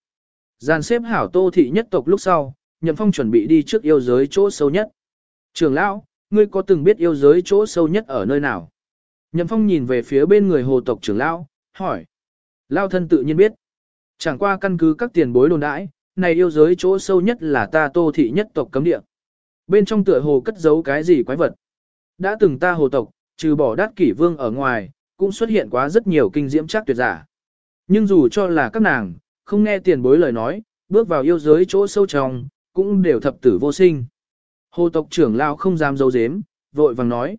Gian xếp hảo tô thị nhất tộc lúc sau, Nhậm Phong chuẩn bị đi trước yêu giới chỗ sâu nhất. Trường lão, ngươi có từng biết yêu giới chỗ sâu nhất ở nơi nào? Nhậm Phong nhìn về phía bên người hồ tộc trưởng lão, hỏi. Lao thân tự nhiên biết. Chẳng qua căn cứ các tiền bối đồn đãi, này yêu giới chỗ sâu nhất là ta tô thị nhất tộc cấm địa. Bên trong tựa hồ cất giấu cái gì quái vật. Đã từng ta hồ tộc, trừ bỏ đát kỷ vương ở ngoài, cũng xuất hiện quá rất nhiều kinh diễm chắc tuyệt giả. Nhưng dù cho là các nàng, không nghe tiền bối lời nói, bước vào yêu giới chỗ sâu trong, cũng đều thập tử vô sinh. Hồ tộc trưởng lao không dám dấu dếm, vội vàng nói.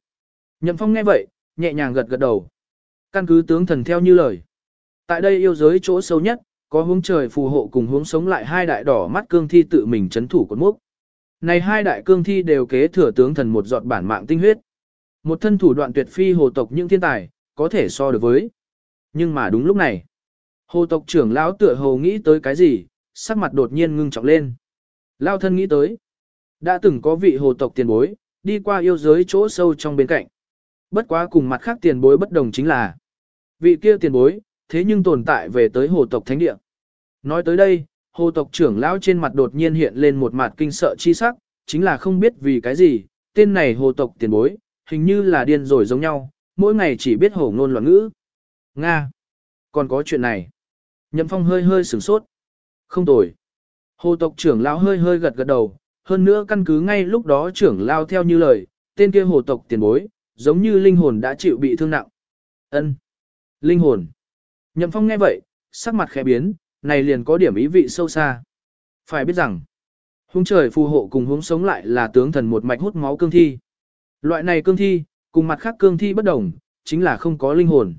Nhậm phong nghe vậy, nhẹ nhàng gật gật đầu. Căn cứ tướng thần theo như lời. Tại đây yêu giới chỗ sâu nhất, có hướng trời phù hộ cùng hướng sống lại hai đại đỏ mắt cương thi tự mình chấn thủ cột mốc. Này hai đại cương thi đều kế thừa tướng thần một giọt bản mạng tinh huyết. Một thân thủ đoạn tuyệt phi hồ tộc những thiên tài, có thể so được với. Nhưng mà đúng lúc này, hồ tộc trưởng lão tựa hồ nghĩ tới cái gì, sắc mặt đột nhiên ngưng trọng lên. Lao thân nghĩ tới, đã từng có vị hồ tộc tiền bối, đi qua yêu giới chỗ sâu trong bên cạnh. Bất quá cùng mặt khác tiền bối bất đồng chính là, vị kia tiền bối, thế nhưng tồn tại về tới hồ tộc thánh địa. Nói tới đây, hồ tộc trưởng lão trên mặt đột nhiên hiện lên một mặt kinh sợ chi sắc, chính là không biết vì cái gì, tên này hồ tộc tiền bối, hình như là điên rồi giống nhau, mỗi ngày chỉ biết hổ ngôn loạn ngữ. Nga! Còn có chuyện này. Nhậm phong hơi hơi sửng sốt. Không tồi. Hồ tộc trưởng lão hơi hơi gật gật đầu, hơn nữa căn cứ ngay lúc đó trưởng lao theo như lời, tên kia hồ tộc tiền bối, giống như linh hồn đã chịu bị thương nặng. Ân, Linh hồn. Nhậm phong nghe vậy, sắc mặt khẽ biến, này liền có điểm ý vị sâu xa. Phải biết rằng, hướng trời phù hộ cùng hướng sống lại là tướng thần một mạch hút máu cương thi. Loại này cương thi, cùng mặt khác cương thi bất đồng, chính là không có linh hồn.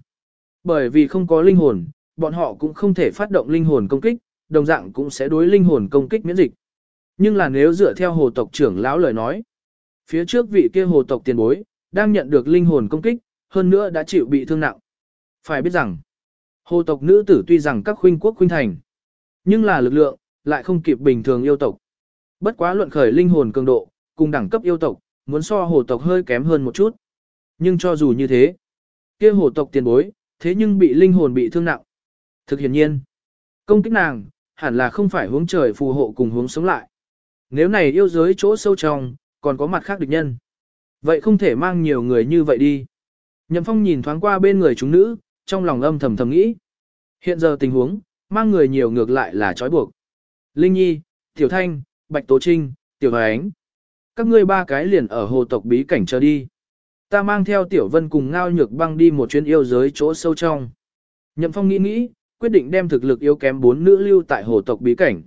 Bởi vì không có linh hồn, bọn họ cũng không thể phát động linh hồn công kích, đồng dạng cũng sẽ đối linh hồn công kích miễn dịch. Nhưng là nếu dựa theo hồ tộc trưởng lão lời nói, phía trước vị kia hồ tộc tiền bối, đang nhận được linh hồn công kích, hơn nữa đã chịu bị thương nặng. Phải biết rằng, hồ tộc nữ tử tuy rằng các khuynh quốc khuynh thành, nhưng là lực lượng, lại không kịp bình thường yêu tộc. Bất quá luận khởi linh hồn cường độ, cùng đẳng cấp yêu tộc, muốn so hồ tộc hơi kém hơn một chút. Nhưng cho dù như thế, kia hồ tộc tiền bối, thế nhưng bị linh hồn bị thương nặng. Thực hiện nhiên, công kích nàng, hẳn là không phải hướng trời phù hộ cùng hướng sống lại. Nếu này yêu giới chỗ sâu trong, còn có mặt khác địch nhân. Vậy không thể mang nhiều người như vậy đi. Nhậm phong nhìn thoáng qua bên người chúng nữ, trong lòng âm thầm thầm nghĩ. Hiện giờ tình huống, mang người nhiều ngược lại là trói buộc. Linh Nhi, Tiểu Thanh, Bạch Tố Trinh, Tiểu Hoài Ánh. Các ngươi ba cái liền ở hồ tộc bí cảnh chờ đi. Ta mang theo Tiểu Vân cùng Ngao Nhược băng đi một chuyến yêu giới chỗ sâu trong. Nhậm Phong nghĩ nghĩ, quyết định đem thực lực yếu kém bốn nữ lưu tại hồ tộc bí cảnh.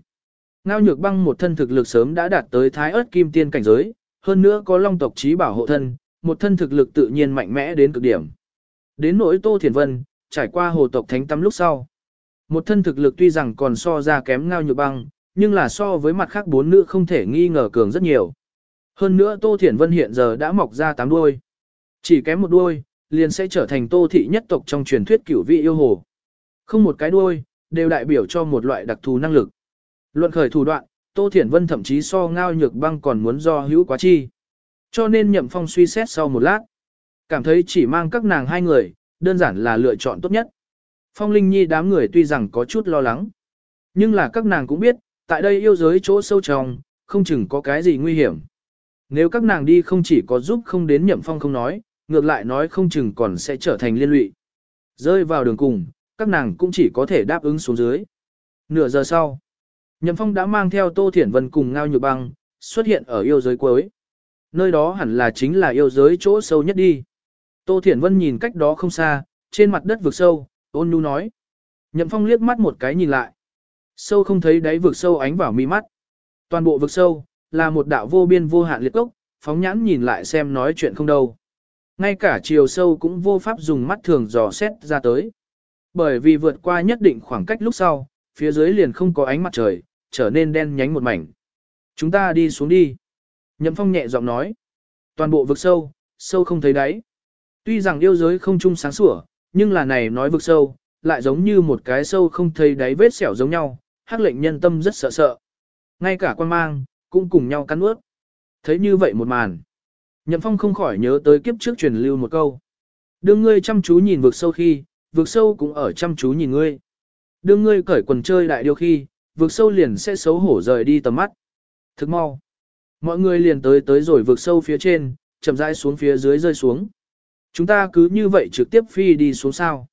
Ngao Nhược băng một thân thực lực sớm đã đạt tới thái ớt kim tiên cảnh giới, hơn nữa có long tộc trí bảo hộ thân, một thân thực lực tự nhiên mạnh mẽ đến cực điểm. Đến nỗi Tô Thiền Vân, trải qua hồ tộc thánh tắm lúc sau. Một thân thực lực tuy rằng còn so ra kém ngao nhược băng, nhưng là so với mặt khác bốn nữ không thể nghi ngờ cường rất nhiều. Hơn nữa Tô Thiển Vân hiện giờ đã mọc ra tám đuôi. Chỉ kém một đuôi, liền sẽ trở thành Tô Thị nhất tộc trong truyền thuyết cửu vị yêu hồ. Không một cái đuôi, đều đại biểu cho một loại đặc thù năng lực. Luận khởi thủ đoạn, Tô Thiển Vân thậm chí so ngao nhược băng còn muốn do hữu quá chi. Cho nên Nhậm Phong suy xét sau một lát. Cảm thấy chỉ mang các nàng hai người, đơn giản là lựa chọn tốt nhất. Phong Linh Nhi đám người tuy rằng có chút lo lắng. Nhưng là các nàng cũng biết, tại đây yêu giới chỗ sâu trong, không chừng có cái gì nguy hiểm. Nếu các nàng đi không chỉ có giúp không đến Nhậm Phong không nói, ngược lại nói không chừng còn sẽ trở thành liên lụy. Rơi vào đường cùng, các nàng cũng chỉ có thể đáp ứng xuống dưới. Nửa giờ sau, Nhậm Phong đã mang theo Tô Thiển Vân cùng Ngao Nhược Băng, xuất hiện ở yêu giới cuối. Nơi đó hẳn là chính là yêu giới chỗ sâu nhất đi. Tô Thiển Vân nhìn cách đó không xa, trên mặt đất vực sâu, ôn nhu nói. Nhậm Phong liếc mắt một cái nhìn lại. Sâu không thấy đáy vực sâu ánh vào mi mắt. Toàn bộ vực sâu, là một đạo vô biên vô hạn liệt cốc, phóng nhãn nhìn lại xem nói chuyện không đâu. Ngay cả chiều sâu cũng vô pháp dùng mắt thường dò xét ra tới. Bởi vì vượt qua nhất định khoảng cách lúc sau, phía dưới liền không có ánh mặt trời, trở nên đen nhánh một mảnh. Chúng ta đi xuống đi. Nhậm phong nhẹ giọng nói. Toàn bộ vực sâu, sâu không thấy đáy. Tuy rằng yêu giới không chung sáng sủa, nhưng là này nói vực sâu, lại giống như một cái sâu không thấy đáy vết sẹo giống nhau, hắc lệnh nhân tâm rất sợ sợ. Ngay cả quan mang, cũng cùng nhau cắn ướt. Thấy như vậy một màn. Nhậm phong không khỏi nhớ tới kiếp trước truyền lưu một câu. Đương ngươi chăm chú nhìn vực sâu khi, vực sâu cũng ở chăm chú nhìn ngươi. Đương ngươi cởi quần chơi đại điều khi, vực sâu liền sẽ xấu hổ rời đi tầm mắt. Thức mau. Mọi người liền tới tới rồi vực sâu phía trên, chậm rãi xuống phía dưới rơi xuống. Chúng ta cứ như vậy trực tiếp phi đi xuống sao.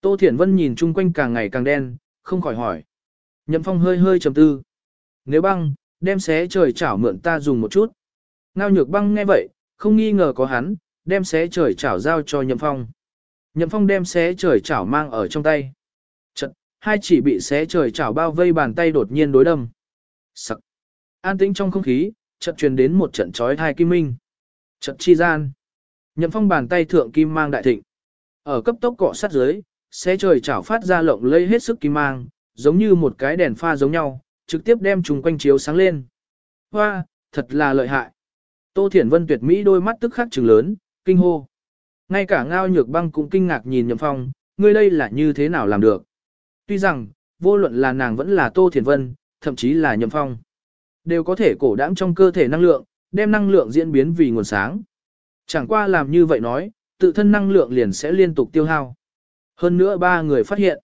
Tô Thiển Vân nhìn chung quanh càng ngày càng đen, không khỏi hỏi. Nhậm Phong hơi hơi trầm tư. Nếu băng, đem xé trời chảo mượn ta dùng một chút. Ngao nhược băng nghe vậy, không nghi ngờ có hắn, đem xé trời chảo giao cho Nhậm Phong. Nhậm Phong đem xé trời chảo mang ở trong tay. Chật, hai chỉ bị xé trời chảo bao vây bàn tay đột nhiên đối đâm. Sặc. An tĩnh trong không khí, chợt truyền đến một trận chói thai kim minh. Chợt chi gian. Nhậm Phong bàn tay thượng kim mang đại thịnh. Ở cấp tốc cọ sát dưới, xe trời chảo phát ra lộng lây hết sức kim mang, giống như một cái đèn pha giống nhau, trực tiếp đem chúng quanh chiếu sáng lên. Hoa, thật là lợi hại. Tô Thiển Vân tuyệt mỹ đôi mắt tức khắc trừng lớn, kinh hô. Ngay cả ngao nhược băng cũng kinh ngạc nhìn Nhậm Phong, ngươi đây là như thế nào làm được. Tuy rằng, vô luận là nàng vẫn là Tô Thiển Vân, thậm chí là Nhậm Phong, đều có thể cổ đãng trong cơ thể năng lượng, đem năng lượng diễn biến vì nguồn sáng. Chẳng qua làm như vậy nói, tự thân năng lượng liền sẽ liên tục tiêu hao. Hơn nữa ba người phát hiện,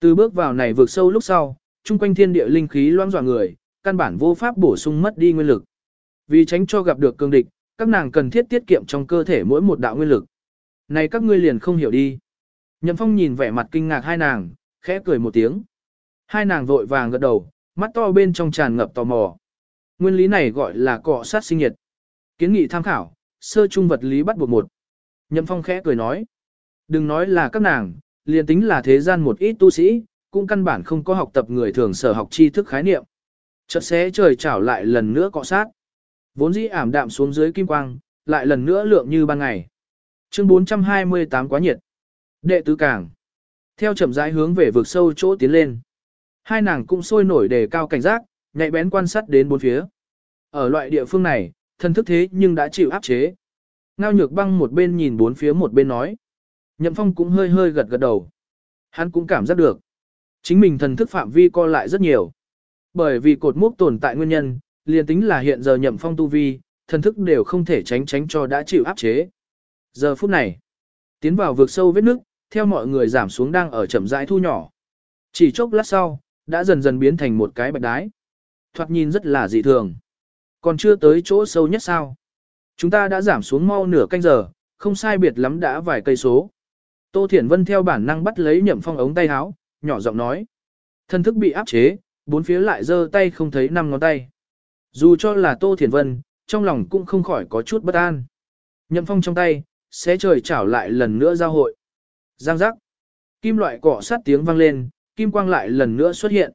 từ bước vào này vượt sâu lúc sau, chung quanh thiên địa linh khí loãng dọa người, căn bản vô pháp bổ sung mất đi nguyên lực. Vì tránh cho gặp được cương địch, các nàng cần thiết tiết kiệm trong cơ thể mỗi một đạo nguyên lực. Này các ngươi liền không hiểu đi. Nhậm Phong nhìn vẻ mặt kinh ngạc hai nàng, khẽ cười một tiếng. Hai nàng vội vàng gật đầu, mắt to bên trong tràn ngập tò mò. Nguyên lý này gọi là cọ sát sinh nhiệt. Kiến nghị tham khảo, sơ trung vật lý bắt buộc một. Nhậm Phong khẽ cười nói. Đừng nói là các nàng, liền tính là thế gian một ít tu sĩ, cũng căn bản không có học tập người thường sở học tri thức khái niệm. Chợt xé trời trảo lại lần nữa cọ sát. Vốn dĩ ảm đạm xuống dưới kim quang, lại lần nữa lượng như ban ngày. Chương 428 quá nhiệt. Đệ tứ càng. Theo chậm rãi hướng về vực sâu chỗ tiến lên. Hai nàng cũng sôi nổi đề cao cảnh giác, nhạy bén quan sát đến bốn phía. Ở loại địa phương này, thân thức thế nhưng đã chịu áp chế. Ngao nhược băng một bên nhìn bốn phía một bên nói. Nhậm phong cũng hơi hơi gật gật đầu. Hắn cũng cảm giác được. Chính mình thần thức phạm vi co lại rất nhiều. Bởi vì cột mốc tồn tại nguyên nhân, liền tính là hiện giờ nhậm phong tu vi, thần thức đều không thể tránh tránh cho đã chịu áp chế. Giờ phút này, tiến vào vực sâu vết nước, theo mọi người giảm xuống đang ở chậm rãi thu nhỏ. Chỉ chốc lát sau, đã dần dần biến thành một cái bạch đái. Thoạt nhìn rất là dị thường. Còn chưa tới chỗ sâu nhất sao. Chúng ta đã giảm xuống mau nửa canh giờ, không sai biệt lắm đã vài cây số. Tô Thiển Vân theo bản năng bắt lấy nhậm phong ống tay áo, nhỏ giọng nói. Thân thức bị áp chế, bốn phía lại giơ tay không thấy năm ngón tay. Dù cho là Tô Thiển Vân, trong lòng cũng không khỏi có chút bất an. Nhậm phong trong tay, xé trời chảo lại lần nữa giao hội. Giang giác. Kim loại cọ sát tiếng vang lên, kim quang lại lần nữa xuất hiện.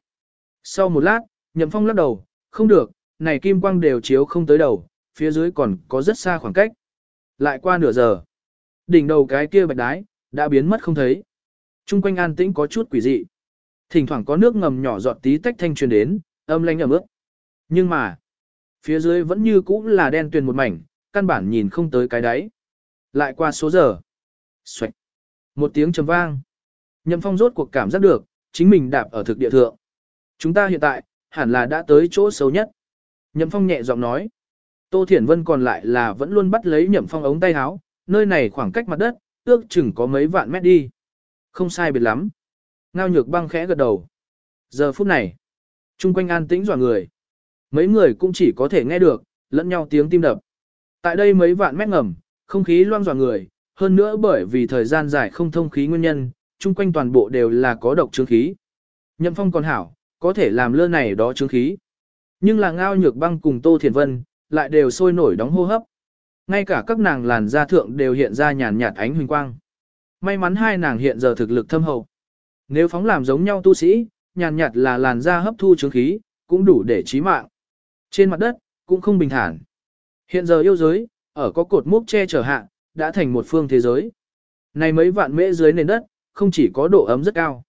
Sau một lát, nhậm phong lắc đầu, không được, này kim quang đều chiếu không tới đầu, phía dưới còn có rất xa khoảng cách. Lại qua nửa giờ, đỉnh đầu cái kia bạch đái, đã biến mất không thấy. Trung quanh an tĩnh có chút quỷ dị. Thỉnh thoảng có nước ngầm nhỏ giọt tí tách thanh truyền đến, âm lanh ẩm ướt. Nhưng mà, phía dưới vẫn như cũ là đen tuyền một mảnh, căn bản nhìn không tới cái đáy. Lại qua số giờ. Xoạch. Một tiếng trầm vang. Nhậm phong rốt cuộc cảm giác được, chính mình đạp ở thực địa thượng. Chúng ta hiện tại, hẳn là đã tới chỗ xấu nhất. Nhậm phong nhẹ giọng nói. Tô Thiển Vân còn lại là vẫn luôn bắt lấy nhậm phong ống tay áo, nơi này khoảng cách mặt đất, ước chừng có mấy vạn mét đi. Không sai biệt lắm. Ngao nhược băng khẽ gật đầu. Giờ phút này, chung quanh an tĩnh dọa người. Mấy người cũng chỉ có thể nghe được, lẫn nhau tiếng tim đập. Tại đây mấy vạn mét ngầm, không khí loang dọa người, hơn nữa bởi vì thời gian dài không thông khí nguyên nhân, chung quanh toàn bộ đều là có độc chứng khí. Nhậm phong còn hảo, có thể làm lơ này đó chứng khí. Nhưng là ngao nhược băng cùng Tô Thiền Vân, lại đều sôi nổi đóng hô hấp. Ngay cả các nàng làn da thượng đều hiện ra nhàn nhạt ánh huỳnh quang. May mắn hai nàng hiện giờ thực lực thâm hậu. Nếu phóng làm giống nhau tu sĩ, nhàn nhạt là làn da hấp thu chứng khí, cũng đủ để chí mạng. Trên mặt đất, cũng không bình thản. Hiện giờ yêu giới, ở có cột mốc che chở hạ, đã thành một phương thế giới. Này mấy vạn mễ dưới nền đất, không chỉ có độ ấm rất cao,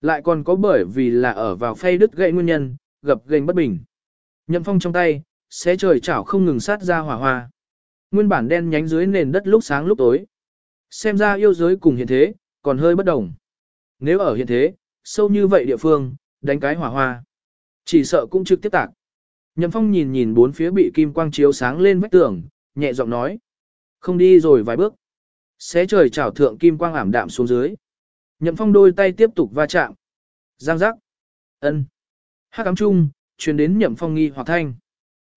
lại còn có bởi vì là ở vào phay đứt gãy nguyên nhân, gập ghềnh bất bình. Nhậm phong trong tay, xé trời chảo không ngừng sát ra hỏa hoa. Nguyên bản đen nhánh dưới nền đất lúc sáng lúc tối. Xem ra yêu giới cùng hiện thế, còn hơi bất đồng. Nếu ở hiện thế, sâu như vậy địa phương, đánh cái hỏa hoa. Chỉ sợ cũng trực tiếp tạc. Nhậm phong nhìn nhìn bốn phía bị kim quang chiếu sáng lên vách tường, nhẹ giọng nói. Không đi rồi vài bước. Xé trời chảo thượng kim quang ảm đạm xuống dưới. Nhậm phong đôi tay tiếp tục va chạm. Giang giác. ân Hắc ám chung, truyền đến nhậm phong nghi hoặc thanh.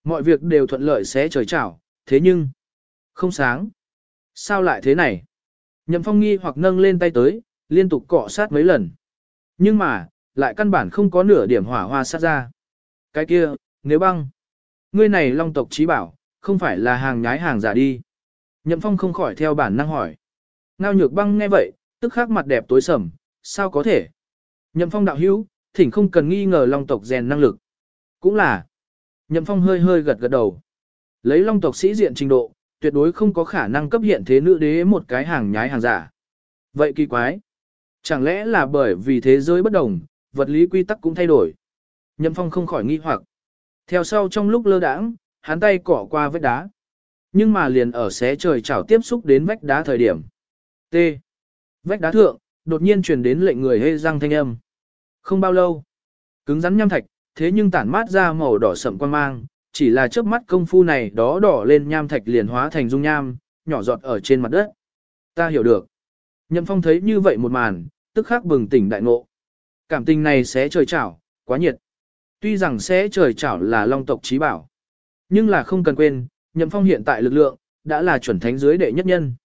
Mọi việc đều thuận lợi sẽ trời chảo, thế nhưng... Không sáng. Sao lại thế này? Nhậm phong nghi hoặc nâng lên tay tới, liên tục cọ sát mấy lần. Nhưng mà, lại căn bản không có nửa điểm hỏa hoa sát ra. Cái kia, nếu băng, ngươi này long tộc trí bảo, không phải là hàng nhái hàng giả đi. Nhậm phong không khỏi theo bản năng hỏi. Ngao nhược băng nghe vậy, tức khắc mặt đẹp tối sầm, sao có thể? Nhậm phong đạo hữu, thỉnh không cần nghi ngờ long tộc rèn năng lực. Cũng là. Nhậm phong hơi hơi gật gật đầu. Lấy long tộc sĩ diện trình độ, tuyệt đối không có khả năng cấp hiện thế nữ đế một cái hàng nhái hàng giả. Vậy kỳ quái. Chẳng lẽ là bởi vì thế giới bất đồng, vật lý quy tắc cũng thay đổi. Nhậm phong không khỏi nghi hoặc. Theo sau trong lúc lơ đãng, hắn tay cỏ qua vách đá. Nhưng mà liền ở xé trời chảo tiếp xúc đến vách đá thời điểm. T. Vách đá thượng, đột nhiên truyền đến lệnh người hê răng thanh âm. Không bao lâu, cứng rắn nham thạch, thế nhưng tản mát ra màu đỏ sậm quan mang, chỉ là chớp mắt công phu này đó đỏ lên nham thạch liền hóa thành dung nham, nhỏ giọt ở trên mặt đất. Ta hiểu được. Nhậm Phong thấy như vậy một màn, tức khắc bừng tỉnh đại ngộ. Cảm tình này sẽ trời chảo, quá nhiệt. Tuy rằng sẽ trời chảo là long tộc trí bảo, nhưng là không cần quên, Nhậm Phong hiện tại lực lượng, đã là chuẩn thánh dưới đệ nhất nhân.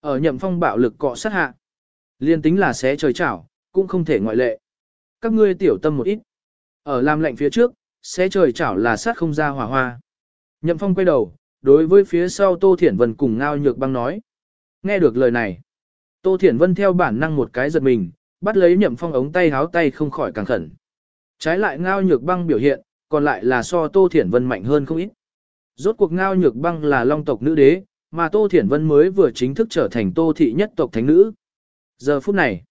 Ở Nhậm Phong bạo lực cọ sát hạ, liên tính là sẽ trời chảo, cũng không thể ngoại lệ. Các ngươi tiểu tâm một ít. Ở làm lệnh phía trước, sẽ trời chảo là sát không ra hỏa hoa. Nhậm Phong quay đầu, đối với phía sau Tô Thiển Vân cùng Ngao Nhược Băng nói. Nghe được lời này, Tô Thiển Vân theo bản năng một cái giật mình, bắt lấy Nhậm Phong ống tay háo tay không khỏi càng khẩn. Trái lại Ngao Nhược Băng biểu hiện, còn lại là so Tô Thiển Vân mạnh hơn không ít. Rốt cuộc Ngao Nhược Băng là long tộc nữ đế, mà Tô Thiển Vân mới vừa chính thức trở thành Tô Thị nhất tộc thánh nữ. Giờ phút này,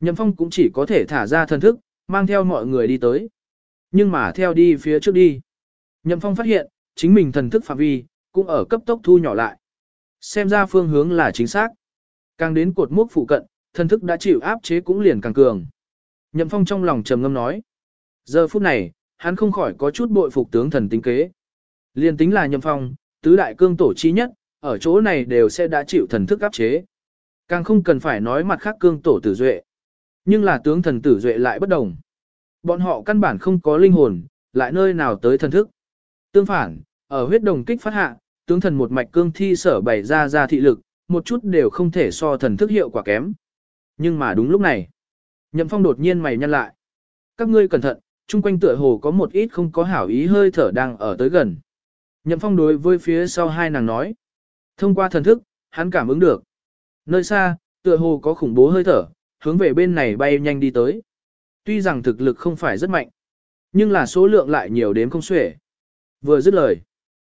Nhậm Phong cũng chỉ có thể thả ra thân thức, mang theo mọi người đi tới. Nhưng mà theo đi phía trước đi, Nhậm Phong phát hiện, chính mình thần thức phạm vi, cũng ở cấp tốc thu nhỏ lại. Xem ra phương hướng là chính xác. Càng đến cột mốc phụ cận, thần thức đã chịu áp chế cũng liền càng cường. Nhậm Phong trong lòng trầm ngâm nói. Giờ phút này, hắn không khỏi có chút bội phục tướng thần tính kế. Liên tính là Nhậm Phong, tứ đại cương tổ chi nhất, ở chỗ này đều sẽ đã chịu thần thức áp chế. Càng không cần phải nói mặt khác cương tổ tử duệ. Nhưng là tướng thần tử duệ lại bất đồng. Bọn họ căn bản không có linh hồn, lại nơi nào tới thần thức. Tương phản, ở huyết đồng kích phát hạ, tướng thần một mạch cương thi sở bày ra ra thị lực, một chút đều không thể so thần thức hiệu quả kém. Nhưng mà đúng lúc này, Nhậm Phong đột nhiên mày nhăn lại. Các ngươi cẩn thận, chung quanh tựa hồ có một ít không có hảo ý hơi thở đang ở tới gần. Nhậm Phong đối với phía sau hai nàng nói. Thông qua thần thức, hắn cảm ứng được. Nơi xa, tựa hồ có khủng bố hơi thở, hướng về bên này bay nhanh đi tới. Tuy rằng thực lực không phải rất mạnh, nhưng là số lượng lại nhiều đến không xuể. Vừa dứt lời.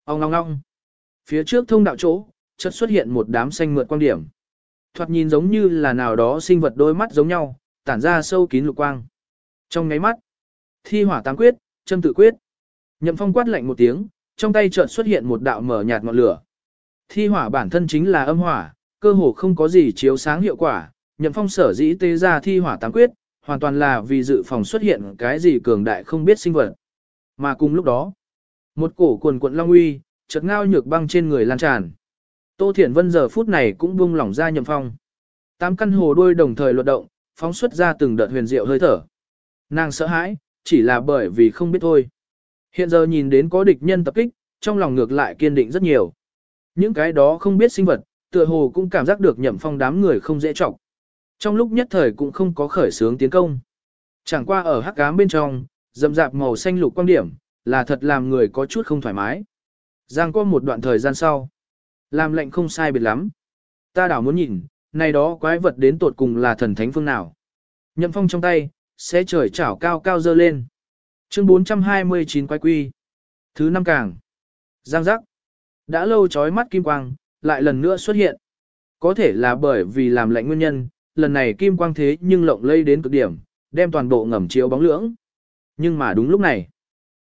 Ông ong ong. Phía trước thông đạo chỗ, chợt xuất hiện một đám xanh mượt quang điểm. Thoạt nhìn giống như là nào đó sinh vật đôi mắt giống nhau, tản ra sâu kín lục quang. Trong ngáy mắt, thi hỏa tám quyết, châm tự quyết. Nhậm phong quát lạnh một tiếng, trong tay chợt xuất hiện một đạo mở nhạt ngọn lửa. Thi hỏa bản thân chính là âm hỏa, cơ hồ không có gì chiếu sáng hiệu quả, nhậm phong sở dĩ tê ra thi hỏa tám quyết, hoàn toàn là vì dự phòng xuất hiện cái gì cường đại không biết sinh vật. Mà cùng lúc đó, một cổ quần quận long uy, chợt ngao nhược băng trên người lan tràn. Tô Thiển Vân giờ phút này cũng buông lỏng ra nhậm phong. Tám căn hồ đuôi đồng thời luật động, phóng xuất ra từng đợt huyền diệu hơi thở. Nàng sợ hãi, chỉ là bởi vì không biết thôi. Hiện giờ nhìn đến có địch nhân tập kích, trong lòng ngược lại kiên định rất nhiều. Những cái đó không biết sinh vật, tựa hồ cũng cảm giác được nhậm phong đám người không dễ trọng. Trong lúc nhất thời cũng không có khởi sướng tiến công. Chẳng qua ở hắc ám bên trong, dầm dạp màu xanh lục quan điểm, là thật làm người có chút không thoải mái. Giang có một đoạn thời gian sau. Làm lệnh không sai biệt lắm. Ta đảo muốn nhìn, này đó quái vật đến tột cùng là thần thánh phương nào. Nhậm phong trong tay, sẽ trời chảo cao cao dơ lên. Chương 429 quái quy. Thứ năm càng. Giang giác. Đã lâu chói mắt kim quang, lại lần nữa xuất hiện. Có thể là bởi vì làm lệnh nguyên nhân, lần này kim quang thế nhưng lộng lây đến cực điểm, đem toàn bộ ngầm chiếu bóng lưỡng. Nhưng mà đúng lúc này,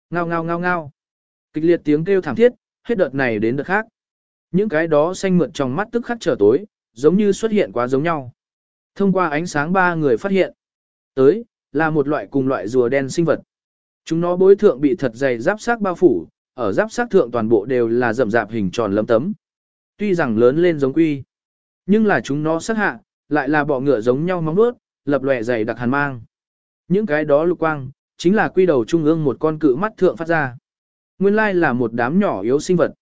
ngao ngao ngao ngao, kịch liệt tiếng kêu thảm thiết, hết đợt này đến đợt khác. Những cái đó xanh mượt trong mắt tức khắc trở tối, giống như xuất hiện quá giống nhau. Thông qua ánh sáng ba người phát hiện, tới, là một loại cùng loại rùa đen sinh vật. Chúng nó bối thượng bị thật dày giáp xác bao phủ, ở giáp xác thượng toàn bộ đều là rậm rạp hình tròn lấm tấm. Tuy rằng lớn lên giống quy, nhưng là chúng nó sát hạ, lại là bọ ngựa giống nhau móng nuốt, lập lòe dày đặc hàn mang. Những cái đó lục quang, chính là quy đầu trung ương một con cự mắt thượng phát ra. Nguyên lai là một đám nhỏ yếu sinh vật.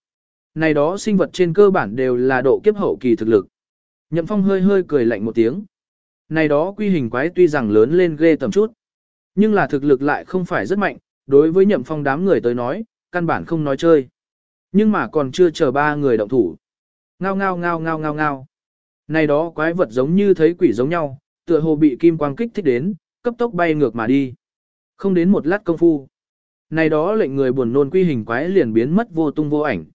Này đó sinh vật trên cơ bản đều là độ kiếp hậu kỳ thực lực. Nhậm Phong hơi hơi cười lạnh một tiếng. Này đó quy hình quái tuy rằng lớn lên ghê tầm chút, nhưng là thực lực lại không phải rất mạnh, đối với Nhậm Phong đám người tới nói, căn bản không nói chơi. Nhưng mà còn chưa chờ ba người động thủ. Ngao ngao ngao ngao ngao ngao. Này đó quái vật giống như thấy quỷ giống nhau, tựa hồ bị kim quang kích thích đến, cấp tốc bay ngược mà đi. Không đến một lát công phu. Này đó lệnh người buồn nôn quy hình quái liền biến mất vô tung vô ảnh.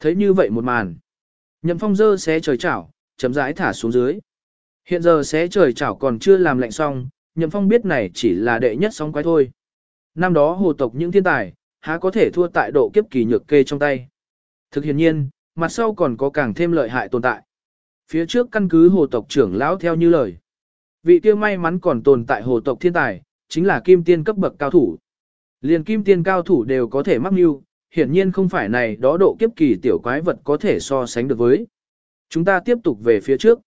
Thấy như vậy một màn. Nhậm phong dơ xé trời chảo, chấm rãi thả xuống dưới. Hiện giờ xé trời chảo còn chưa làm lạnh xong, nhậm phong biết này chỉ là đệ nhất sóng quái thôi. Năm đó hồ tộc những thiên tài, há có thể thua tại độ kiếp kỳ nhược kê trong tay. Thực hiện nhiên, mặt sau còn có càng thêm lợi hại tồn tại. Phía trước căn cứ hồ tộc trưởng lão theo như lời. Vị kia may mắn còn tồn tại hồ tộc thiên tài, chính là kim tiên cấp bậc cao thủ. Liền kim tiên cao thủ đều có thể mắc mưu, hiển nhiên không phải này đó độ kiếp kỳ tiểu quái vật có thể so sánh được với. Chúng ta tiếp tục về phía trước.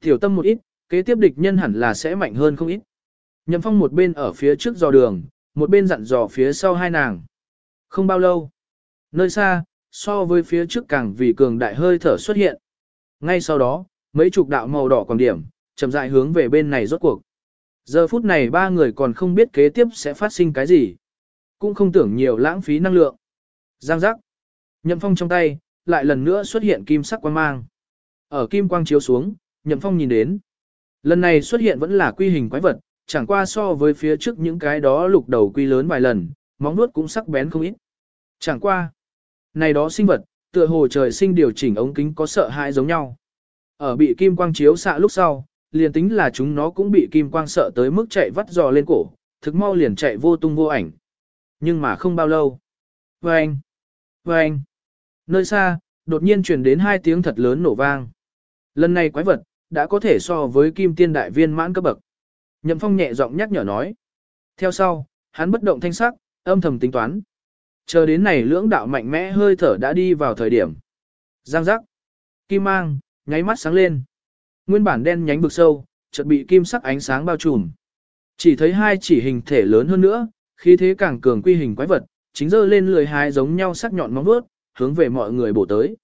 Tiểu tâm một ít, kế tiếp địch nhân hẳn là sẽ mạnh hơn không ít. Nhậm phong một bên ở phía trước dò đường, một bên dặn dò phía sau hai nàng. Không bao lâu, nơi xa, so với phía trước càng vì cường đại hơi thở xuất hiện. Ngay sau đó, mấy chục đạo màu đỏ còn điểm, chậm rãi hướng về bên này rốt cuộc. Giờ phút này ba người còn không biết kế tiếp sẽ phát sinh cái gì. Cũng không tưởng nhiều lãng phí năng lượng. Giang giác. Nhậm phong trong tay, lại lần nữa xuất hiện kim sắc quang mang. Ở kim quang chiếu xuống, nhậm phong nhìn đến. Lần này xuất hiện vẫn là quy hình quái vật, chẳng qua so với phía trước những cái đó lục đầu quy lớn vài lần, móng nuốt cũng sắc bén không ít. Chẳng qua. Này đó sinh vật, tựa hồ trời sinh điều chỉnh ống kính có sợ hãi giống nhau. Ở bị kim quang chiếu xạ lúc sau, liền tính là chúng nó cũng bị kim quang sợ tới mức chạy vắt giò lên cổ, thực mau liền chạy vô tung vô ảnh. Nhưng mà không bao lâu. Vâng! Vâng! Nơi xa, đột nhiên truyền đến hai tiếng thật lớn nổ vang. Lần này quái vật, đã có thể so với kim tiên đại viên mãn cấp bậc. Nhậm phong nhẹ giọng nhắc nhở nói. Theo sau, hắn bất động thanh sắc, âm thầm tính toán. Chờ đến này lưỡng đạo mạnh mẽ hơi thở đã đi vào thời điểm. Giang giác. Kim mang, nháy mắt sáng lên. Nguyên bản đen nhánh vực sâu, chợt bị kim sắc ánh sáng bao trùm. Chỉ thấy hai chỉ hình thể lớn hơn nữa, khí thế càng cường quy hình quái vật, chính dơ lên lười hai giống nhau sắc nhọn móng vuốt, hướng về mọi người bổ tới.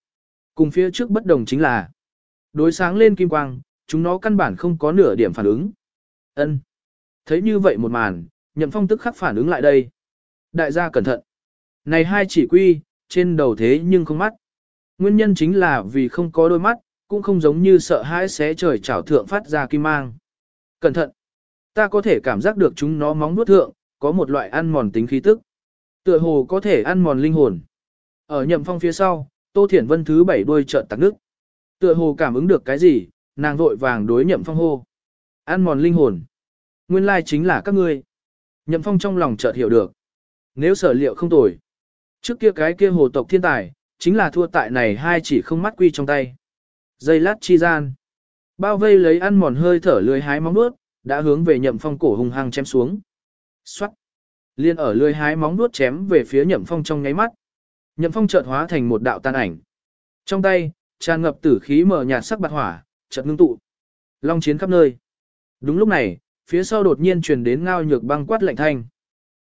Cùng phía trước bất đồng chính là đối sáng lên kim quang, chúng nó căn bản không có nửa điểm phản ứng. Ân. Thấy như vậy một màn, Nhậm Phong tức khắc phản ứng lại đây. Đại gia cẩn thận. Này hai chỉ quy, trên đầu thế nhưng không mắt. Nguyên nhân chính là vì không có đôi mắt, cũng không giống như sợ hãi xé trời chảo thượng phát ra kim mang. Cẩn thận! Ta có thể cảm giác được chúng nó móng nuốt thượng, có một loại ăn mòn tính khí tức. Tựa hồ có thể ăn mòn linh hồn. Ở nhậm phong phía sau, Tô Thiển Vân thứ bảy đuôi trợn tạc nước. Tựa hồ cảm ứng được cái gì, nàng vội vàng đối nhậm phong hô. Ăn mòn linh hồn. Nguyên lai chính là các ngươi. Nhậm phong trong lòng chợt hiểu được. Nếu sở liệu không tồi. Trước kia cái kia hồ tộc thiên tài, chính là thua tại này hai chỉ không mắt quy trong tay. Dây lát chi gian. Bao vây lấy ăn mòn hơi thở lưới hái móng nuốt, đã hướng về nhậm phong cổ hung hăng chém xuống. Xoát. Liên ở lưới hái móng nuốt chém về phía nhậm phong trong nháy mắt. Nhậm phong chợt hóa thành một đạo tan ảnh. Trong tay, tràn ngập tử khí mở nhạt sắc bạc hỏa, chợt ngưng tụ. Long chiến khắp nơi. Đúng lúc này, phía sau đột nhiên truyền đến ngao nhược băng quát lạnh thanh.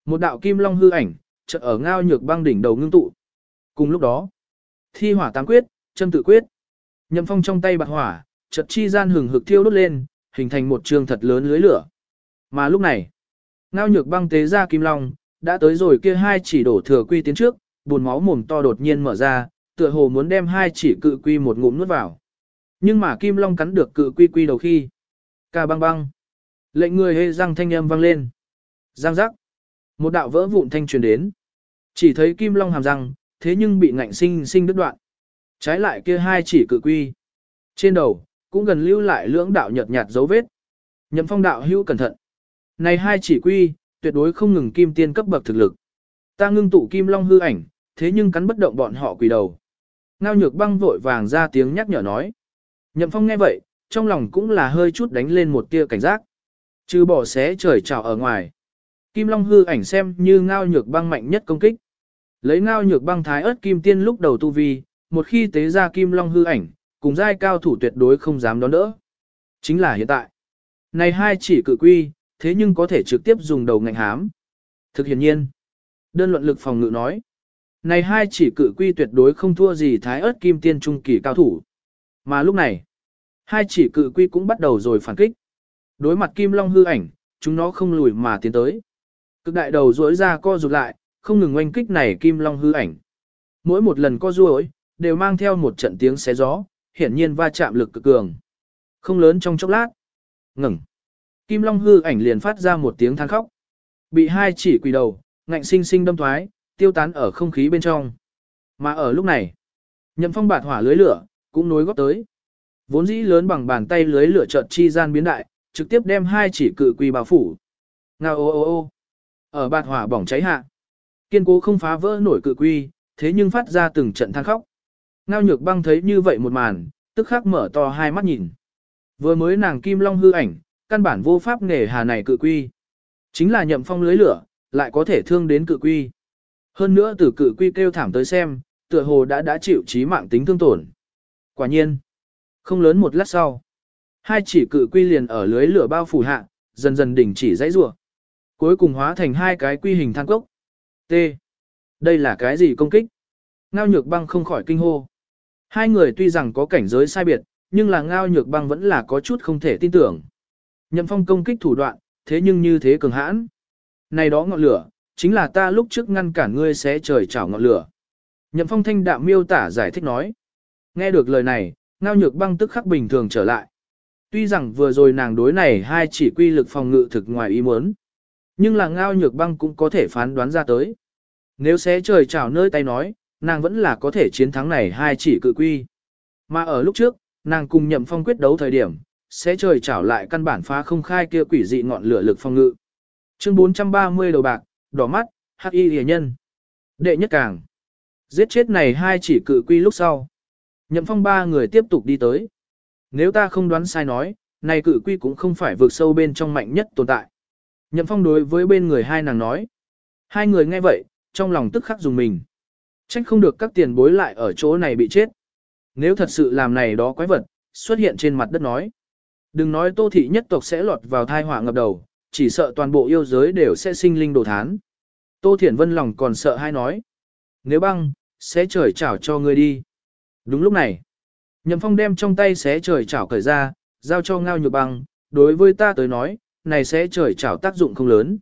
Một đạo kim long hư ảnh, chợt ở ngao nhược băng đỉnh đầu ngưng tụ. Cùng lúc đó, thi hỏa tám quyết, châm tự quyết. Nhậm phong trong tay bạc hỏa, chợt chi gian hừng hực thiêu đốt lên, hình thành một trường thật lớn lưới lửa. Mà lúc này, ngao nhược băng tế ra kim long, đã tới rồi kia hai chỉ đổ thừa quy tiến trước, buồn máu mồm to đột nhiên mở ra, tựa hồ muốn đem hai chỉ cự quy một ngụm nuốt vào. Nhưng mà kim long cắn được cự quy quy đầu khi. Ca băng băng. Lệnh người hê răng thanh âm vang lên. Giang giác. Một đạo vỡ vụn thanh truyền đến. Chỉ thấy kim long hàm răng, thế nhưng bị ngạnh sinh sinh đứt đoạn. Trái lại kia hai chỉ cự quy. Trên đầu, cũng gần lưu lại lưỡng đạo nhợt nhạt dấu vết. Nhậm phong đạo hữu cẩn thận. Này hai chỉ quy, tuyệt đối không ngừng kim tiên cấp bậc thực lực. Ta ngưng tụ kim long hư ảnh, thế nhưng cắn bất động bọn họ quỳ đầu. Ngao nhược băng vội vàng ra tiếng nhắc nhở nói. Nhậm phong nghe vậy, trong lòng cũng là hơi chút đánh lên một tia cảnh giác. Trừ bỏ xé trời trào ở ngoài. Kim long hư ảnh xem như ngao nhược băng mạnh nhất công kích. Lấy ngao nhược băng thái ớt kim tiên lúc đầu tu vi, một khi tế ra kim long hư ảnh, cùng giai cao thủ tuyệt đối không dám đón đỡ. Chính là hiện tại. Này hai chỉ cự quy, thế nhưng có thể trực tiếp dùng đầu ngạnh hám. Thực hiện nhiên. Đơn luận lực phòng ngự nói. Này hai chỉ cự quy tuyệt đối không thua gì thái ớt kim tiên trung kỳ cao thủ. Mà lúc này, hai chỉ cự quy cũng bắt đầu rồi phản kích. Đối mặt kim long hư ảnh, chúng nó không lùi mà tiến tới. Cực đại đầu rỗi ra co rụt lại, không ngừng oanh kích này kim long hư ảnh. Mỗi một lần co ruồi, đều mang theo một trận tiếng xé gió, hiển nhiên va chạm lực cực cường. Không lớn trong chốc lát. Ngừng. Kim long hư ảnh liền phát ra một tiếng than khóc. Bị hai chỉ quỳ đầu, ngạnh sinh sinh đâm thoái, tiêu tán ở không khí bên trong. Mà ở lúc này, nhậm phong bạt hỏa lưới lửa, cũng nối góp tới. Vốn dĩ lớn bằng bàn tay lưới lửa chợt chi gian biến đại, trực tiếp đem hai chỉ cự quỳ bao phủ. Ngao ô ô ô. Ở bạt hỏa bỏng cháy hạ. Kiên cố không phá vỡ nổi cự quy, thế nhưng phát ra từng trận than khóc. Ngao nhược băng thấy như vậy một màn, tức khắc mở to hai mắt nhìn. Vừa mới nàng kim long hư ảnh, căn bản vô pháp nghề hà này cự quy. Chính là nhậm phong lưới lửa, lại có thể thương đến cự quy. Hơn nữa từ cự quy kêu thảm tới xem, tựa hồ đã đã chịu chí mạng tính thương tổn. Quả nhiên, không lớn một lát sau, hai chỉ cự quy liền ở lưới lửa bao phủ hạ, dần dần đỉnh chỉ dãy rủa. Cuối cùng hóa thành hai cái quy hình than cốc. T. Đây là cái gì công kích? Ngao nhược băng không khỏi kinh hô. Hai người tuy rằng có cảnh giới sai biệt, nhưng là ngao nhược băng vẫn là có chút không thể tin tưởng. Nhậm phong công kích thủ đoạn, thế nhưng như thế cường hãn. Này đó ngọn lửa, chính là ta lúc trước ngăn cản ngươi sẽ trời chảo ngọn lửa. Nhậm phong thanh đạm miêu tả giải thích nói. Nghe được lời này, ngao nhược băng tức khắc bình thường trở lại. Tuy rằng vừa rồi nàng đối này hai chỉ quy lực phòng ngự thực ngoài ý muốn. Nhưng là ngao nhược băng cũng có thể phán đoán ra tới. Nếu xé trời chảo nơi tay nói, nàng vẫn là có thể chiến thắng này hai chỉ cự quy. Mà ở lúc trước, nàng cùng nhậm phong quyết đấu thời điểm, sẽ trời chảo lại căn bản phá không khai kia quỷ dị ngọn lửa lực phong ngự. Chương 430 đầu bạc, đỏ mắt, hắc y hề nhân. Đệ nhất càng. Giết chết này hai chỉ cự quy lúc sau. Nhậm phong ba người tiếp tục đi tới. Nếu ta không đoán sai nói, này cự quy cũng không phải vượt sâu bên trong mạnh nhất tồn tại. Nhậm phong đối với bên người hai nàng nói. Hai người nghe vậy, trong lòng tức khắc dùng mình. Trách không được các tiền bối lại ở chỗ này bị chết. Nếu thật sự làm này đó quái vật, xuất hiện trên mặt đất nói. Đừng nói tô thị nhất tộc sẽ lọt vào thai họa ngập đầu, chỉ sợ toàn bộ yêu giới đều sẽ sinh linh đồ thán. Tô Thiển Vân lòng còn sợ hai nói. Nếu băng, sẽ trời chảo cho ngươi đi. Đúng lúc này, Nhậm Phong đem trong tay xé trời chảo cởi ra, giao cho Ngao Nhược Băng, đối với ta tới nói, này sẽ trời chảo tác dụng không lớn.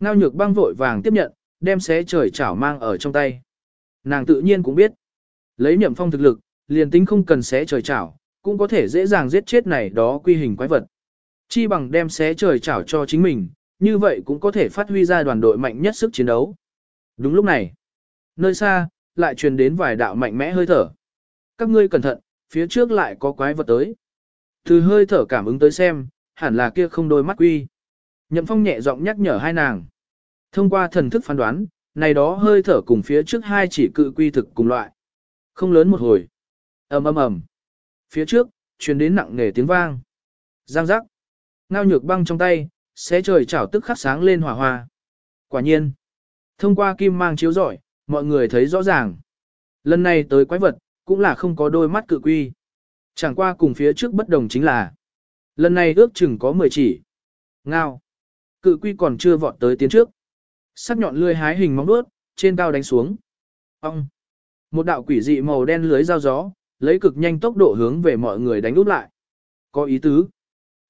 Ngao Nhược Băng vội vàng tiếp nhận, đem xé trời chảo mang ở trong tay. Nàng tự nhiên cũng biết, lấy Nhậm Phong thực lực, liền tính không cần xé trời chảo, cũng có thể dễ dàng giết chết này đó quy hình quái vật. Chi bằng đem xé trời chảo cho chính mình, như vậy cũng có thể phát huy ra đoàn đội mạnh nhất sức chiến đấu. Đúng lúc này, nơi xa, lại truyền đến vài đạo mạnh mẽ hơi thở. Các ngươi cẩn thận, phía trước lại có quái vật tới. Từ hơi thở cảm ứng tới xem, hẳn là kia không đôi mắt quy. Nhậm phong nhẹ giọng nhắc nhở hai nàng. Thông qua thần thức phán đoán, này đó hơi thở cùng phía trước hai chỉ cự quy thực cùng loại. Không lớn một hồi. ầm ầm ầm. Phía trước, truyền đến nặng nề tiếng vang. Giang giác. Ngao nhược băng trong tay, xé trời chảo tức khắc sáng lên hỏa hoa. Quả nhiên. Thông qua kim mang chiếu rọi, mọi người thấy rõ ràng. Lần này tới quái vật, cũng là không có đôi mắt cự quy. Chẳng qua cùng phía trước bất đồng chính là. Lần này ước chừng có 10 chỉ. Ngao. Cự quy còn chưa vọt tới tiến trước. Sắc nhọn lươi hái hình móng đuốt, trên cao đánh xuống. Ông. Một đạo quỷ dị màu đen lưới dao gió, lấy cực nhanh tốc độ hướng về mọi người đánh úp lại. Có ý tứ.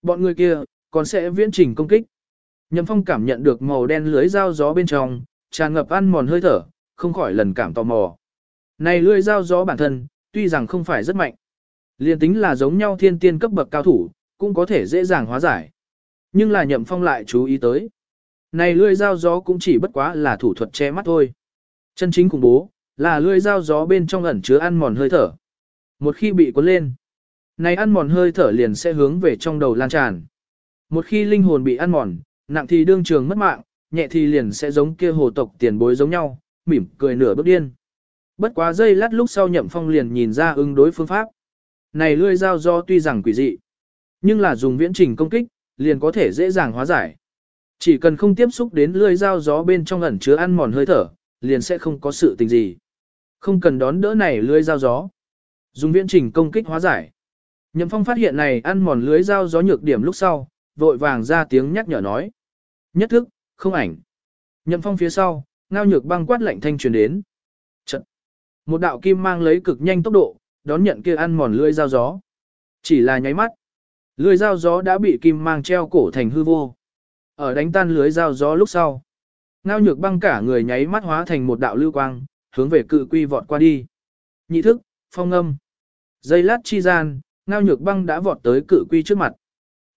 Bọn người kia, còn sẽ viễn trình công kích. Nhậm phong cảm nhận được màu đen lưới dao gió bên trong, tràn ngập ăn mòn hơi thở, không khỏi lần cảm tò mò. Này lưới dao gió bản thân, tuy rằng không phải rất mạnh. liền tính là giống nhau thiên tiên cấp bậc cao thủ, cũng có thể dễ dàng hóa giải. Nhưng là nhậm phong lại chú ý tới. Này lưỡi dao gió cũng chỉ bất quá là thủ thuật che mắt thôi. Chân chính khủng bố, là lưỡi dao gió bên trong ẩn chứa ăn mòn hơi thở. Một khi bị cuốn lên, này ăn mòn hơi thở liền sẽ hướng về trong đầu lan tràn. Một khi linh hồn bị ăn mòn, nặng thì đương trường mất mạng, nhẹ thì liền sẽ giống kia hồ tộc tiền bối giống nhau, mỉm cười nửa bước điên. Bất quá giây lát lúc sau nhậm phong liền nhìn ra ứng đối phương pháp. Này lươi dao do tuy rằng quỷ dị, nhưng là dùng viễn trình công kích, liền có thể dễ dàng hóa giải. Chỉ cần không tiếp xúc đến lưỡi dao gió bên trong ẩn chứa ăn mòn hơi thở, liền sẽ không có sự tình gì. Không cần đón đỡ này lưỡi dao gió. Dùng viễn trình công kích hóa giải. Nhậm Phong phát hiện này ăn mòn lưới dao gió nhược điểm lúc sau, vội vàng ra tiếng nhắc nhở nói. Nhất thức, không ảnh. Nhậm Phong phía sau, ngao nhược băng quát lạnh thanh truyền đến. Trận. Một đạo kim mang lấy cực nhanh tốc độ, đón nhận kia ăn mòn lưỡi dao gió. Chỉ là nháy mắt. Lưỡi dao gió đã bị kim mang treo cổ thành hư vô. Ở đánh tan lưới dao gió lúc sau. Ngao nhược băng cả người nháy mắt hóa thành một đạo lưu quang, hướng về cự quy vọt qua đi. Nhị thức, phong âm. Dây lát chi gian, ngao nhược băng đã vọt tới cự quy trước mặt.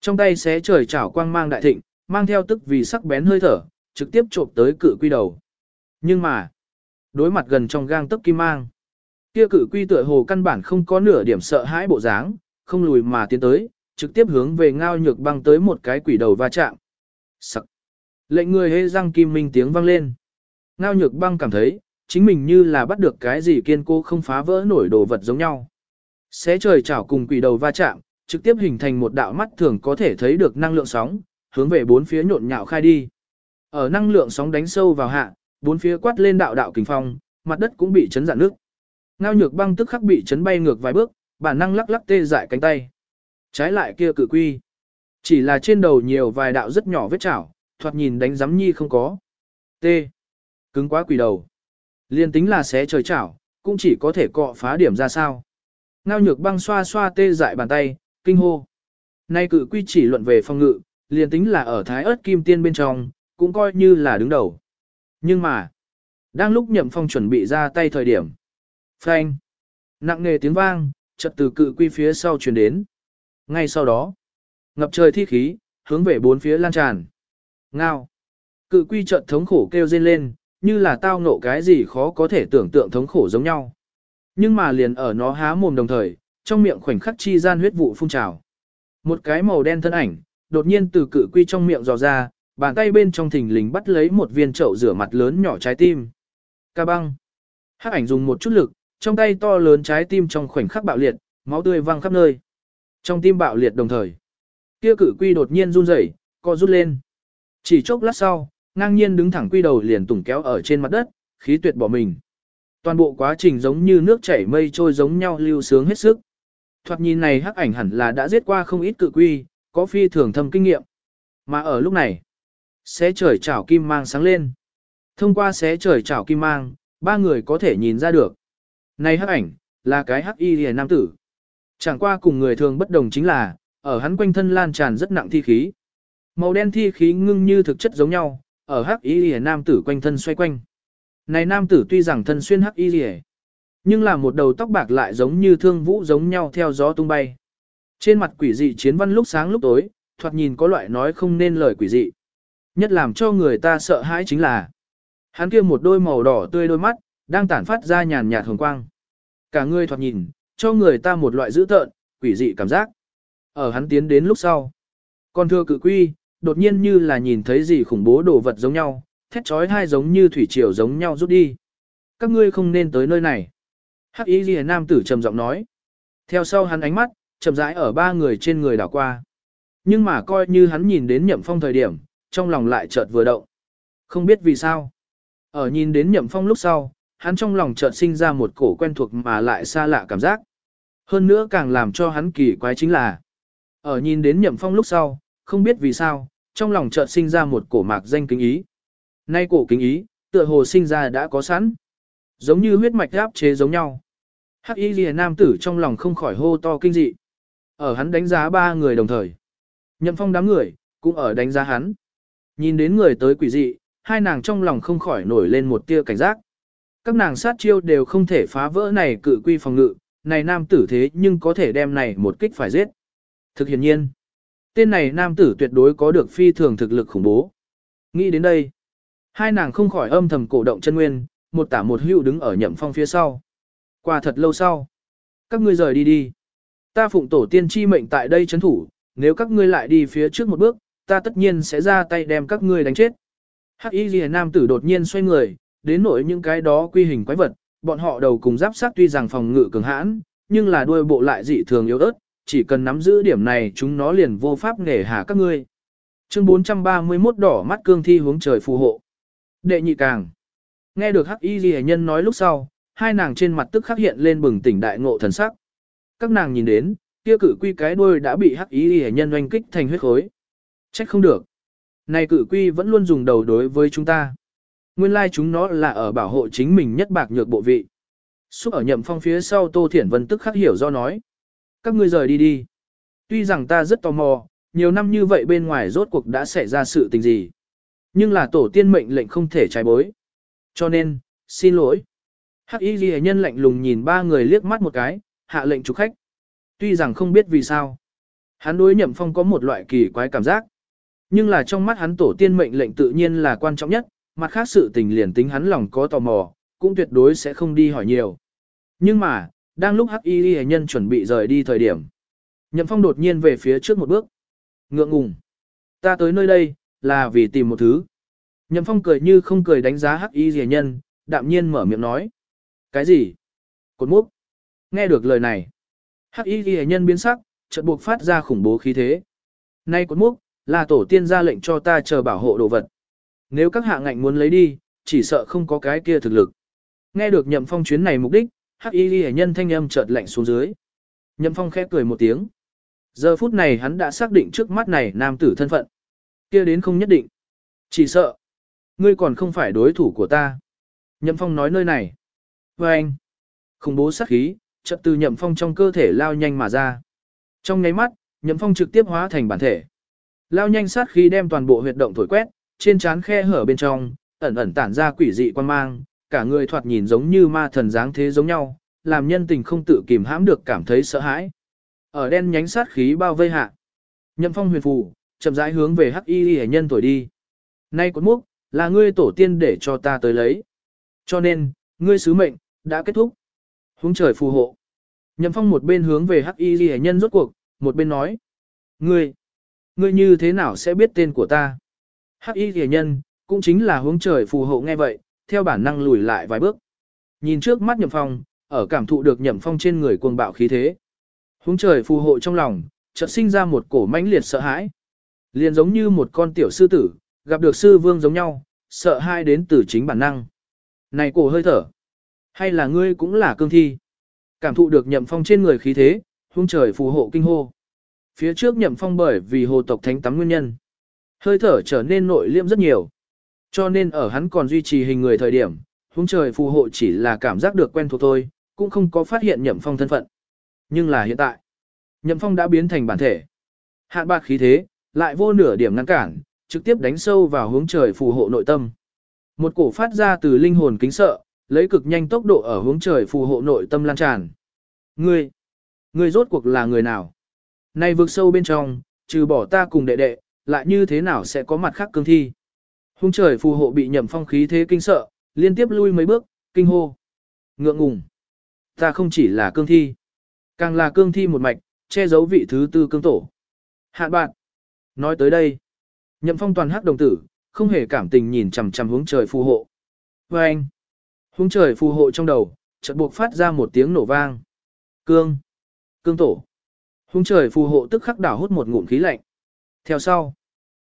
Trong tay xé trời chảo quang mang đại thịnh, mang theo tức vì sắc bén hơi thở, trực tiếp trộm tới cự quy đầu. Nhưng mà, đối mặt gần trong gang tấc kim mang. Kia cự quy tựa hồ căn bản không có nửa điểm sợ hãi bộ dáng, không lùi mà tiến tới, trực tiếp hướng về ngao nhược băng tới một cái quỷ đầu va chạm. Sắc. Lệnh người hê răng kim minh tiếng vang lên. Ngao nhược băng cảm thấy, chính mình như là bắt được cái gì kiên cố không phá vỡ nổi đồ vật giống nhau. Xé trời chảo cùng quỷ đầu va chạm, trực tiếp hình thành một đạo mắt thường có thể thấy được năng lượng sóng, hướng về bốn phía nhộn nhạo khai đi. Ở năng lượng sóng đánh sâu vào hạ, bốn phía quát lên đạo đạo kình phong, mặt đất cũng bị chấn dạn nước. Ngao nhược băng tức khắc bị chấn bay ngược vài bước, bản năng lắc lắc tê dại cánh tay. Trái lại kia cự quy. Chỉ là trên đầu nhiều vài đạo rất nhỏ vết chảo, thoạt nhìn đánh giấm nhi không có. T. Cứng quá quỷ đầu. Liên tính là xé trời chảo, cũng chỉ có thể cọ phá điểm ra sao. Ngao nhược băng xoa xoa tê dại bàn tay, kinh hô. Nay cự quy chỉ luận về phòng ngự, liền tính là ở thái ớt kim tiên bên trong, cũng coi như là đứng đầu. Nhưng mà, đang lúc nhậm phong chuẩn bị ra tay thời điểm. Phanh. Nặng nề tiếng vang, chợt từ cự quy phía sau truyền đến. Ngay sau đó, ngập trời thi khí, hướng về bốn phía lan tràn. Ngao. Cự quy trận thống khổ kêu rên lên, như là tao ngộ cái gì khó có thể tưởng tượng thống khổ giống nhau. Nhưng mà liền ở nó há mồm đồng thời, trong miệng khoảnh khắc chi gian huyết vụ phun trào. Một cái màu đen thân ảnh, đột nhiên từ cự quy trong miệng dò ra, bàn tay bên trong thình lình bắt lấy một viên chậu rửa mặt lớn nhỏ trái tim. Ca băng. Hắc ảnh dùng một chút lực, trong tay to lớn trái tim trong khoảnh khắc bạo liệt, máu tươi văng khắp nơi. Trong tim bạo liệt đồng thời, kia cử quy đột nhiên run rẩy, co rút lên. Chỉ chốc lát sau, ngang nhiên đứng thẳng quy đầu liền tủng kéo ở trên mặt đất, khí tuyệt bỏ mình. Toàn bộ quá trình giống như nước chảy mây trôi giống nhau lưu sướng hết sức. Thoạt nhìn này hắc ảnh hẳn là đã giết qua không ít cự quy, có phi thường thâm kinh nghiệm. Mà ở lúc này, xé trời chảo kim mang sáng lên. Thông qua xé trời chảo kim mang, ba người có thể nhìn ra được. Này hắc ảnh, là cái hắc y hề nam tử. Chẳng qua cùng người thường bất đồng chính là, ở hắn quanh thân lan tràn rất nặng thi khí. Màu đen thi khí ngưng như thực chất giống nhau, ở hắc y lìa nam tử quanh thân xoay quanh. Này nam tử tuy rằng thân xuyên hắc y lìa, nhưng là một đầu tóc bạc lại giống như thương vũ giống nhau theo gió tung bay. Trên mặt quỷ dị chiến văn lúc sáng lúc tối, thoạt nhìn có loại nói không nên lời quỷ dị. Nhất làm cho người ta sợ hãi chính là hắn kia một đôi màu đỏ tươi đôi mắt, đang tản phát ra nhàn nhạt hồng quang. Cả người thoạt nhìn, cho người ta một loại dữ tợn, quỷ dị cảm giác. Ở hắn tiến đến lúc sau. Còn thưa cự quy, đột nhiên như là nhìn thấy gì khủng bố đồ vật giống nhau, thét trói hai giống như thủy triều giống nhau rút đi. Các ngươi không nên tới nơi này. Hắc ý ghi nam tử trầm giọng nói. Theo sau hắn ánh mắt, chậm rãi ở ba người trên người đảo qua. Nhưng mà coi như hắn nhìn đến Nhậm Phong thời điểm, trong lòng lại chợt vừa động. Không biết vì sao. Ở nhìn đến Nhậm Phong lúc sau, hắn trong lòng chợt sinh ra một cổ quen thuộc mà lại xa lạ cảm giác. Hơn nữa càng làm cho hắn kỳ quái chính là, ở nhìn đến Nhậm Phong lúc sau, không biết vì sao, trong lòng chợt sinh ra một cổ mạc danh kính ý. Nay cổ kính ý, tựa hồ sinh ra đã có sẵn. Giống như huyết mạch áp chế giống nhau. Hắc y lìa nam tử trong lòng không khỏi hô to kinh dị. Ở hắn đánh giá ba người đồng thời. Nhậm phong đám người, cũng ở đánh giá hắn. Nhìn đến người tới quỷ dị, hai nàng trong lòng không khỏi nổi lên một tia cảnh giác. Các nàng sát chiêu đều không thể phá vỡ này cự quy phòng ngự, này nam tử thế nhưng có thể đem này một kích phải giết. Thực hiện nhiên, tên này nam tử tuyệt đối có được phi thường thực lực khủng bố. Nghĩ đến đây, hai nàng không khỏi âm thầm cổ động chân nguyên, một tả một hữu đứng ở nhậm phong phía sau. Qua thật lâu sau, Các ngươi rời đi đi. Ta phụng tổ tiên chi mệnh tại đây chấn thủ, nếu các ngươi lại đi phía trước một bước, ta tất nhiên sẽ ra tay đem các ngươi đánh chết. Hắc Y Liễu nam tử đột nhiên xoay người, đến nỗi những cái đó quy hình quái vật, bọn họ đầu cùng giáp sát tuy rằng phòng ngự cường hãn, nhưng là đuôi bộ lại dị thường yếu ớt, chỉ cần nắm giữ điểm này chúng nó liền vô pháp nghề hà các ngươi. Chương 431 đỏ mắt cương thi hướng trời phù hộ. Đệ nhị càng. Nghe được Hắc Y Liễu nhân nói lúc sau, hai nàng trên mặt tức khắc hiện lên bừng tỉnh đại ngộ thần sắc. Các nàng nhìn đến, kia cự quy cái đuôi đã bị Hắc Y Liễu nhân oanh kích thành huyết khối. Trách không được. Này cự quy vẫn luôn dùng đầu đối với chúng ta. Nguyên lai chúng nó là ở bảo hộ chính mình nhất bạc nhược bộ vị. Xúc ở nhậm phong phía sau Tô Thiển Vân tức khắc hiểu do nói. Các ngươi rời đi đi. Tuy rằng ta rất tò mò, nhiều năm như vậy bên ngoài rốt cuộc đã xảy ra sự tình gì. Nhưng là tổ tiên mệnh lệnh không thể trái bối. Cho nên, xin lỗi. Hắc y ghi nhân lạnh lùng nhìn ba người liếc mắt một cái, hạ lệnh chủ khách. Tuy rằng không biết vì sao. Hắn đối nhậm phong có một loại kỳ quái cảm giác. Nhưng là trong mắt hắn tổ tiên mệnh lệnh tự nhiên là quan trọng nhất, mặt khác sự tình liền tính hắn lòng có tò mò, cũng tuyệt đối sẽ không đi hỏi nhiều. Nhưng mà, đang lúc Hắc Y Ghi nhân chuẩn bị rời đi thời điểm, Nhậm Phong đột nhiên về phía trước một bước. Ngượng ngùng. Ta tới nơi đây, là vì tìm một thứ. Nhậm Phong cười như không cười đánh giá Hắc Y Ghi nhân, đạm nhiên mở miệng nói. Cái gì? Cột múc. Nghe được lời này. Hắc Y Ghi nhân biến sắc, chợt buộc phát ra khủng bố khí thế. Nay cột múc, là tổ tiên ra lệnh cho ta chờ bảo hộ đồ vật. Nếu các hạ ngạnh muốn lấy đi, chỉ sợ không có cái kia thực lực. Nghe được nhậm phong chuyến này mục đích, hắc y ghi nhân thanh âm chợt lạnh xuống dưới. Nhậm phong khẽ cười một tiếng. Giờ phút này hắn đã xác định trước mắt này nam tử thân phận. kia đến không nhất định. Chỉ sợ. Ngươi còn không phải đối thủ của ta. Nhậm phong nói nơi này. Và anh. Khủng bố sát khí, chợt từ nhậm phong trong cơ thể lao nhanh mà ra. Trong nháy mắt, nhậm phong trực tiếp hóa thành bản thể. Lao nhanh sát khí đem toàn bộ huyệt động thổi quét, trên trán khe hở bên trong, ẩn ẩn tản ra quỷ dị quan mang, cả người thoạt nhìn giống như ma thần dáng thế giống nhau, làm nhân tình không tự kìm hãm được cảm thấy sợ hãi. Ở đen nhánh sát khí bao vây hạ, Nhậm Phong huyền phù, chậm rãi hướng về Hắc Y Y nhân tuổi đi. Nay cột múc, là ngươi tổ tiên để cho ta tới lấy. Cho nên, ngươi sứ mệnh đã kết thúc. Hướng trời phù hộ. Nhậm Phong một bên hướng về Hắc Y Y nhân rốt cuộc, một bên nói: "Ngươi, ngươi như thế nào sẽ biết tên của ta?" Hắc y rìa nhân, cũng chính là hướng trời phù hộ nghe vậy, theo bản năng lùi lại vài bước. Nhìn trước mắt nhậm phong, ở cảm thụ được nhậm phong trên người cuồng bạo khí thế. Hướng trời phù hộ trong lòng, chợt sinh ra một cổ mãnh liệt sợ hãi. Liền giống như một con tiểu sư tử, gặp được sư vương giống nhau, sợ hai đến từ chính bản năng. Này cổ hơi thở, hay là ngươi cũng là cương thi? Cảm thụ được nhậm phong trên người khí thế, hướng trời phù hộ kinh hô. Phía trước nhậm phong bởi vì hồ tộc thánh tắm nguyên nhân. Hơi thở trở nên nội liêm rất nhiều. Cho nên ở hắn còn duy trì hình người thời điểm, húng trời phù hộ chỉ là cảm giác được quen thuộc thôi, cũng không có phát hiện nhậm phong thân phận. Nhưng là hiện tại, nhậm phong đã biến thành bản thể. Hạn bạc khí thế, lại vô nửa điểm ngăn cản, trực tiếp đánh sâu vào hướng trời phù hộ nội tâm. Một cổ phát ra từ linh hồn kính sợ, lấy cực nhanh tốc độ ở hướng trời phù hộ nội tâm lan tràn. Ngươi, ngươi rốt cuộc là người nào? Này vượt sâu bên trong, trừ bỏ ta cùng đệ đệ, lại như thế nào sẽ có mặt khác cương thi. Hung trời phù hộ bị nhậm phong khí thế kinh sợ, liên tiếp lui mấy bước, kinh hô. Ngượng ngùng. Ta không chỉ là cương thi, càng là cương thi một mạch, che giấu vị thứ tư cương tổ. Hạn bạn. Nói tới đây. Nhậm phong toàn hắc đồng tử, không hề cảm tình nhìn chằm chằm hướng trời phù hộ. Và anh. Hướng trời phù hộ trong đầu, chợt buộc phát ra một tiếng nổ vang. Cương. Cương tổ. Hướng trời phù hộ tức khắc đảo hút một ngụm khí lạnh. Theo sau,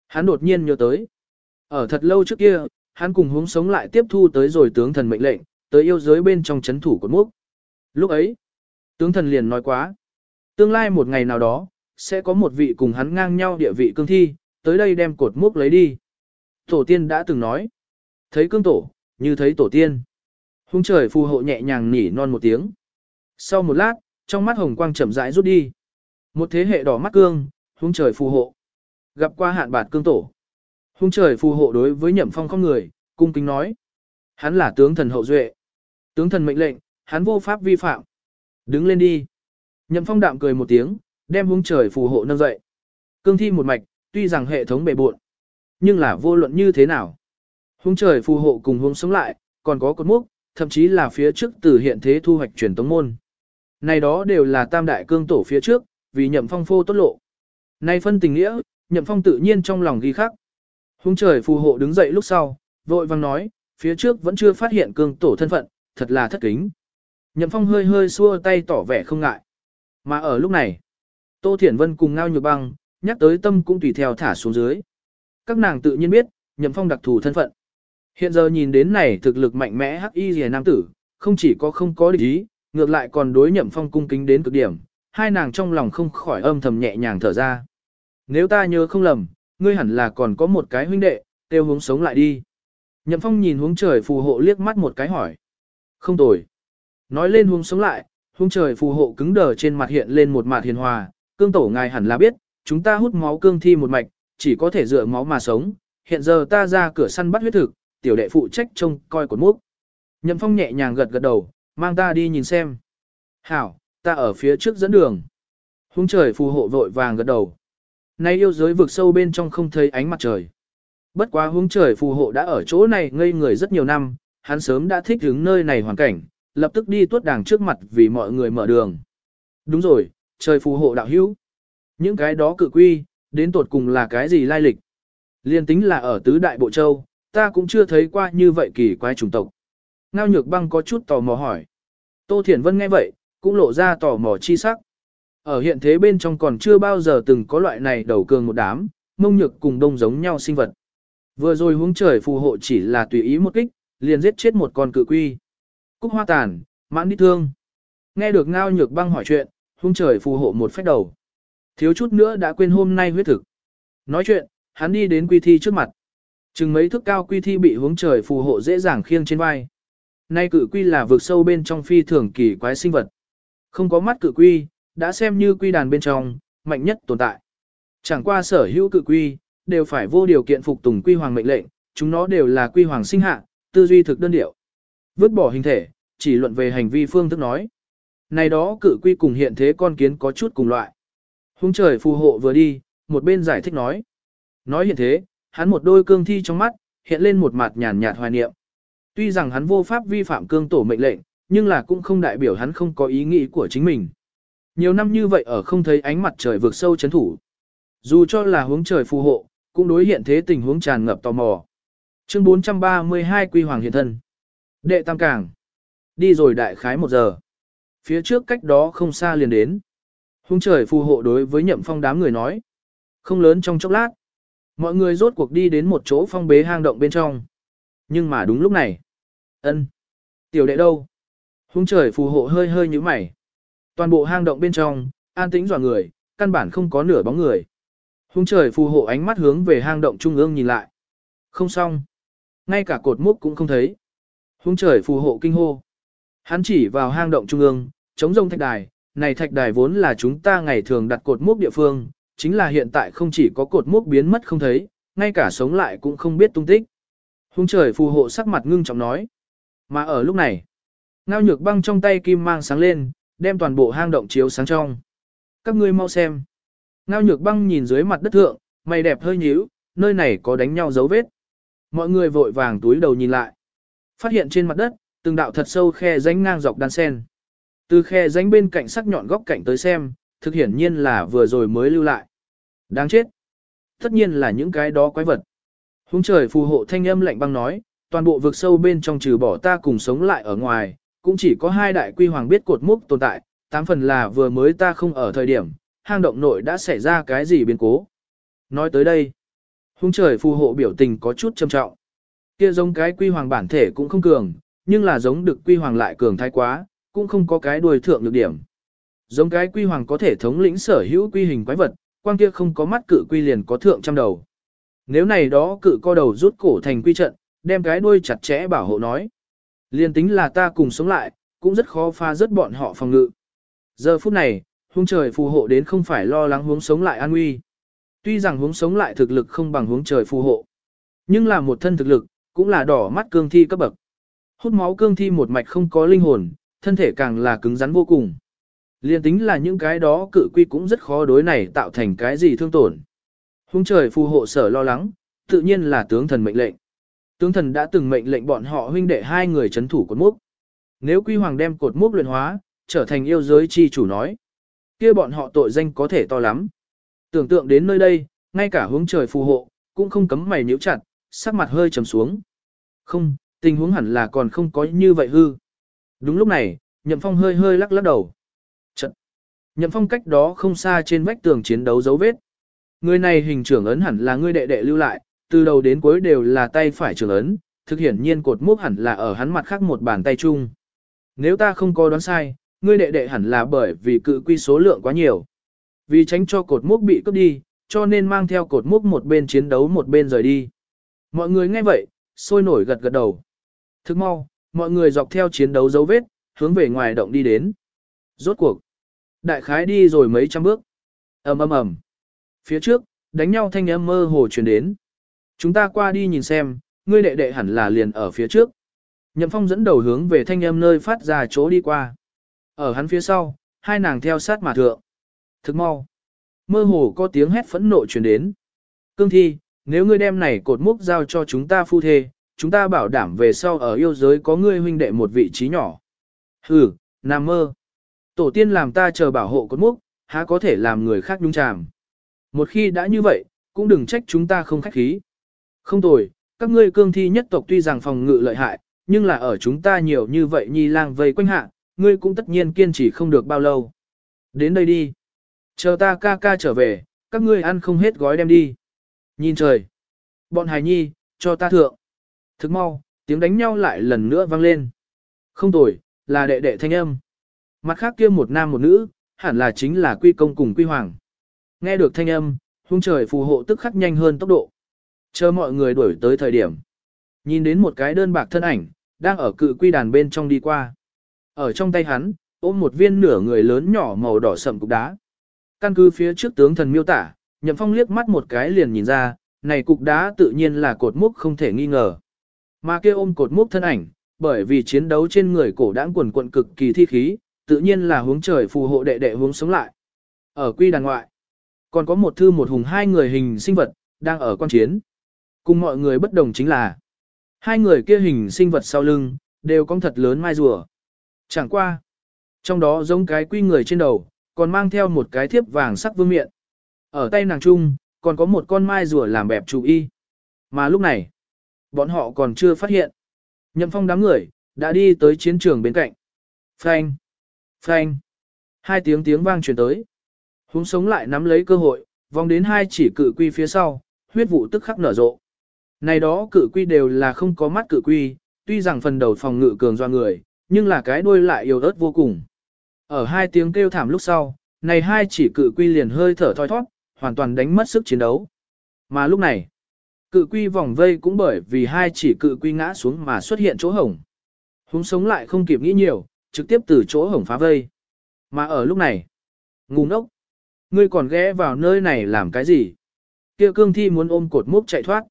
hắn đột nhiên nhớ tới. Ở thật lâu trước kia, hắn cùng hướng sống lại tiếp thu tới rồi tướng thần mệnh lệnh, tới yêu giới bên trong chấn thủ cột mốc. Lúc ấy, tướng thần liền nói quá. Tương lai một ngày nào đó, sẽ có một vị cùng hắn ngang nhau địa vị cương thi, tới đây đem cột mốc lấy đi. Tổ tiên đã từng nói. Thấy cương tổ, như thấy tổ tiên. Hung trời phù hộ nhẹ nhàng nỉ non một tiếng. Sau một lát, trong mắt hồng quang chậm rãi rút đi. Một thế hệ đỏ mắt cương, hung trời phù hộ gặp qua hạn bạt cương tổ. Hung trời phù hộ đối với nhậm phong không người, cung kính nói. Hắn là tướng thần hậu duệ. Tướng thần mệnh lệnh, hắn vô pháp vi phạm. Đứng lên đi. Nhậm phong đạm cười một tiếng, đem hung trời phù hộ nâng dậy. Cương thi một mạch, tuy rằng hệ thống bề buộn, nhưng là vô luận như thế nào. Hung trời phù hộ cùng hung sống lại, còn có cột mốc, thậm chí là phía trước từ hiện thế thu hoạch truyền tống môn. Này đó đều là tam đại cương tổ phía trước, vì nhậm phong phô tốt lộ. Này phân tình nghĩa, nhậm phong tự nhiên trong lòng ghi khắc. Hung trời phù hộ đứng dậy lúc sau, vội vang nói, phía trước vẫn chưa phát hiện cương tổ thân phận, thật là thất kính. Nhậm phong hơi hơi xua tay tỏ vẻ không ngại. Mà ở lúc này, Tô Thiển Vân cùng Ngao Nhược Băng, nhắc tới tâm cũng tùy theo thả xuống dưới. Các nàng tự nhiên biết, Nhậm Phong đặc thù thân phận. Hiện giờ nhìn đến này thực lực mạnh mẽ hắc y rìa nam tử, không chỉ có không có địch ý, ngược lại còn đối Nhậm Phong cung kính đến cực điểm, hai nàng trong lòng không khỏi âm thầm nhẹ nhàng thở ra. Nếu ta nhớ không lầm, ngươi hẳn là còn có một cái huynh đệ, tiêu hướng sống lại đi. Nhậm Phong nhìn hướng trời phù hộ liếc mắt một cái hỏi. Không tồi. Nói lên hướng sống lại, hướng trời phù hộ cứng đờ trên mặt hiện lên một mặt hiền hòa, cương tổ ngài hẳn là biết, chúng ta hút máu cương thi một mạch, chỉ có thể dựa máu mà sống, hiện giờ ta ra cửa săn bắt huyết thực, tiểu đệ phụ trách trông coi cột mốc. Nhậm Phong nhẹ nhàng gật gật đầu, mang ta đi nhìn xem. Hảo, ta ở phía trước dẫn đường. Hung trời phù hộ vội vàng gật đầu. Nay yêu giới vực sâu bên trong không thấy ánh mặt trời. Bất quá hướng trời phù hộ đã ở chỗ này ngây người rất nhiều năm, hắn sớm đã thích ứng nơi này hoàn cảnh, lập tức đi tuốt đàng trước mặt vì mọi người mở đường. Đúng rồi, trời phù hộ đạo hữu. Những cái đó cự quy, đến tột cùng là cái gì lai lịch? Liên tính là ở tứ đại bộ châu, ta cũng chưa thấy qua như vậy kỳ quái chủng tộc. Ngao nhược băng có chút tò mò hỏi. Tô Thiển Vân nghe vậy, cũng lộ ra tò mò chi sắc. Ở hiện thế bên trong còn chưa bao giờ từng có loại này đầu cường một đám, mông nhược cùng đông giống nhau sinh vật. Vừa rồi hướng trời phù hộ chỉ là tùy ý một kích, liền giết chết một con cự quy. Cúc hoa tàn, mãn đi thương. Nghe được ngao nhược băng hỏi chuyện, hướng trời phù hộ một phép đầu. Thiếu chút nữa đã quên hôm nay huyết thực. Nói chuyện, hắn đi đến quy thi trước mặt. Chừng mấy thước cao quy thi bị hướng trời phù hộ dễ dàng khiêng trên vai. Nay cự quy là vượt sâu bên trong phi thường kỳ quái sinh vật. Không có mắt cự quy, đã xem như quy đàn bên trong, mạnh nhất tồn tại. Chẳng qua sở hữu cự quy, đều phải vô điều kiện phục tùng quy hoàng mệnh lệnh, chúng nó đều là quy hoàng sinh hạ, tư duy thực đơn điệu. Vứt bỏ hình thể, chỉ luận về hành vi phương thức nói. Này đó cự quy cùng hiện thế con kiến có chút cùng loại. Hung trời phù hộ vừa đi, một bên giải thích nói. Nói hiện thế, hắn một đôi cương thi trong mắt, hiện lên một mặt nhàn nhạt hoài niệm. Tuy rằng hắn vô pháp vi phạm cương tổ mệnh lệnh, nhưng là cũng không đại biểu hắn không có ý nghĩ của chính mình. Nhiều năm như vậy ở không thấy ánh mặt trời vượt sâu chấn thủ. Dù cho là hướng trời phù hộ, cũng đối hiện thế tình huống tràn ngập tò mò. Chương 432 Quy Hoàng Hiện Thân Đệ Tam Cảng Đi rồi đại khái một giờ. Phía trước cách đó không xa liền đến. hướng trời phù hộ đối với nhậm phong đám người nói. Không lớn trong chốc lát. Mọi người rốt cuộc đi đến một chỗ phong bế hang động bên trong. Nhưng mà đúng lúc này. ân Tiểu đệ đâu? hướng trời phù hộ hơi hơi như mày. Toàn bộ hang động bên trong, an tĩnh dọa người, căn bản không có nửa bóng người. Hung trời phù hộ ánh mắt hướng về hang động trung ương nhìn lại. Không xong. Ngay cả cột mốc cũng không thấy. Hung trời phù hộ kinh hô. Hắn chỉ vào hang động trung ương, chống rông thạch đài, này thạch đài vốn là chúng ta ngày thường đặt cột mốc địa phương, chính là hiện tại không chỉ có cột mốc biến mất không thấy, ngay cả sống lại cũng không biết tung tích. Hung trời phù hộ sắc mặt ngưng trọng nói. Mà ở lúc này, ngao nhược băng trong tay kim mang sáng lên, đem toàn bộ hang động chiếu sáng trong. Các ngươi mau xem. Ngao nhược băng nhìn dưới mặt đất thượng, mày đẹp hơi nhíu, nơi này có đánh nhau dấu vết. Mọi người vội vàng túi đầu nhìn lại. Phát hiện trên mặt đất, từng đạo thật sâu khe rãnh ngang dọc đan sen. Từ khe rãnh bên cạnh sắc nhọn góc cạnh tới xem, thực hiển nhiên là vừa rồi mới lưu lại. Đáng chết. Tất nhiên là những cái đó quái vật. Hùng trời phù hộ thanh âm lạnh băng nói, toàn bộ vực sâu bên trong trừ bỏ ta cùng sống lại ở ngoài, cũng chỉ có hai đại quy hoàng biết cột mốc tồn tại, tám phần là vừa mới ta không ở thời điểm, hang động nội đã xảy ra cái gì biến cố. Nói tới đây, hung trời phù hộ biểu tình có chút trầm trọng. Kia giống cái quy hoàng bản thể cũng không cường, nhưng là giống được quy hoàng lại cường thái quá, cũng không có cái đuôi thượng được điểm. Giống cái quy hoàng có thể thống lĩnh sở hữu quy hình quái vật, quang kia không có mắt cự quy liền có thượng trăm đầu. Nếu này đó cự co đầu rút cổ thành quy trận, đem cái đuôi chặt chẽ bảo hộ nói. Liên tính là ta cùng sống lại, cũng rất khó pha rất bọn họ phòng ngự. Giờ phút này, hung trời phù hộ đến không phải lo lắng hướng sống lại an nguy. Tuy rằng hướng sống lại thực lực không bằng hướng trời phù hộ, nhưng là một thân thực lực, cũng là đỏ mắt cương thi cấp bậc. Hút máu cương thi một mạch không có linh hồn, thân thể càng là cứng rắn vô cùng. Liên tính là những cái đó cự quy cũng rất khó đối này tạo thành cái gì thương tổn. Hung trời phù hộ sở lo lắng, tự nhiên là tướng thần mệnh lệnh. Tướng thần đã từng mệnh lệnh bọn họ huynh đệ hai người chấn thủ cột mốc. Nếu quy hoàng đem cột mốc luyện hóa, trở thành yêu giới chi chủ nói. kia bọn họ tội danh có thể to lắm. Tưởng tượng đến nơi đây, ngay cả hướng trời phù hộ, cũng không cấm mày nhíu chặt, sắc mặt hơi trầm xuống. Không, tình huống hẳn là còn không có như vậy hư. Đúng lúc này, Nhậm Phong hơi hơi lắc lắc đầu. Trận. Nhậm Phong cách đó không xa trên vách tường chiến đấu dấu vết. Người này hình trưởng ấn hẳn là người đệ đệ lưu lại, từ đầu đến cuối đều là tay phải trưởng ấn, thực hiển nhiên cột mốc hẳn là ở hắn mặt khác một bàn tay chung. Nếu ta không có đoán sai, ngươi đệ đệ hẳn là bởi vì cự quy số lượng quá nhiều. Vì tránh cho cột mốc bị cướp đi, cho nên mang theo cột mốc một bên chiến đấu một bên rời đi. Mọi người nghe vậy, sôi nổi gật gật đầu. Thức mau, mọi người dọc theo chiến đấu dấu vết, hướng về ngoài động đi đến. Rốt cuộc. Đại khái đi rồi mấy trăm bước. ầm ầm ầm. Phía trước, đánh nhau thanh âm mơ hồ truyền đến. Chúng ta qua đi nhìn xem, ngươi đệ đệ hẳn là liền ở phía trước. Nhậm Phong dẫn đầu hướng về thanh âm nơi phát ra chỗ đi qua. Ở hắn phía sau, hai nàng theo sát mà thượng. Thức mau. Mơ hồ có tiếng hét phẫn nộ truyền đến. Cương thi, nếu ngươi đem này cột mốc giao cho chúng ta phu thê, chúng ta bảo đảm về sau ở yêu giới có ngươi huynh đệ một vị trí nhỏ. Hừ, nam mơ. Tổ tiên làm ta chờ bảo hộ cột mốc, há có thể làm người khác nhung chàm. Một khi đã như vậy, cũng đừng trách chúng ta không khách khí. Không tồi, các ngươi cương thi nhất tộc tuy rằng phòng ngự lợi hại, nhưng là ở chúng ta nhiều như vậy nhi lang vây quanh hạ, ngươi cũng tất nhiên kiên trì không được bao lâu. Đến đây đi. Chờ ta ca ca trở về, các ngươi ăn không hết gói đem đi. Nhìn trời. Bọn hài nhi, cho ta thượng. Thức mau, tiếng đánh nhau lại lần nữa vang lên. Không tồi, là đệ đệ thanh âm. Mặt khác kia một nam một nữ, hẳn là chính là quy công cùng quy hoàng. Nghe được thanh âm, hung trời phù hộ tức khắc nhanh hơn tốc độ. Chờ mọi người đuổi tới thời điểm. Nhìn đến một cái đơn bạc thân ảnh, đang ở cự quy đàn bên trong đi qua. Ở trong tay hắn, ôm một viên nửa người lớn nhỏ màu đỏ sậm cục đá. Căn cứ phía trước tướng thần miêu tả, Nhậm Phong liếc mắt một cái liền nhìn ra, này cục đá tự nhiên là cột mốc không thể nghi ngờ. Mà kia ôm cột mốc thân ảnh, bởi vì chiến đấu trên người cổ đãng quần quận cực kỳ thi khí, tự nhiên là hướng trời phù hộ đệ đệ hướng sống lại. Ở quy đàn ngoại, còn có một thư một hùng hai người hình sinh vật, đang ở quan chiến. Cùng mọi người bất đồng chính là, hai người kia hình sinh vật sau lưng, đều có thật lớn mai rùa. Chẳng qua. Trong đó giống cái quy người trên đầu, còn mang theo một cái thiếp vàng sắc vương miện. Ở tay nàng trung, còn có một con mai rùa làm bẹp chủ y. Mà lúc này, bọn họ còn chưa phát hiện. Nhậm phong đám người, đã đi tới chiến trường bên cạnh. Phanh! Phanh! Hai tiếng tiếng vang truyền tới. Húng sống lại nắm lấy cơ hội, vòng đến hai chỉ cự quy phía sau, huyết vụ tức khắc nở rộ. Này đó cự quy đều là không có mắt cự quy, tuy rằng phần đầu phòng ngự cường do người, nhưng là cái đuôi lại yếu ớt vô cùng. Ở hai tiếng kêu thảm lúc sau, này hai chỉ cự quy liền hơi thở thoi thoát, hoàn toàn đánh mất sức chiến đấu. Mà lúc này, cự quy vòng vây cũng bởi vì hai chỉ cự quy ngã xuống mà xuất hiện chỗ hổng. Húng sống lại không kịp nghĩ nhiều, trực tiếp từ chỗ hổng phá vây. Mà ở lúc này, ngu ngốc, ngươi còn ghé vào nơi này làm cái gì? Kia cương thi muốn ôm cột mốc chạy thoát.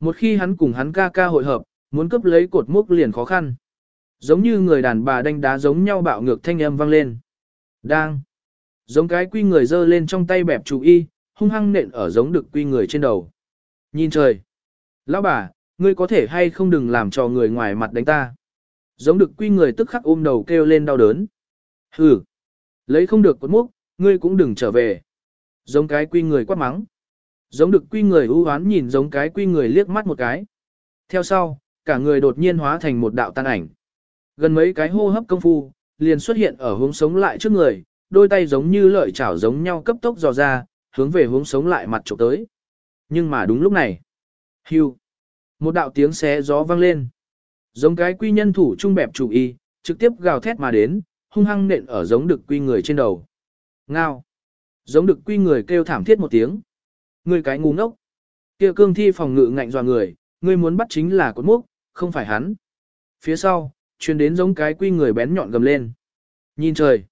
Một khi hắn cùng hắn ca ca hội hợp, muốn cướp lấy cột mốc liền khó khăn. Giống như người đàn bà đánh đá giống nhau bạo ngược thanh âm vang lên. Đang. Giống cái quy người dơ lên trong tay bẹp chủ y, hung hăng nện ở giống được quy người trên đầu. Nhìn trời. Lão bà, ngươi có thể hay không đừng làm cho người ngoài mặt đánh ta. Giống được quy người tức khắc ôm đầu kêu lên đau đớn. Hừ. Lấy không được cột mốc, ngươi cũng đừng trở về. Giống cái quy người quát mắng. Giống được quy người ưu hoán nhìn giống cái quy người liếc mắt một cái. Theo sau, cả người đột nhiên hóa thành một đạo tan ảnh. Gần mấy cái hô hấp công phu, liền xuất hiện ở hướng sống lại trước người, đôi tay giống như lợi chảo giống nhau cấp tốc dò ra, hướng về hướng sống lại mặt chụp tới. Nhưng mà đúng lúc này, hưu, một đạo tiếng xé gió vang lên. Giống cái quy nhân thủ trung bẹp chủ y, trực tiếp gào thét mà đến, hung hăng nện ở giống được quy người trên đầu. Ngao. Giống được quy người kêu thảm thiết một tiếng ngươi cái ngu ngốc. Kia cương thi phòng ngự ngạnh dọa người, ngươi muốn bắt chính là cột mốc, không phải hắn. Phía sau, chuyên đến giống cái quy người bén nhọn gầm lên. Nhìn trời,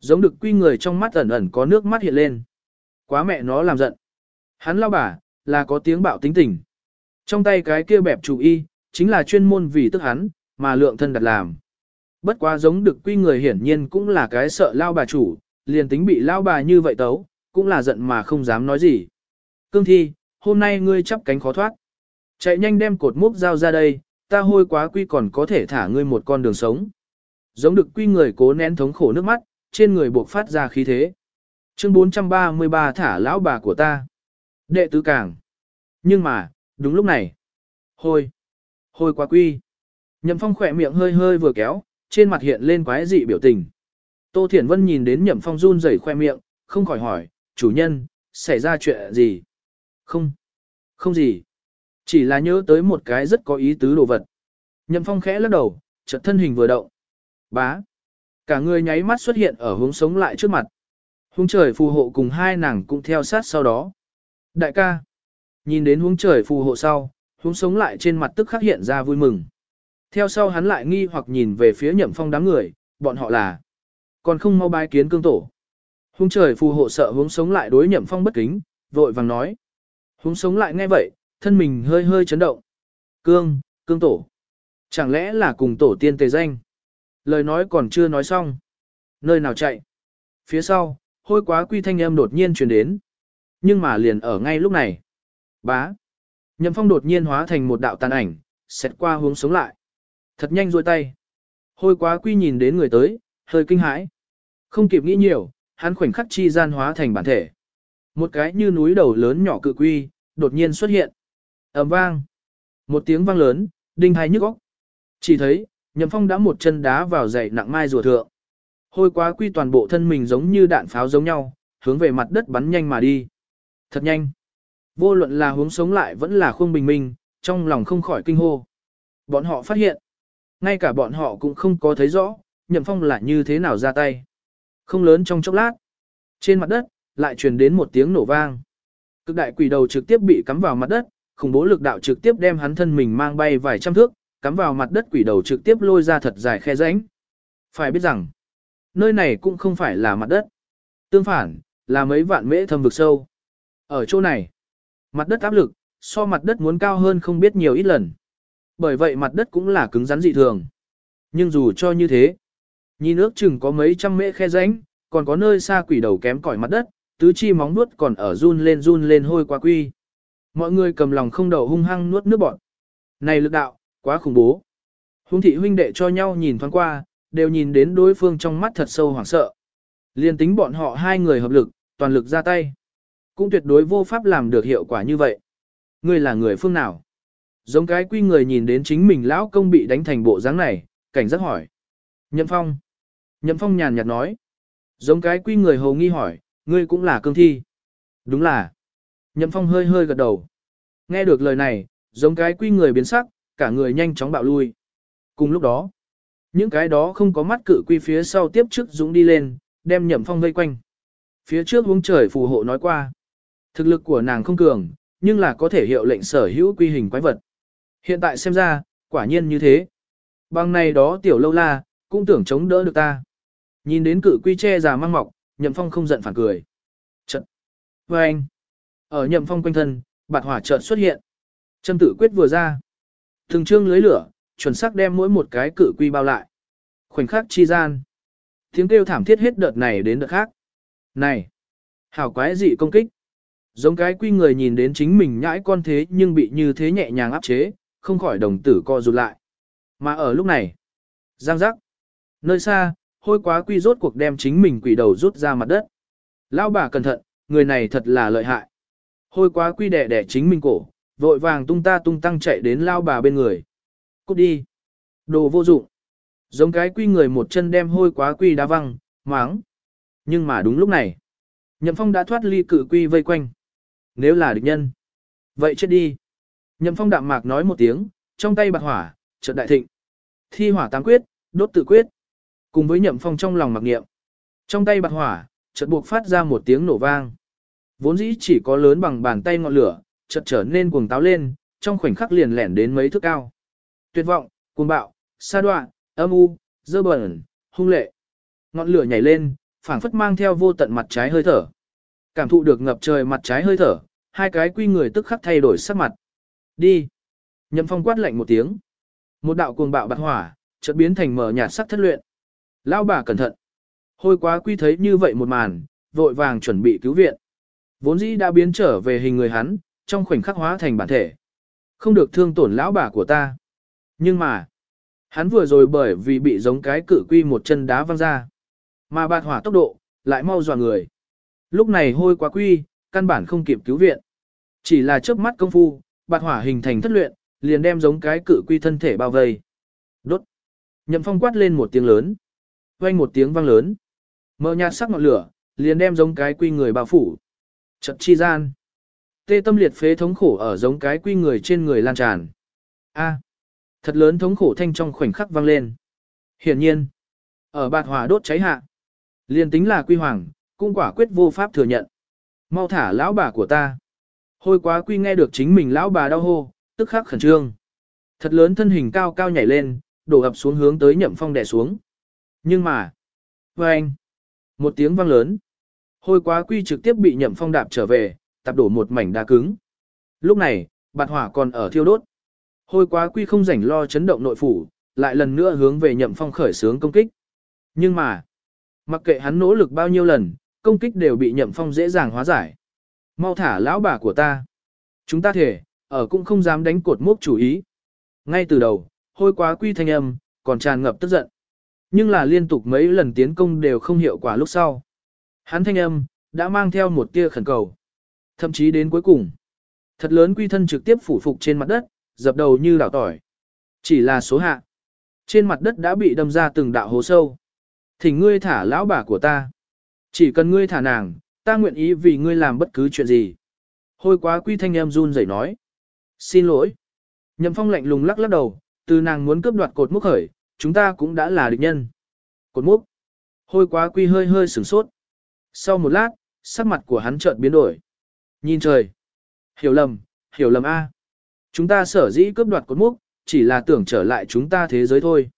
giống được quy người trong mắt ẩn ẩn có nước mắt hiện lên. Quá mẹ nó làm giận. Hắn lao bà, là có tiếng bạo tính tình. Trong tay cái kia bẹp chủ y, chính là chuyên môn vì tức hắn, mà lượng thân đặt làm. Bất quá giống được quy người hiển nhiên cũng là cái sợ lao bà chủ, liền tính bị lao bà như vậy tấu, cũng là giận mà không dám nói gì. Cương thi, hôm nay ngươi chắp cánh khó thoát. Chạy nhanh đem cột mốc dao ra đây, ta hôi quá quy còn có thể thả ngươi một con đường sống. Giống được quy người cố nén thống khổ nước mắt, trên người buộc phát ra khí thế. Chương 433 thả lão bà của ta. Đệ tứ càng. Nhưng mà, đúng lúc này. Hôi. Hôi quá quy. Nhậm phong khỏe miệng hơi hơi vừa kéo, trên mặt hiện lên quái dị biểu tình. Tô Thiển Vân nhìn đến nhậm phong run rẩy khoe miệng, không khỏi hỏi, chủ nhân, xảy ra chuyện gì? Không. Không gì. Chỉ là nhớ tới một cái rất có ý tứ đồ vật. Nhậm phong khẽ lắc đầu, chợt thân hình vừa động. Bá. Cả người nháy mắt xuất hiện ở hướng sống lại trước mặt. Hướng trời phù hộ cùng hai nàng cũng theo sát sau đó. Đại ca. Nhìn đến hướng trời phù hộ sau, hướng sống lại trên mặt tức khắc hiện ra vui mừng. Theo sau hắn lại nghi hoặc nhìn về phía nhậm phong đám người, bọn họ là. Còn không mau bái kiến cương tổ. Hướng trời phù hộ sợ hướng sống lại đối nhậm phong bất kính, vội vàng nói. Hướng sống lại nghe vậy, thân mình hơi hơi chấn động. Cương, cương tổ. Chẳng lẽ là cùng tổ tiên tề danh? Lời nói còn chưa nói xong. Nơi nào chạy? Phía sau, hôi quá quy thanh âm đột nhiên truyền đến. Nhưng mà liền ở ngay lúc này. Bá. Nhậm phong đột nhiên hóa thành một đạo tàn ảnh, xét qua hướng sống lại. Thật nhanh rôi tay. Hôi quá quy nhìn đến người tới, hơi kinh hãi. Không kịp nghĩ nhiều, hắn khoảnh khắc chi gian hóa thành bản thể. Một cái như núi đầu lớn nhỏ cự quy, đột nhiên xuất hiện. ầm vang. Một tiếng vang lớn, đinh hai nhức óc. Chỉ thấy, Nhậm Phong đã một chân đá vào dậy nặng mai rùa thượng. Hôi quá quy toàn bộ thân mình giống như đạn pháo giống nhau, hướng về mặt đất bắn nhanh mà đi. Thật nhanh. Vô luận là hướng sống lại vẫn là khung bình minh, trong lòng không khỏi kinh hô. Bọn họ phát hiện. Ngay cả bọn họ cũng không có thấy rõ, Nhậm Phong là như thế nào ra tay. Không lớn trong chốc lát. Trên mặt đất, lại truyền đến một tiếng nổ vang. Cực đại quỷ đầu trực tiếp bị cắm vào mặt đất, khủng bố lực đạo trực tiếp đem hắn thân mình mang bay vài trăm thước, cắm vào mặt đất quỷ đầu trực tiếp lôi ra thật dài khe rãnh. Phải biết rằng, nơi này cũng không phải là mặt đất. Tương phản, là mấy vạn mễ thâm vực sâu. Ở chỗ này, mặt đất áp lực, so mặt đất muốn cao hơn không biết nhiều ít lần. Bởi vậy mặt đất cũng là cứng rắn dị thường. Nhưng dù cho như thế, nhìn ước chừng có mấy trăm mễ khe rãnh, còn có nơi xa quỷ đầu kém cỏi mặt đất, tứ chi móng nuốt còn ở run lên run lên hôi quá quy. Mọi người cầm lòng không đầu hung hăng nuốt nước bọt. Này lực đạo, quá khủng bố. Hung thị huynh đệ cho nhau nhìn thoáng qua, đều nhìn đến đối phương trong mắt thật sâu hoảng sợ. Liên tính bọn họ hai người hợp lực, toàn lực ra tay. Cũng tuyệt đối vô pháp làm được hiệu quả như vậy. Ngươi là người phương nào? Giống cái quy người nhìn đến chính mình lão công bị đánh thành bộ dáng này, cảnh giác hỏi. Nhậm phong. Nhậm phong nhàn nhạt nói. Giống cái quy người hầu nghi hỏi, ngươi cũng là cương thi. Đúng là. Nhậm phong hơi hơi gật đầu. Nghe được lời này, giống cái quy người biến sắc, cả người nhanh chóng bạo lui. Cùng lúc đó, những cái đó không có mắt cự quy phía sau tiếp trước dũng đi lên, đem nhậm phong vây quanh. Phía trước uống trời phù hộ nói qua. Thực lực của nàng không cường, nhưng là có thể hiệu lệnh sở hữu quy hình quái vật. Hiện tại xem ra, quả nhiên như thế. Bằng này đó tiểu lâu la, cũng tưởng chống đỡ được ta. Nhìn đến cự quy che già mang mọc, nhậm phong không giận phản cười. Trận. Và vâng anh. Ở nhậm phong quanh thân, bạt hỏa chợt xuất hiện. Trâm tử quyết vừa ra. thường trương lưới lửa, chuẩn xác đem mỗi một cái cự quy bao lại. Khoảnh khắc chi gian. Tiếng kêu thảm thiết hết đợt này đến đợt khác. Này! Hảo quái dị công kích. Giống cái quy người nhìn đến chính mình nhãi con thế nhưng bị như thế nhẹ nhàng áp chế, không khỏi đồng tử co rụt lại. Mà ở lúc này, giang giác, nơi xa, hôi quá quy rốt cuộc đem chính mình quỷ đầu rút ra mặt đất. Lão bà cẩn thận, người này thật là lợi hại. Hôi quá quy đẻ đẻ chính mình cổ, vội vàng tung ta tung tăng chạy đến lao bà bên người. Cút đi. Đồ vô dụng. Giống cái quy người một chân đem hôi quá quy đá văng, máng. Nhưng mà đúng lúc này, Nhậm Phong đã thoát ly cự quy vây quanh. Nếu là địch nhân, vậy chết đi. Nhậm Phong đạm mạc nói một tiếng, trong tay bạc hỏa, chợt đại thịnh. Thi hỏa tám quyết, đốt tự quyết. Cùng với Nhậm Phong trong lòng mặc niệm. Trong tay bạc hỏa, chợt buộc phát ra một tiếng nổ vang. Vốn dĩ chỉ có lớn bằng bàn tay ngọn lửa, chợt trở nên cuồng táo lên, trong khoảnh khắc liền lẻn đến mấy thước cao. Tuyệt vọng, cuồng bạo, sa đoạn, âm u, dơ bẩn, hung lệ. Ngọn lửa nhảy lên, phảng phất mang theo vô tận mặt trái hơi thở. Cảm thụ được ngập trời mặt trái hơi thở, hai cái quy người tức khắc thay đổi sắc mặt. Đi. Nhậm phong quát lạnh một tiếng. Một đạo cuồng bạo bạc hỏa, chợt biến thành mở nhạt sắc thất luyện lão bà cẩn thận. Hôi quá quy thấy như vậy một màn, vội vàng chuẩn bị cứu viện. Vốn dĩ đã biến trở về hình người hắn, trong khoảnh khắc hóa thành bản thể. Không được thương tổn lão bà của ta. Nhưng mà, Hắn vừa rồi bởi vì bị giống cái cử quy một chân đá văng ra. Mà bạt hỏa tốc độ, lại mau dò người. Lúc này hôi quá quy, căn bản không kịp cứu viện. Chỉ là chớp mắt công phu, bạt hỏa hình thành thất luyện, liền đem giống cái cử quy thân thể bao vây. Đốt. Nhậm phong quát lên một tiếng lớn. Vang một tiếng vang lớn. Mở nhạt sắc ngọn lửa, liền đem giống cái quy người bao phủ. Chật chi gian. Tê tâm liệt phế thống khổ ở giống cái quy người trên người lan tràn. A. Thật lớn thống khổ thanh trong khoảnh khắc vang lên. Hiển nhiên, ở bạt hỏa đốt cháy hạ, liền tính là quy hoàng, cũng quả quyết vô pháp thừa nhận. Mau thả lão bà của ta. Hôi quá quy nghe được chính mình lão bà đau hô, tức khắc khẩn trương. Thật lớn thân hình cao cao nhảy lên, đổ ập xuống hướng tới nhậm phong đè xuống. Nhưng mà, với anh, một tiếng vang lớn. Hôi quá quy trực tiếp bị nhậm phong đạp trở về, tạp đổ một mảnh đá cứng. Lúc này, bạt hỏa còn ở thiêu đốt. Hôi quá quy không rảnh lo chấn động nội phủ, lại lần nữa hướng về nhậm phong khởi sướng công kích. Nhưng mà, mặc kệ hắn nỗ lực bao nhiêu lần, công kích đều bị nhậm phong dễ dàng hóa giải. Mau thả lão bà của ta. Chúng ta thể, ở cũng không dám đánh cột mốc chủ ý. Ngay từ đầu, hôi quá quy thanh âm, còn tràn ngập tức giận. Nhưng là liên tục mấy lần tiến công đều không hiệu quả lúc sau. Hắn thanh âm, đã mang theo một tia khẩn cầu. Thậm chí đến cuối cùng, thật lớn quy thân trực tiếp phủ phục trên mặt đất, dập đầu như đảo tỏi. Chỉ là số hạ. Trên mặt đất đã bị đâm ra từng đạo hố sâu. Thỉnh ngươi thả lão bà của ta. Chỉ cần ngươi thả nàng, ta nguyện ý vì ngươi làm bất cứ chuyện gì. Hôi quá quy thanh em run rẩy nói. Xin lỗi. Nhậm phong lạnh lùng lắc lắc đầu, từ nàng muốn cướp đoạt cột múc khởi, chúng ta cũng đã là địch nhân. Cột múc. Hôi quá quy hơi hơi sửng sốt. Sau một lát, sắc mặt của hắn chợt biến đổi. Nhìn trời. Hiểu lầm, hiểu lầm A. Chúng ta sở dĩ cướp đoạt cột múc, chỉ là tưởng trở lại chúng ta thế giới thôi.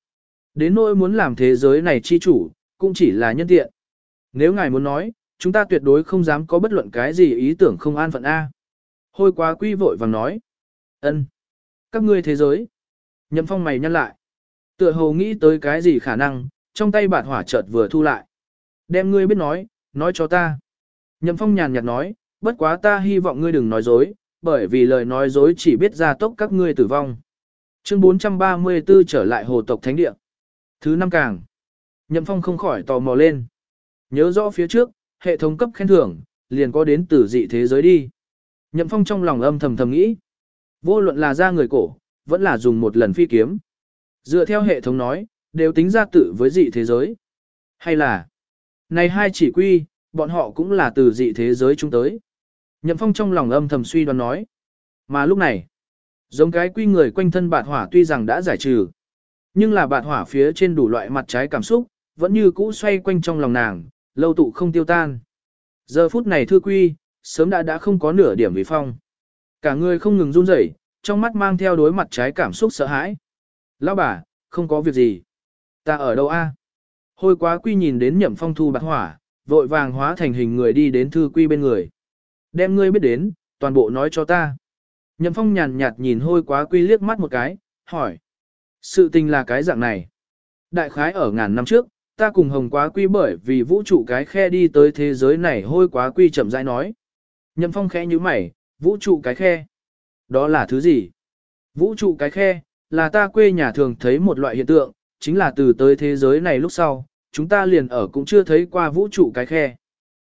Đến nỗi muốn làm thế giới này chi chủ, cũng chỉ là nhân tiện. Nếu ngài muốn nói, chúng ta tuyệt đối không dám có bất luận cái gì ý tưởng không an phận A. Hôi quá quy vội vàng nói. ân, Các ngươi thế giới. Nhậm phong mày nhăn lại. Tựa hồ nghĩ tới cái gì khả năng, trong tay bạt hỏa chợt vừa thu lại. Đem ngươi biết nói, nói cho ta. Nhậm phong nhàn nhạt nói, bất quá ta hy vọng ngươi đừng nói dối, bởi vì lời nói dối chỉ biết ra tốc các ngươi tử vong. Chương 434 trở lại hồ tộc thánh địa. Thứ năm càng. Nhậm Phong không khỏi tò mò lên. Nhớ rõ phía trước, hệ thống cấp khen thưởng, liền có đến từ dị thế giới đi. Nhậm Phong trong lòng âm thầm thầm nghĩ. Vô luận là ra người cổ, vẫn là dùng một lần phi kiếm. Dựa theo hệ thống nói, đều tính ra tự với dị thế giới. Hay là, này hai chỉ quy, bọn họ cũng là từ dị thế giới chúng tới. Nhậm Phong trong lòng âm thầm suy đoán nói. Mà lúc này, giống cái quy người quanh thân bạt hỏa tuy rằng đã giải trừ, nhưng là bạt hỏa phía trên đủ loại mặt trái cảm xúc, vẫn như cũ xoay quanh trong lòng nàng, lâu tụ không tiêu tan. Giờ phút này thưa quy, sớm đã đã không có nửa điểm vì phong. Cả người không ngừng run rẩy, trong mắt mang theo đối mặt trái cảm xúc sợ hãi. Lão bà, không có việc gì. Ta ở đâu a? Hôi quá quy nhìn đến nhậm phong thu bạc hỏa, vội vàng hóa thành hình người đi đến thư quy bên người. Đem ngươi biết đến, toàn bộ nói cho ta. Nhậm phong nhàn nhạt nhìn hôi quá quy liếc mắt một cái, hỏi. Sự tình là cái dạng này. Đại khái ở ngàn năm trước, ta cùng hồng quá quy bởi vì vũ trụ cái khe đi tới thế giới này hôi quá quy chậm rãi nói. Nhậm phong khẽ như mày, vũ trụ cái khe. Đó là thứ gì? Vũ trụ cái khe, là ta quê nhà thường thấy một loại hiện tượng, chính là từ tới thế giới này lúc sau, chúng ta liền ở cũng chưa thấy qua vũ trụ cái khe.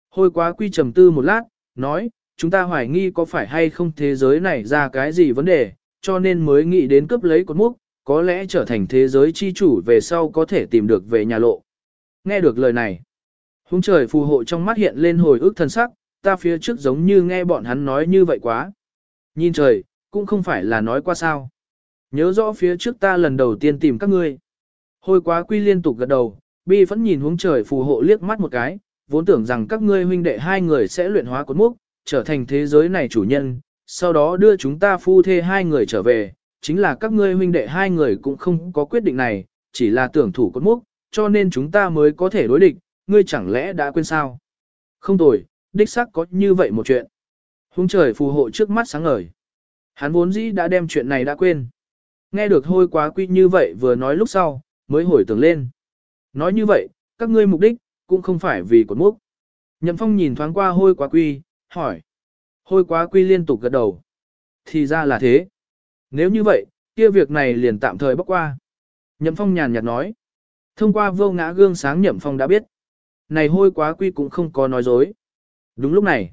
Hôi quá quy trầm tư một lát, nói, chúng ta hoài nghi có phải hay không thế giới này ra cái gì vấn đề, cho nên mới nghĩ đến cướp lấy cột múc, có lẽ trở thành thế giới chi chủ về sau có thể tìm được về nhà lộ. Nghe được lời này, húng trời phù hộ trong mắt hiện lên hồi ức thân sắc, ta phía trước giống như nghe bọn hắn nói như vậy quá. Nhìn trời, cũng không phải là nói qua sao. Nhớ rõ phía trước ta lần đầu tiên tìm các ngươi. Hôi quá quy liên tục gật đầu, bi vẫn nhìn hướng trời phù hộ liếc mắt một cái, vốn tưởng rằng các ngươi huynh đệ hai người sẽ luyện hóa cốt mốc, trở thành thế giới này chủ nhân, sau đó đưa chúng ta phu thê hai người trở về, chính là các ngươi huynh đệ hai người cũng không có quyết định này, chỉ là tưởng thủ cốt mốc, cho nên chúng ta mới có thể đối địch, ngươi chẳng lẽ đã quên sao? Không tồi, đích xác có như vậy một chuyện. Hướng trời phù hộ trước mắt sáng ngời. Hắn vốn dĩ đã đem chuyện này đã quên. Nghe được hôi quá quy như vậy vừa nói lúc sau, mới hồi tưởng lên. Nói như vậy, các ngươi mục đích, cũng không phải vì cột mốc. Nhậm phong nhìn thoáng qua hôi quá quy, hỏi. Hôi quá quy liên tục gật đầu. Thì ra là thế. Nếu như vậy, kia việc này liền tạm thời bóc qua. Nhậm Phong nhàn nhạt nói. Thông qua vô ngã gương sáng Nhậm Phong đã biết. Này hôi quá quy cũng không có nói dối. Đúng lúc này,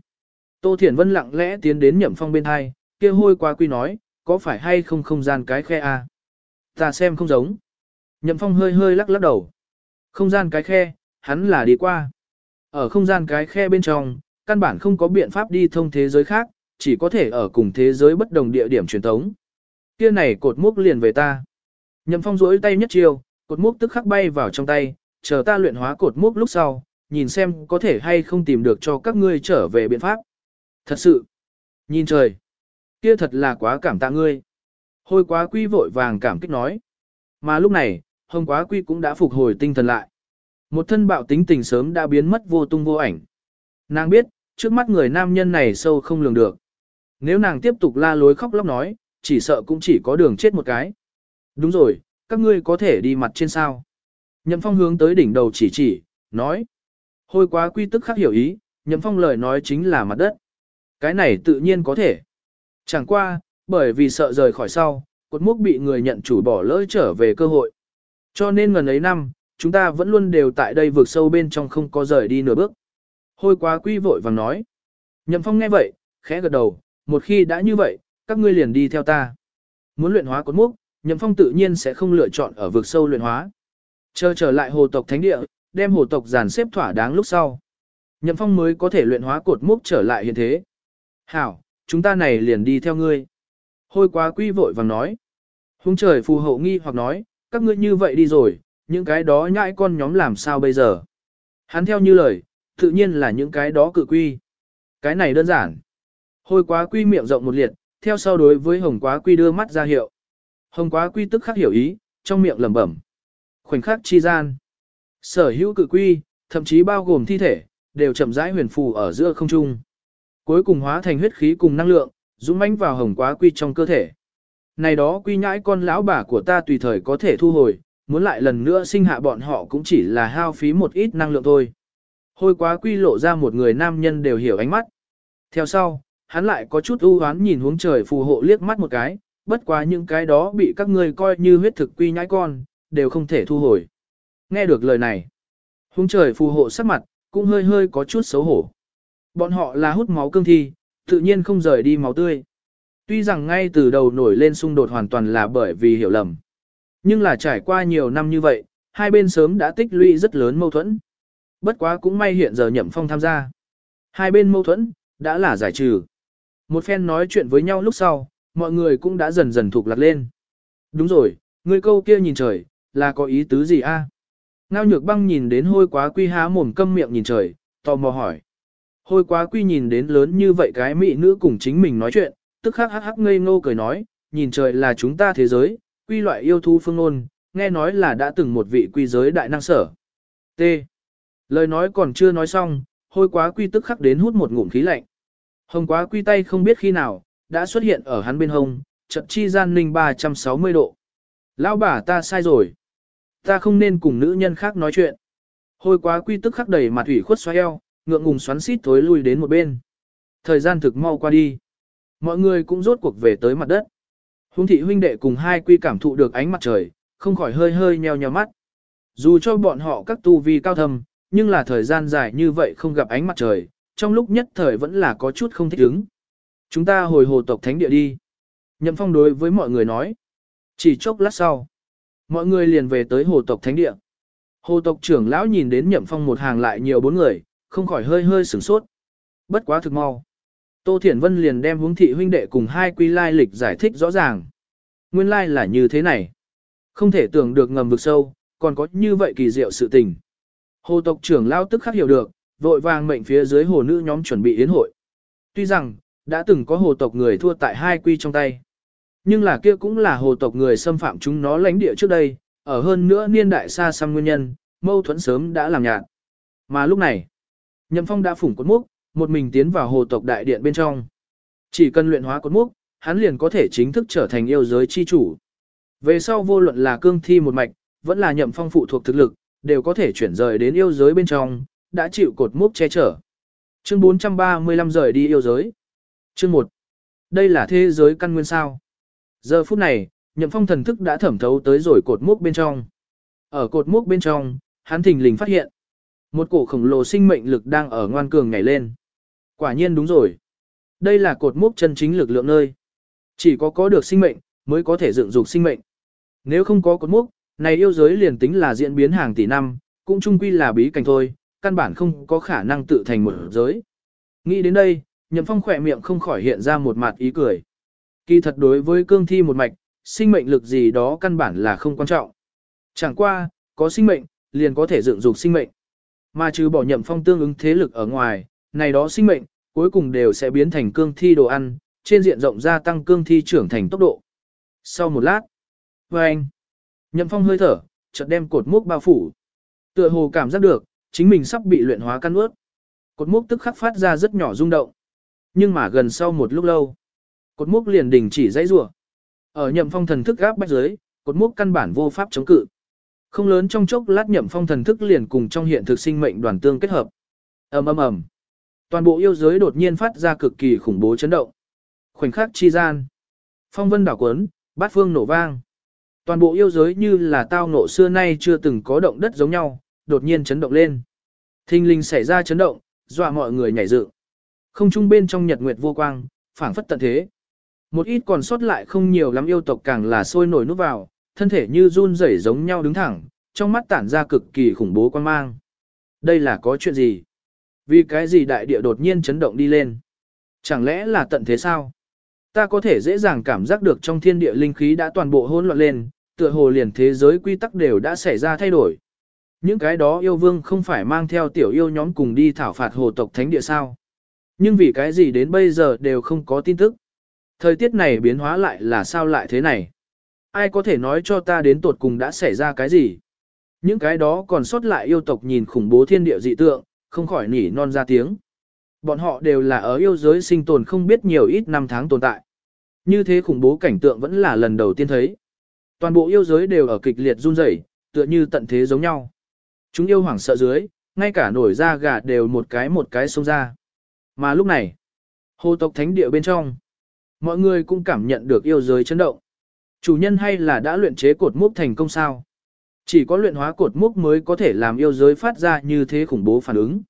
Tô Thiển Vân lặng lẽ tiến đến Nhậm Phong bên hai, kia hôi quá quy nói, có phải hay không không gian cái khe a? À? Ta xem không giống. Nhậm Phong hơi hơi lắc lắc đầu. Không gian cái khe, hắn là đi qua. Ở không gian cái khe bên trong, căn bản không có biện pháp đi thông thế giới khác, chỉ có thể ở cùng thế giới bất đồng địa điểm truyền thống. Kia này cột mốc liền về ta. Nhậm Phong duỗi tay nhất chiêu, cột mốc tức khắc bay vào trong tay, chờ ta luyện hóa cột mốc lúc sau, nhìn xem có thể hay không tìm được cho các ngươi trở về biện pháp. Thật sự, nhìn trời, kia thật là quá cảm tạ ngươi. Hôi quá quy vội vàng cảm kích nói. Mà lúc này, hồng quá quy cũng đã phục hồi tinh thần lại. Một thân bạo tính tình sớm đã biến mất vô tung vô ảnh. Nàng biết, trước mắt người nam nhân này sâu không lường được. Nếu nàng tiếp tục la lối khóc lóc nói, chỉ sợ cũng chỉ có đường chết một cái. Đúng rồi, các ngươi có thể đi mặt trên sao. Nhậm phong hướng tới đỉnh đầu chỉ chỉ, nói. Hôi quá quy tức khắc hiểu ý, nhậm phong lời nói chính là mặt đất. Cái này tự nhiên có thể. Chẳng qua, bởi vì sợ rời khỏi sau, cột mốc bị người nhận chủ bỏ lỡ trở về cơ hội. Cho nên gần ấy năm, chúng ta vẫn luôn đều tại đây vượt sâu bên trong không có rời đi nửa bước. Hôi quá quy vội vàng nói. Nhậm phong nghe vậy, khẽ gật đầu, một khi đã như vậy, các ngươi liền đi theo ta. Muốn luyện hóa cột mốc, nhậm phong tự nhiên sẽ không lựa chọn ở vực sâu luyện hóa. Chờ trở lại hồ tộc thánh địa, đem hồ tộc giàn xếp thỏa đáng lúc sau. Nhậm phong mới có thể luyện hóa cột mốc trở lại hiện thế. Hảo, chúng ta này liền đi theo ngươi. Hôi quá quy vội vàng nói. Hùng trời phù hậu nghi hoặc nói, các ngươi như vậy đi rồi, những cái đó nhãi con nhóm làm sao bây giờ. Hắn theo như lời, tự nhiên là những cái đó cự quy. Cái này đơn giản. Hôi quá quy miệng rộng một liệt, theo sau đối với hồng quá quy đưa mắt ra hiệu. Hồng quá quy tức khắc hiểu ý, trong miệng lẩm bẩm. Khoảnh khắc chi gian. Sở hữu cự quy, thậm chí bao gồm thi thể, đều chậm rãi huyền phù ở giữa không trung. Cuối cùng hóa thành huyết khí cùng năng lượng, dũng mãnh vào hồng quá quy trong cơ thể. Này đó quy nhãi con lão bà của ta tùy thời có thể thu hồi, muốn lại lần nữa sinh hạ bọn họ cũng chỉ là hao phí một ít năng lượng thôi. Hôi quá quy lộ ra một người nam nhân đều hiểu ánh mắt. Theo sau, hắn lại có chút ưu hoán nhìn hướng trời phù hộ liếc mắt một cái, bất quá những cái đó bị các ngươi coi như huyết thực quy nhãi con, đều không thể thu hồi. Nghe được lời này, hướng trời phù hộ sắc mặt, cũng hơi hơi có chút xấu hổ. Bọn họ là hút máu cương thi, tự nhiên không rời đi máu tươi. Tuy rằng ngay từ đầu nổi lên xung đột hoàn toàn là bởi vì hiểu lầm. Nhưng là trải qua nhiều năm như vậy, hai bên sớm đã tích lũy rất lớn mâu thuẫn. Bất quá cũng may hiện giờ nhậm phong tham gia. Hai bên mâu thuẫn, đã là giải trừ. Một phen nói chuyện với nhau lúc sau, mọi người cũng đã dần dần thuộc lạc lên. Đúng rồi, người câu kia nhìn trời, là có ý tứ gì a? Ngao nhược băng nhìn đến hôi quá quy há mồm câm miệng nhìn trời, tò mò hỏi. Hôi quá quy nhìn đến lớn như vậy cái mỹ nữ cùng chính mình nói chuyện, tức khắc hắc hắc ngây ngô cười nói, nhìn trời là chúng ta thế giới, quy loại yêu thú phương ngôn, nghe nói là đã từng một vị quy giới đại năng sở. T. Lời nói còn chưa nói xong, hôi quá quy tức khắc đến hút một ngụm khí lạnh. Hồng quá quy tay không biết khi nào, đã xuất hiện ở hắn bên hông, trận chi gian ninh 360 độ. Lão bà ta sai rồi. Ta không nên cùng nữ nhân khác nói chuyện. Hôi quá quy tức khắc đầy mặt ủy khuất xoay eo, ngượng ngùng xoắn xít thối lui đến một bên. Thời gian thực mau qua đi. Mọi người cũng rốt cuộc về tới mặt đất. Hùng thị huynh đệ cùng hai quy cảm thụ được ánh mặt trời, không khỏi hơi hơi nheo nheo mắt. Dù cho bọn họ các tu vi cao thâm, nhưng là thời gian dài như vậy không gặp ánh mặt trời, trong lúc nhất thời vẫn là có chút không thích ứng. Chúng ta hồi hồ tộc thánh địa đi. Nhậm phong đối với mọi người nói. Chỉ chốc lát sau, mọi người liền về tới hồ tộc thánh địa. Hồ tộc trưởng lão nhìn đến nhậm phong một hàng lại nhiều bốn người, không khỏi hơi hơi sửng sốt. Bất quá thực mau. Tô Thiển Vân liền đem hướng thị huynh đệ cùng hai quy lai lịch giải thích rõ ràng. Nguyên lai là như thế này. Không thể tưởng được ngầm vực sâu, còn có như vậy kỳ diệu sự tình. Hồ tộc trưởng lao tức khắc hiểu được, vội vàng mệnh phía dưới hồ nữ nhóm chuẩn bị yến hội. Tuy rằng, đã từng có hồ tộc người thua tại hai quy trong tay. Nhưng là kia cũng là hồ tộc người xâm phạm chúng nó lãnh địa trước đây, ở hơn nữa niên đại xa xăm nguyên nhân, mâu thuẫn sớm đã làm nhạt. Mà lúc này, Nhậm Phong đã phủng cột mốc, một mình tiến vào hồ tộc đại điện bên trong. Chỉ cần luyện hóa cột mốc, hắn liền có thể chính thức trở thành yêu giới chi chủ. Về sau vô luận là cương thi một mạch, vẫn là Nhậm Phong phụ thuộc thực lực, đều có thể chuyển rời đến yêu giới bên trong, đã chịu cột mốc che chở. Chương 435 rời đi yêu giới. Chương 1. Đây là thế giới căn nguyên sao. Giờ phút này, Nhậm phong thần thức đã thẩm thấu tới rồi cột mốc bên trong. Ở cột mốc bên trong, hắn thình lình phát hiện. Một cổ khổng lồ sinh mệnh lực đang ở ngoan cường nhảy lên. Quả nhiên đúng rồi. Đây là cột mốc chân chính lực lượng nơi. Chỉ có có được sinh mệnh, mới có thể dựng dục sinh mệnh. Nếu không có cột mốc, này yêu giới liền tính là diễn biến hàng tỷ năm, cũng chung quy là bí cảnh thôi, căn bản không có khả năng tự thành một giới. Nghĩ đến đây, Nhậm Phong khỏe miệng không khỏi hiện ra một mặt ý cười. Kỳ thật đối với cương thi một mạch, sinh mệnh lực gì đó căn bản là không quan trọng. Chẳng qua, có sinh mệnh, liền có thể dựng dục sinh mệnh. Mà trừ bỏ Nhậm Phong tương ứng thế lực ở ngoài, này đó sinh mệnh, cuối cùng đều sẽ biến thành cương thi đồ ăn, trên diện rộng gia tăng cương thi trưởng thành tốc độ. Sau một lát, và anh, Nhậm Phong hơi thở, chợt đem cột mốc bao phủ. Tựa hồ cảm giác được, chính mình sắp bị luyện hóa căn ướt. Cột mốc tức khắc phát ra rất nhỏ rung động. Nhưng mà gần sau một lúc lâu, cột mốc liền đình chỉ dãy rủa. Ở Nhậm Phong thần thức gáp bách dưới, cột mốc căn bản vô pháp chống cự. Không lớn trong chốc lát Nhậm Phong thần thức liền cùng trong hiện thực sinh mệnh đoàn tương kết hợp. Ầm ầm ầm. Toàn bộ yêu giới đột nhiên phát ra cực kỳ khủng bố chấn động. Khoảnh khắc chi gian, phong vân đảo quấn, bát phương nổ vang. Toàn bộ yêu giới như là tao ngộ xưa nay chưa từng có động đất giống nhau, đột nhiên chấn động lên. Thinh linh xảy ra chấn động, dọa mọi người nhảy dựng. Không trung bên trong nhật nguyệt vô quang, phảng phất tận thế. Một ít còn sót lại không nhiều lắm yêu tộc càng là sôi nổi nút vào, thân thể như run rẩy giống nhau đứng thẳng, trong mắt tản ra cực kỳ khủng bố quan mang. Đây là có chuyện gì? Vì cái gì đại địa đột nhiên chấn động đi lên? Chẳng lẽ là tận thế sao? Ta có thể dễ dàng cảm giác được trong thiên địa linh khí đã toàn bộ hỗn loạn lên, tựa hồ liền thế giới quy tắc đều đã xảy ra thay đổi. Những cái đó yêu vương không phải mang theo tiểu yêu nhóm cùng đi thảo phạt hồ tộc thánh địa sao. Nhưng vì cái gì đến bây giờ đều không có tin tức. Thời tiết này biến hóa lại là sao lại thế này? Ai có thể nói cho ta đến tột cùng đã xảy ra cái gì? Những cái đó còn sót lại yêu tộc nhìn khủng bố thiên địa dị tượng, không khỏi nỉ non ra tiếng. Bọn họ đều là ở yêu giới sinh tồn không biết nhiều ít năm tháng tồn tại. Như thế khủng bố cảnh tượng vẫn là lần đầu tiên thấy. Toàn bộ yêu giới đều ở kịch liệt run rẩy, tựa như tận thế giống nhau. Chúng yêu hoảng sợ dưới, ngay cả nổi da gà đều một cái một cái xông ra. Mà lúc này, hồ tộc thánh địa bên trong, mọi người cũng cảm nhận được yêu giới chấn động. Chủ nhân hay là đã luyện chế cột mốc thành công sao? Chỉ có luyện hóa cột mốc mới có thể làm yêu giới phát ra như thế khủng bố phản ứng.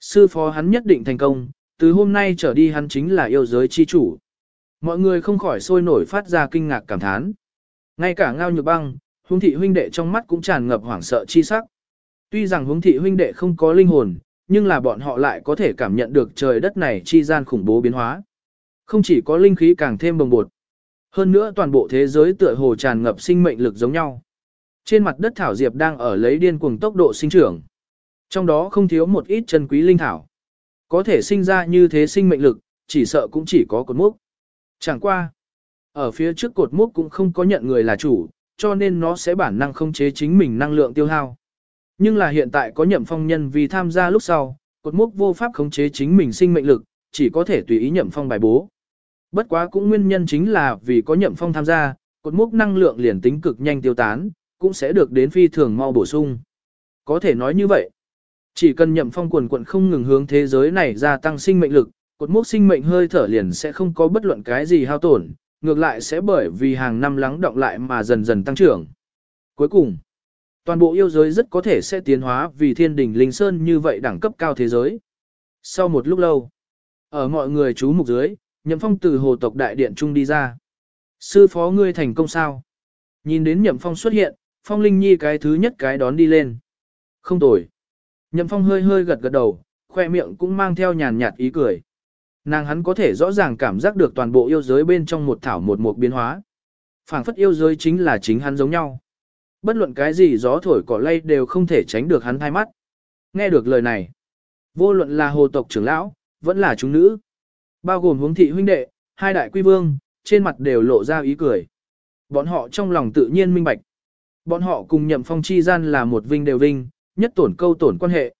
Sư phó hắn nhất định thành công, từ hôm nay trở đi hắn chính là yêu giới chi chủ. Mọi người không khỏi sôi nổi phát ra kinh ngạc cảm thán. Ngay cả ngao nhược băng, huống thị huynh đệ trong mắt cũng tràn ngập hoảng sợ chi sắc. Tuy rằng huống thị huynh đệ không có linh hồn, nhưng là bọn họ lại có thể cảm nhận được trời đất này chi gian khủng bố biến hóa. Không chỉ có linh khí càng thêm bồng bột. Hơn nữa toàn bộ thế giới tựa hồ tràn ngập sinh mệnh lực giống nhau. Trên mặt đất thảo diệp đang ở lấy điên cuồng tốc độ sinh trưởng. Trong đó không thiếu một ít chân quý linh thảo. Có thể sinh ra như thế sinh mệnh lực, chỉ sợ cũng chỉ có cột mốc. Chẳng qua. Ở phía trước cột mốc cũng không có nhận người là chủ, cho nên nó sẽ bản năng không chế chính mình năng lượng tiêu hao. Nhưng là hiện tại có nhậm phong nhân vì tham gia lúc sau, cột mốc vô pháp khống chế chính mình sinh mệnh lực, chỉ có thể tùy ý nhậm phong bài bố. Bất quá cũng nguyên nhân chính là vì có nhậm phong tham gia, cột mốc năng lượng liền tính cực nhanh tiêu tán, cũng sẽ được đến phi thường mau bổ sung. Có thể nói như vậy, chỉ cần nhậm phong quần quận không ngừng hướng thế giới này gia tăng sinh mệnh lực, cột mốc sinh mệnh hơi thở liền sẽ không có bất luận cái gì hao tổn, ngược lại sẽ bởi vì hàng năm lắng động lại mà dần dần tăng trưởng. Cuối cùng, toàn bộ yêu giới rất có thể sẽ tiến hóa vì thiên đình linh sơn như vậy đẳng cấp cao thế giới. Sau một lúc lâu, ở mọi người chú mục dưới, nhậm phong từ hồ tộc đại điện trung đi ra. Sư phó ngươi thành công sao? Nhìn đến nhậm phong xuất hiện, phong linh nhi cái thứ nhất cái đón đi lên. Không tồi. Nhậm phong hơi hơi gật gật đầu, khoe miệng cũng mang theo nhàn nhạt ý cười. Nàng hắn có thể rõ ràng cảm giác được toàn bộ yêu giới bên trong một thảo một mục biến hóa. phảng phất yêu giới chính là chính hắn giống nhau. Bất luận cái gì gió thổi cỏ lay đều không thể tránh được hắn hai mắt. Nghe được lời này, vô luận là hồ tộc trưởng lão, vẫn là chúng nữ. Bao gồm hướng thị huynh đệ, hai đại quy vương, trên mặt đều lộ ra ý cười. Bọn họ trong lòng tự nhiên minh bạch. Bọn họ cùng nhậm phong chi gian là một vinh đều vinh, nhất tổn câu tổn quan hệ.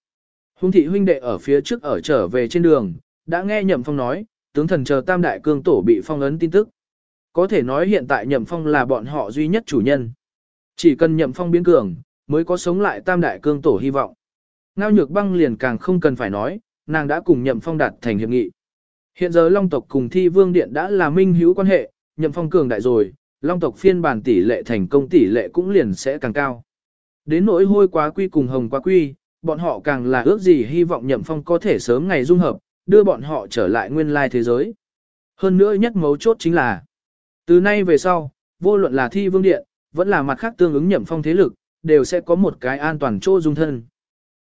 huống thị huynh đệ ở phía trước ở trở về trên đường, đã nghe nhậm phong nói, tướng thần chờ tam đại cương tổ bị phong ấn tin tức. Có thể nói hiện tại nhậm phong là bọn họ duy nhất chủ nhân. Chỉ cần nhậm phong biến cường, mới có sống lại tam đại cương tổ hy vọng. Ngao nhược băng liền càng không cần phải nói, nàng đã cùng nhậm phong đạt thành hiệp nghị. Hiện giờ Long tộc cùng Thi Vương Điện đã là minh hữu quan hệ, nhậm phong cường đại rồi, long tộc phiên bản tỷ lệ thành công tỷ lệ cũng liền sẽ càng cao. Đến nỗi hôi quá quy cùng hồng quá quy, bọn họ càng là ước gì hy vọng nhậm phong có thể sớm ngày dung hợp, đưa bọn họ trở lại nguyên lai thế giới. Hơn nữa nhất mấu chốt chính là, từ nay về sau, vô luận là thi vương điện, vẫn là mặt khác tương ứng nhậm phong thế lực, đều sẽ có một cái an toàn chỗ dung thân.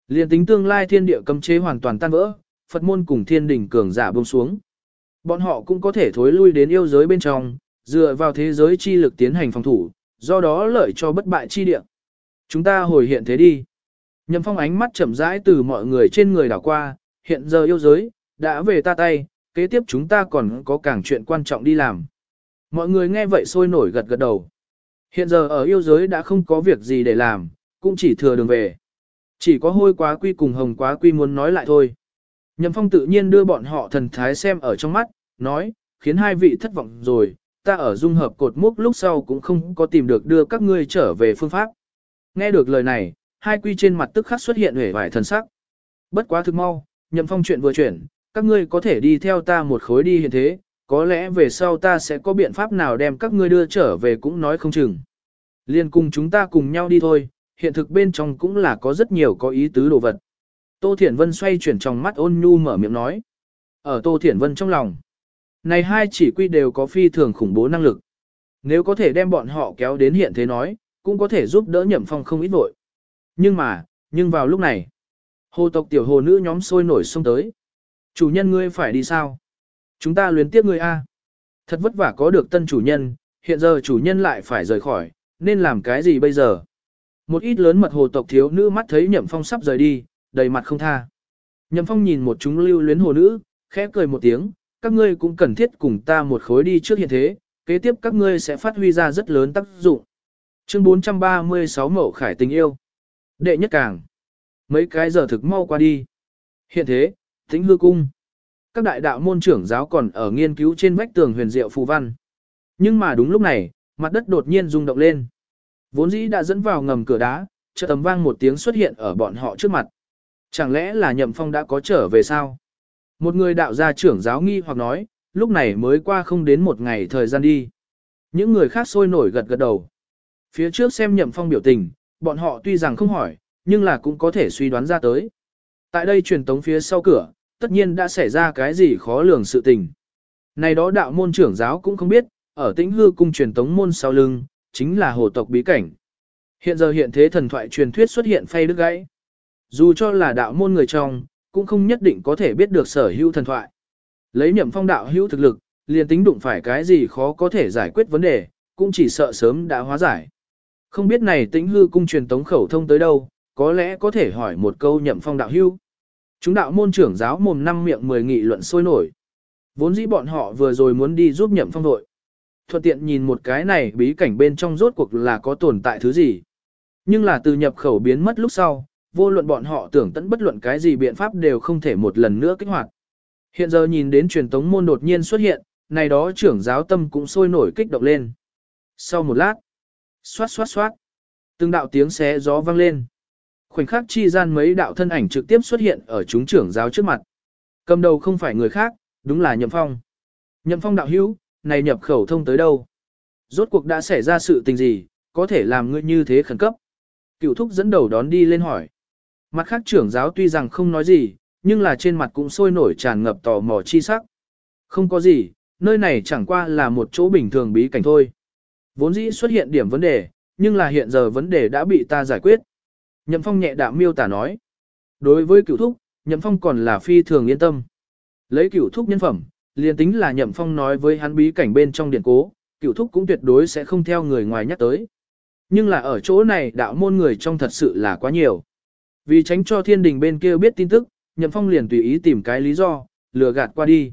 Liên tính tương lai thiên địa cấm chế hoàn toàn tan vỡ, Phật môn cùng thiên đỉnh cường giả buông xuống. Bọn họ cũng có thể thối lui đến yêu giới bên trong, dựa vào thế giới chi lực tiến hành phòng thủ, do đó lợi cho bất bại chi địa. Chúng ta hồi hiện thế đi. Nhậm phong ánh mắt chậm rãi từ mọi người trên người đảo qua, hiện giờ yêu giới, đã về ta tay, kế tiếp chúng ta còn có càng chuyện quan trọng đi làm. Mọi người nghe vậy sôi nổi gật gật đầu. Hiện giờ ở yêu giới đã không có việc gì để làm, cũng chỉ thừa đường về. Chỉ có hôi quá quy cùng hồng quá quy muốn nói lại thôi. Nhậm phong tự nhiên đưa bọn họ thần thái xem ở trong mắt, nói, khiến hai vị thất vọng rồi, ta ở dung hợp cột mốc lúc sau cũng không có tìm được đưa các ngươi trở về phương pháp. Nghe được lời này, hai quy trên mặt tức khắc xuất hiện hể vải thần sắc. Bất quá thực mau, nhậm phong chuyện vừa chuyển, các ngươi có thể đi theo ta một khối đi hiện thế, có lẽ về sau ta sẽ có biện pháp nào đem các ngươi đưa trở về cũng nói không chừng. Liên cùng chúng ta cùng nhau đi thôi, hiện thực bên trong cũng là có rất nhiều có ý tứ đồ vật. Tô Thiển Vân xoay chuyển trong mắt ôn nhu mở miệng nói. Ở Tô Thiển Vân trong lòng, này hai chỉ quy đều có phi thường khủng bố năng lực. Nếu có thể đem bọn họ kéo đến hiện thế nói, cũng có thể giúp đỡ nhậm phong không ít vội. Nhưng mà, nhưng vào lúc này, hồ tộc tiểu hồ nữ nhóm sôi nổi xông tới. Chủ nhân ngươi phải đi sao? Chúng ta luyến tiếc ngươi a. Thật vất vả có được tân chủ nhân, hiện giờ chủ nhân lại phải rời khỏi, nên làm cái gì bây giờ? Một ít lớn mật hồ tộc thiếu nữ mắt thấy nhậm phong sắp rời đi, đầy mặt không tha. Nhậm phong nhìn một chúng lưu luyến hồ nữ, khẽ cười một tiếng, các ngươi cũng cần thiết cùng ta một khối đi trước hiện thế, kế tiếp các ngươi sẽ phát huy ra rất lớn tác dụng. Chương 436 Mậu Khải tình yêu. Đệ nhất càng. Mấy cái giờ thực mau qua đi. Hiện thế, tính hư cung. Các đại đạo môn trưởng giáo còn ở nghiên cứu trên vách tường huyền diệu phù văn. Nhưng mà đúng lúc này, mặt đất đột nhiên rung động lên. Vốn dĩ đã dẫn vào ngầm cửa đá, chợt tầm vang một tiếng xuất hiện ở bọn họ trước mặt. Chẳng lẽ là nhậm phong đã có trở về sao? Một người đạo gia trưởng giáo nghi hoặc nói, lúc này mới qua không đến một ngày thời gian đi. Những người khác sôi nổi gật gật đầu. Phía trước xem nhậm phong biểu tình, bọn họ tuy rằng không hỏi, nhưng là cũng có thể suy đoán ra tới. Tại đây truyền tống phía sau cửa, tất nhiên đã xảy ra cái gì khó lường sự tình. Này đó đạo môn trưởng giáo cũng không biết, ở tĩnh hư cung truyền tống môn sau lưng, chính là hồ tộc bí cảnh. Hiện giờ hiện thế thần thoại truyền thuyết xuất hiện phay đứt gãy. Dù cho là đạo môn người trong, cũng không nhất định có thể biết được sở hữu thần thoại. Lấy nhậm phong đạo hữu thực lực, liền tính đụng phải cái gì khó có thể giải quyết vấn đề, cũng chỉ sợ sớm đã hóa giải. Không biết này tĩnh hư cung truyền tống khẩu thông tới đâu, có lẽ có thể hỏi một câu nhậm phong đạo hữu. Chúng đạo môn trưởng giáo mồm năm miệng mười nghị luận sôi nổi. Vốn dĩ bọn họ vừa rồi muốn đi giúp nhậm phong đội. Thuận tiện nhìn một cái này bí cảnh bên trong rốt cuộc là có tồn tại thứ gì. Nhưng là từ nhập khẩu biến mất lúc sau, vô luận bọn họ tưởng tận bất luận cái gì biện pháp đều không thể một lần nữa kích hoạt. Hiện giờ nhìn đến truyền tống môn đột nhiên xuất hiện, này đó trưởng giáo tâm cũng sôi nổi kích động lên. Sau một lát, xoát xoát xoát, từng đạo tiếng xé gió vang lên. Khoảnh khắc chi gian mấy đạo thân ảnh trực tiếp xuất hiện ở chúng trưởng giáo trước mặt. Cầm đầu không phải người khác, đúng là Nhậm Phong. Nhậm Phong đạo hữu, này nhập khẩu thông tới đâu? Rốt cuộc đã xảy ra sự tình gì, có thể làm ngươi như thế khẩn cấp? Cựu thúc dẫn đầu đón đi lên hỏi. Mặt khác trưởng giáo tuy rằng không nói gì, nhưng là trên mặt cũng sôi nổi tràn ngập tò mò chi sắc. Không có gì, nơi này chẳng qua là một chỗ bình thường bí cảnh thôi. Vốn dĩ xuất hiện điểm vấn đề, nhưng là hiện giờ vấn đề đã bị ta giải quyết. Nhậm Phong nhẹ đạm miêu tả nói. Đối với cửu thúc, Nhậm Phong còn là phi thường yên tâm. Lấy cửu thúc nhân phẩm, liền tính là Nhậm Phong nói với hắn bí cảnh bên trong điện cố, cửu thúc cũng tuyệt đối sẽ không theo người ngoài nhắc tới. Nhưng là ở chỗ này đạo môn người trong thật sự là quá nhiều. Vì tránh cho thiên đình bên kia biết tin tức, Nhậm Phong liền tùy ý tìm cái lý do, lừa gạt qua đi.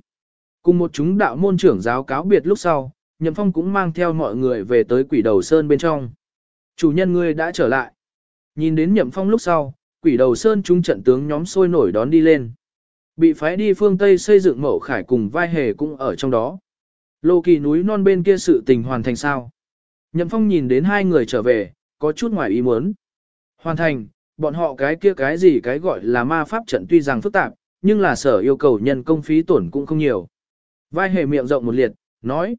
Cùng một chúng đạo môn trưởng giáo cáo biệt lúc sau, Nhậm Phong cũng mang theo mọi người về tới quỷ đầu sơn bên trong. Chủ nhân ngươi đã trở lại. Nhìn đến Nhậm Phong lúc sau, quỷ đầu sơn chúng trận tướng nhóm sôi nổi đón đi lên. Bị phái đi phương Tây xây dựng mẫu khải cùng vai hề cũng ở trong đó. Lô kỳ núi non bên kia sự tình hoàn thành sao. Nhậm Phong nhìn đến hai người trở về, có chút ngoài ý muốn. Hoàn thành, bọn họ cái kia cái gì cái gọi là ma pháp trận tuy rằng phức tạp, nhưng là sở yêu cầu nhân công phí tổn cũng không nhiều. Vai hề miệng rộng một liệt, nói.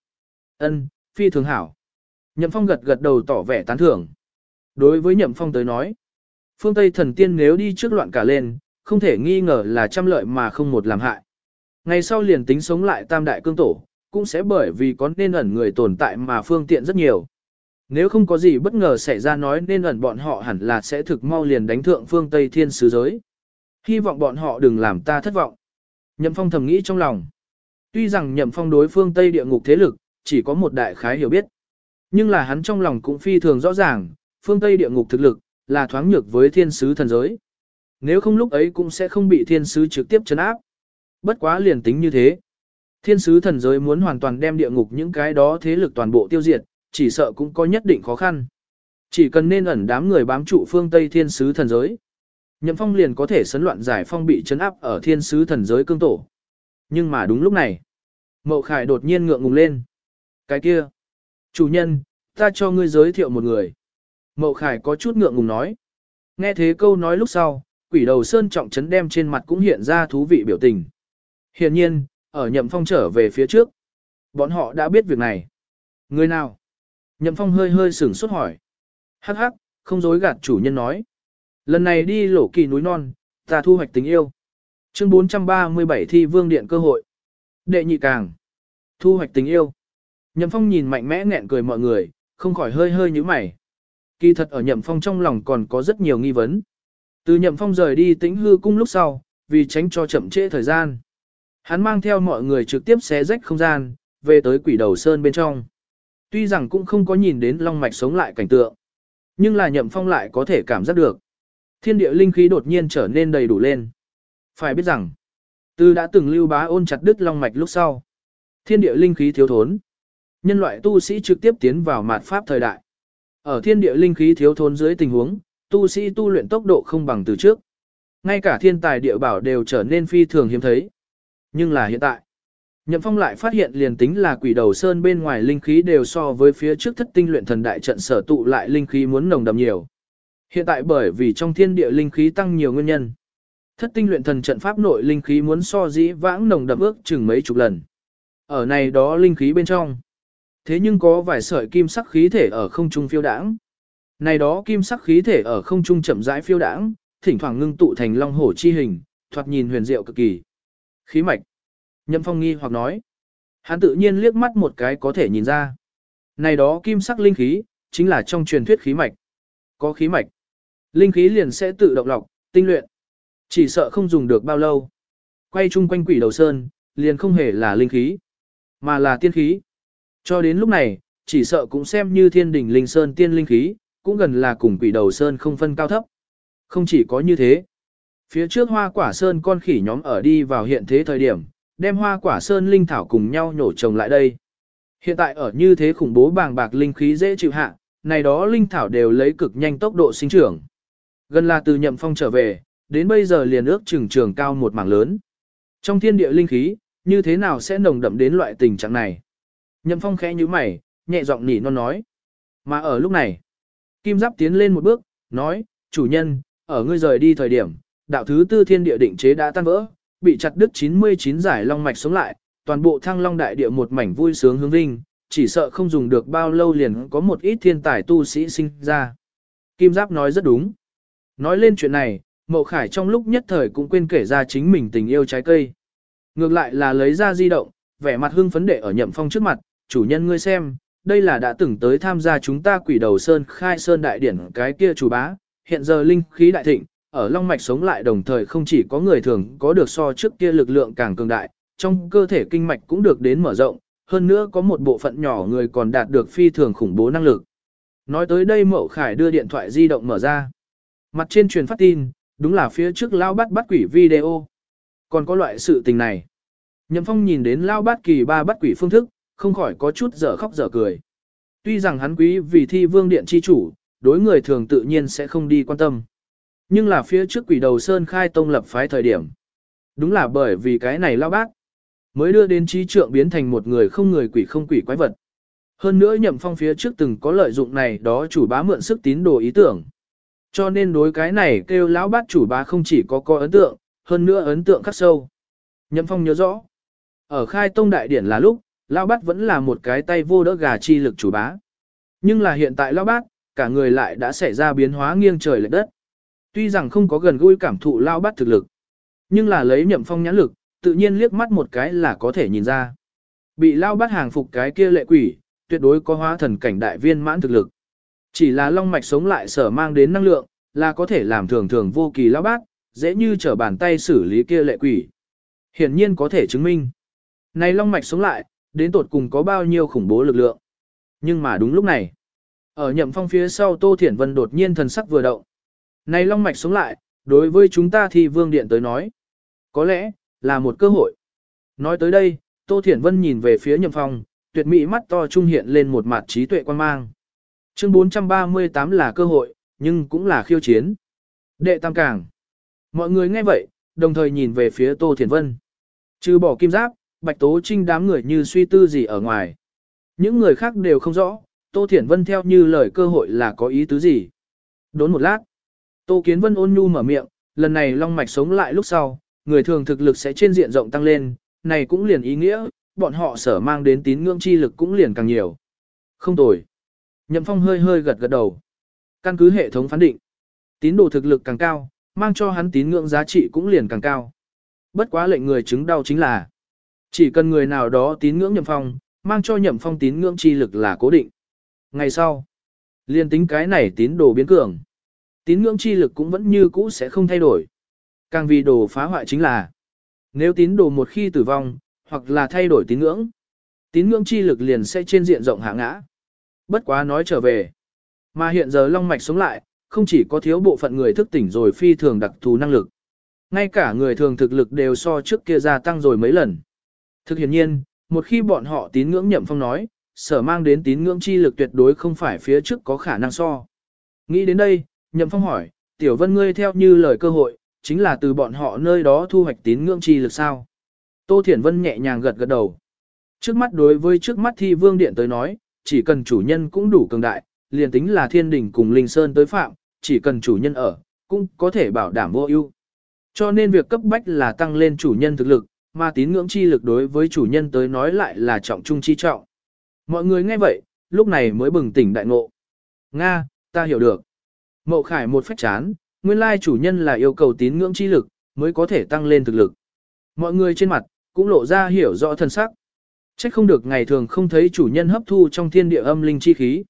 ân, phi thường hảo. Nhậm Phong gật gật đầu tỏ vẻ tán thưởng. Đối với Nhậm Phong tới nói, phương Tây thần tiên nếu đi trước loạn cả lên, không thể nghi ngờ là trăm lợi mà không một làm hại. Ngày sau liền tính sống lại tam đại cương tổ, cũng sẽ bởi vì có nên ẩn người tồn tại mà phương tiện rất nhiều. Nếu không có gì bất ngờ xảy ra nói nên ẩn bọn họ hẳn là sẽ thực mau liền đánh thượng phương Tây thiên sứ giới. Hy vọng bọn họ đừng làm ta thất vọng. Nhậm Phong thầm nghĩ trong lòng. Tuy rằng Nhậm Phong đối phương Tây địa ngục thế lực, chỉ có một đại khái hiểu biết. Nhưng là hắn trong lòng cũng phi thường rõ ràng, phương Tây địa ngục thực lực, là thoáng nhược với thiên sứ thần giới. Nếu không lúc ấy cũng sẽ không bị thiên sứ trực tiếp chấn áp. Bất quá liền tính như thế. Thiên sứ thần giới muốn hoàn toàn đem địa ngục những cái đó thế lực toàn bộ tiêu diệt, chỉ sợ cũng có nhất định khó khăn. Chỉ cần nên ẩn đám người bám trụ phương Tây thiên sứ thần giới. Nhậm phong liền có thể sấn loạn giải phong bị chấn áp ở thiên sứ thần giới cương tổ. Nhưng mà đúng lúc này, Mậu Khải đột nhiên ngượng ngùng lên. Cái kia, chủ nhân, ta cho ngươi giới thiệu một người. Mậu Khải có chút ngượng ngùng nói. Nghe thế câu nói lúc sau, quỷ đầu sơn trọng chấn đem trên mặt cũng hiện ra thú vị biểu tình. Hiển nhiên, ở nhậm phong trở về phía trước, bọn họ đã biết việc này. Người nào? Nhậm phong hơi hơi sửng sốt hỏi. Hắc hắc, không dối gạt chủ nhân nói. Lần này đi lỗ kỳ núi non, ta thu hoạch tình yêu. Chương 437 thi vương điện cơ hội. Đệ nhị càng. Thu hoạch tình yêu. Nhậm phong nhìn mạnh mẽ nghẹn cười mọi người, không khỏi hơi hơi như mày. Kỳ thật ở nhậm phong trong lòng còn có rất nhiều nghi vấn. Từ nhậm phong rời đi tĩnh hư cung lúc sau, vì tránh cho chậm trễ thời gian. Hắn mang theo mọi người trực tiếp xé rách không gian, về tới quỷ đầu sơn bên trong. Tuy rằng cũng không có nhìn đến long mạch sống lại cảnh tượng, nhưng là nhậm phong lại có thể cảm giác được. Thiên địa linh khí đột nhiên trở nên đầy đủ lên. Phải biết rằng, từ đã từng lưu bá ôn chặt đứt long mạch lúc sau. Thiên địa linh khí thiếu thốn. Nhân loại tu sĩ trực tiếp tiến vào mạt pháp thời đại. Ở thiên địa linh khí thiếu thốn dưới tình huống, tu sĩ tu luyện tốc độ không bằng từ trước. Ngay cả thiên tài địa bảo đều trở nên phi thường hiếm thấy. Nhưng là hiện tại, Nhậm Phong lại phát hiện liền tính là quỷ đầu sơn bên ngoài linh khí đều so với phía trước thất tinh luyện thần đại trận sở tụ lại linh khí muốn nồng đậm nhiều. Hiện tại bởi vì trong thiên địa linh khí tăng nhiều nguyên nhân. Thất tinh luyện thần trận pháp nội linh khí muốn so dĩ vãng nồng đậm ước chừng mấy chục lần. Ở này đó linh khí bên trong. Thế nhưng có vài sợi kim sắc khí thể ở không trung phiêu đãng. Này đó kim sắc khí thể ở không trung chậm rãi phiêu đãng, thỉnh thoảng ngưng tụ thành long hổ chi hình, thoạt nhìn huyền diệu cực kỳ. Khí mạch. Nhậm Phong nghi hoặc nói. Hắn tự nhiên liếc mắt một cái có thể nhìn ra. Này đó kim sắc linh khí, chính là trong truyền thuyết khí mạch. Có khí mạch. Linh khí liền sẽ tự động lọc, tinh luyện. Chỉ sợ không dùng được bao lâu. Quay chung quanh quỷ đầu sơn, liền không hề là linh khí, mà là tiên khí. Cho đến lúc này, chỉ sợ cũng xem như thiên đỉnh linh sơn tiên linh khí, cũng gần là cùng quỷ đầu sơn không phân cao thấp. Không chỉ có như thế. Phía trước hoa quả sơn con khỉ nhóm ở đi vào hiện thế thời điểm, đem hoa quả sơn linh thảo cùng nhau nhổ trồng lại đây. Hiện tại ở như thế khủng bố bàng bạc linh khí dễ chịu hạ, này đó linh thảo đều lấy cực nhanh tốc độ sinh trưởng. Gần là từ nhậm phong trở về, đến bây giờ liền ước chừng trường cao một mảng lớn. Trong thiên địa linh khí, như thế nào sẽ nồng đậm đến loại tình trạng này? Nhậm phong khẽ như mày, nhẹ giọng nỉ non nói. Mà ở lúc này, Kim Giáp tiến lên một bước, nói, chủ nhân, ở ngươi rời đi thời điểm, đạo thứ tư thiên địa định chế đã tan vỡ, bị chặt đứt 99 giải long mạch sống lại, toàn bộ thăng long đại địa một mảnh vui sướng hướng vinh, chỉ sợ không dùng được bao lâu liền có một ít thiên tài tu sĩ sinh ra. Kim Giáp nói rất đúng. Nói lên chuyện này, Mậu Khải trong lúc nhất thời cũng quên kể ra chính mình tình yêu trái cây. Ngược lại là lấy ra di động, vẻ mặt hưng phấn đệ ở nhậm phong trước mặt, chủ nhân ngươi xem, đây là đã từng tới tham gia chúng ta quỷ đầu sơn khai sơn đại điển cái kia chủ bá, hiện giờ linh khí đại thịnh, ở long mạch sống lại đồng thời không chỉ có người thường có được so trước kia lực lượng càng cường đại, trong cơ thể kinh mạch cũng được đến mở rộng, hơn nữa có một bộ phận nhỏ người còn đạt được phi thường khủng bố năng lực. Nói tới đây Mậu Khải đưa điện thoại di động mở ra. Mặt trên truyền phát tin, đúng là phía trước lao bắt bắt quỷ video. Còn có loại sự tình này. Nhậm Phong nhìn đến lao bát kỳ ba bắt quỷ phương thức, không khỏi có chút dở khóc dở cười. Tuy rằng hắn quý vì thi vương điện chi chủ, đối người thường tự nhiên sẽ không đi quan tâm. Nhưng là phía trước quỷ đầu sơn khai tông lập phái thời điểm. Đúng là bởi vì cái này lao bác, mới đưa đến trí trượng biến thành một người không người quỷ không quỷ quái vật. Hơn nữa nhậm phong phía trước từng có lợi dụng này đó chủ bá mượn sức tín đồ ý tưởng. Cho nên đối cái này kêu lão bát chủ bá không chỉ có coi ấn tượng, hơn nữa ấn tượng khắc sâu. Nhậm phong nhớ rõ. Ở khai tông đại điển là lúc, lão bát vẫn là một cái tay vô đỡ gà chi lực chủ bá. Nhưng là hiện tại lão bác, cả người lại đã xảy ra biến hóa nghiêng trời lệch đất. Tuy rằng không có gần gũi cảm thụ lao bát thực lực, nhưng là lấy nhậm phong nhãn lực, tự nhiên liếc mắt một cái là có thể nhìn ra. Bị lao bát hàng phục cái kia lệ quỷ, tuyệt đối có hóa thần cảnh đại viên mãn thực lực. Chỉ là long mạch sống lại sở mang đến năng lượng, là có thể làm thường thường vô kỳ lao bát, dễ như trở bàn tay xử lý kia lệ quỷ. Hiển nhiên có thể chứng minh. Này long mạch sống lại, đến tột cùng có bao nhiêu khủng bố lực lượng. Nhưng mà đúng lúc này, ở nhậm phong phía sau Tô Thiển Vân đột nhiên thần sắc vừa động. Này long mạch sống lại, đối với chúng ta thì vương điện tới nói. Có lẽ, là một cơ hội. Nói tới đây, Tô Thiển Vân nhìn về phía nhậm phong, tuyệt mỹ mắt to trung hiện lên một mặt trí tuệ quan mang. Chương 438 là cơ hội, nhưng cũng là khiêu chiến. Đệ tam càng. Mọi người nghe vậy, đồng thời nhìn về phía Tô Thiển Vân. Trừ bỏ kim giáp, Bạch Tố Trinh đám người như suy tư gì ở ngoài. Những người khác đều không rõ, Tô Thiển Vân theo như lời cơ hội là có ý tứ gì. Đốn một lát. Tô Kiến Vân ôn nhu mở miệng, lần này long mạch sống lại lúc sau, người thường thực lực sẽ trên diện rộng tăng lên, này cũng liền ý nghĩa, bọn họ sở mang đến tín ngưỡng chi lực cũng liền càng nhiều. Không tồi. Nhậm Phong hơi hơi gật gật đầu. Căn cứ hệ thống phán định, tín đồ thực lực càng cao, mang cho hắn tín ngưỡng giá trị cũng liền càng cao. Bất quá lệnh người chứng đau chính là, chỉ cần người nào đó tín ngưỡng Nhậm Phong, mang cho Nhậm Phong tín ngưỡng chi lực là cố định. Ngày sau, liên tính cái này tín đồ biến cường, tín ngưỡng chi lực cũng vẫn như cũ sẽ không thay đổi. Càng vì đồ phá hoại chính là, nếu tín đồ một khi tử vong, hoặc là thay đổi tín ngưỡng, tín ngưỡng chi lực liền sẽ trên diện rộng hạ ngã. Bất quá nói trở về, mà hiện giờ long mạch sống lại, không chỉ có thiếu bộ phận người thức tỉnh rồi phi thường đặc thù năng lực. Ngay cả người thường thực lực đều so trước kia gia tăng rồi mấy lần. Thực hiện nhiên, một khi bọn họ tín ngưỡng nhậm phong nói, sở mang đến tín ngưỡng chi lực tuyệt đối không phải phía trước có khả năng so. Nghĩ đến đây, nhậm phong hỏi, tiểu vân ngươi theo như lời cơ hội, chính là từ bọn họ nơi đó thu hoạch tín ngưỡng chi lực sao. Tô Thiển Vân nhẹ nhàng gật gật đầu. Trước mắt đối với trước mắt thi vương điện tới nói, chỉ cần chủ nhân cũng đủ cường đại, liền tính là thiên đình cùng linh sơn tới phạm, chỉ cần chủ nhân ở, cũng có thể bảo đảm vô ưu. Cho nên việc cấp bách là tăng lên chủ nhân thực lực, mà tín ngưỡng chi lực đối với chủ nhân tới nói lại là trọng trung chi trọng. Mọi người nghe vậy, lúc này mới bừng tỉnh đại ngộ. Nga, ta hiểu được. Mậu khải một phách chán, nguyên lai chủ nhân là yêu cầu tín ngưỡng chi lực, mới có thể tăng lên thực lực. Mọi người trên mặt, cũng lộ ra hiểu rõ thân sắc. Trách không được ngày thường không thấy chủ nhân hấp thu trong thiên địa âm linh chi khí.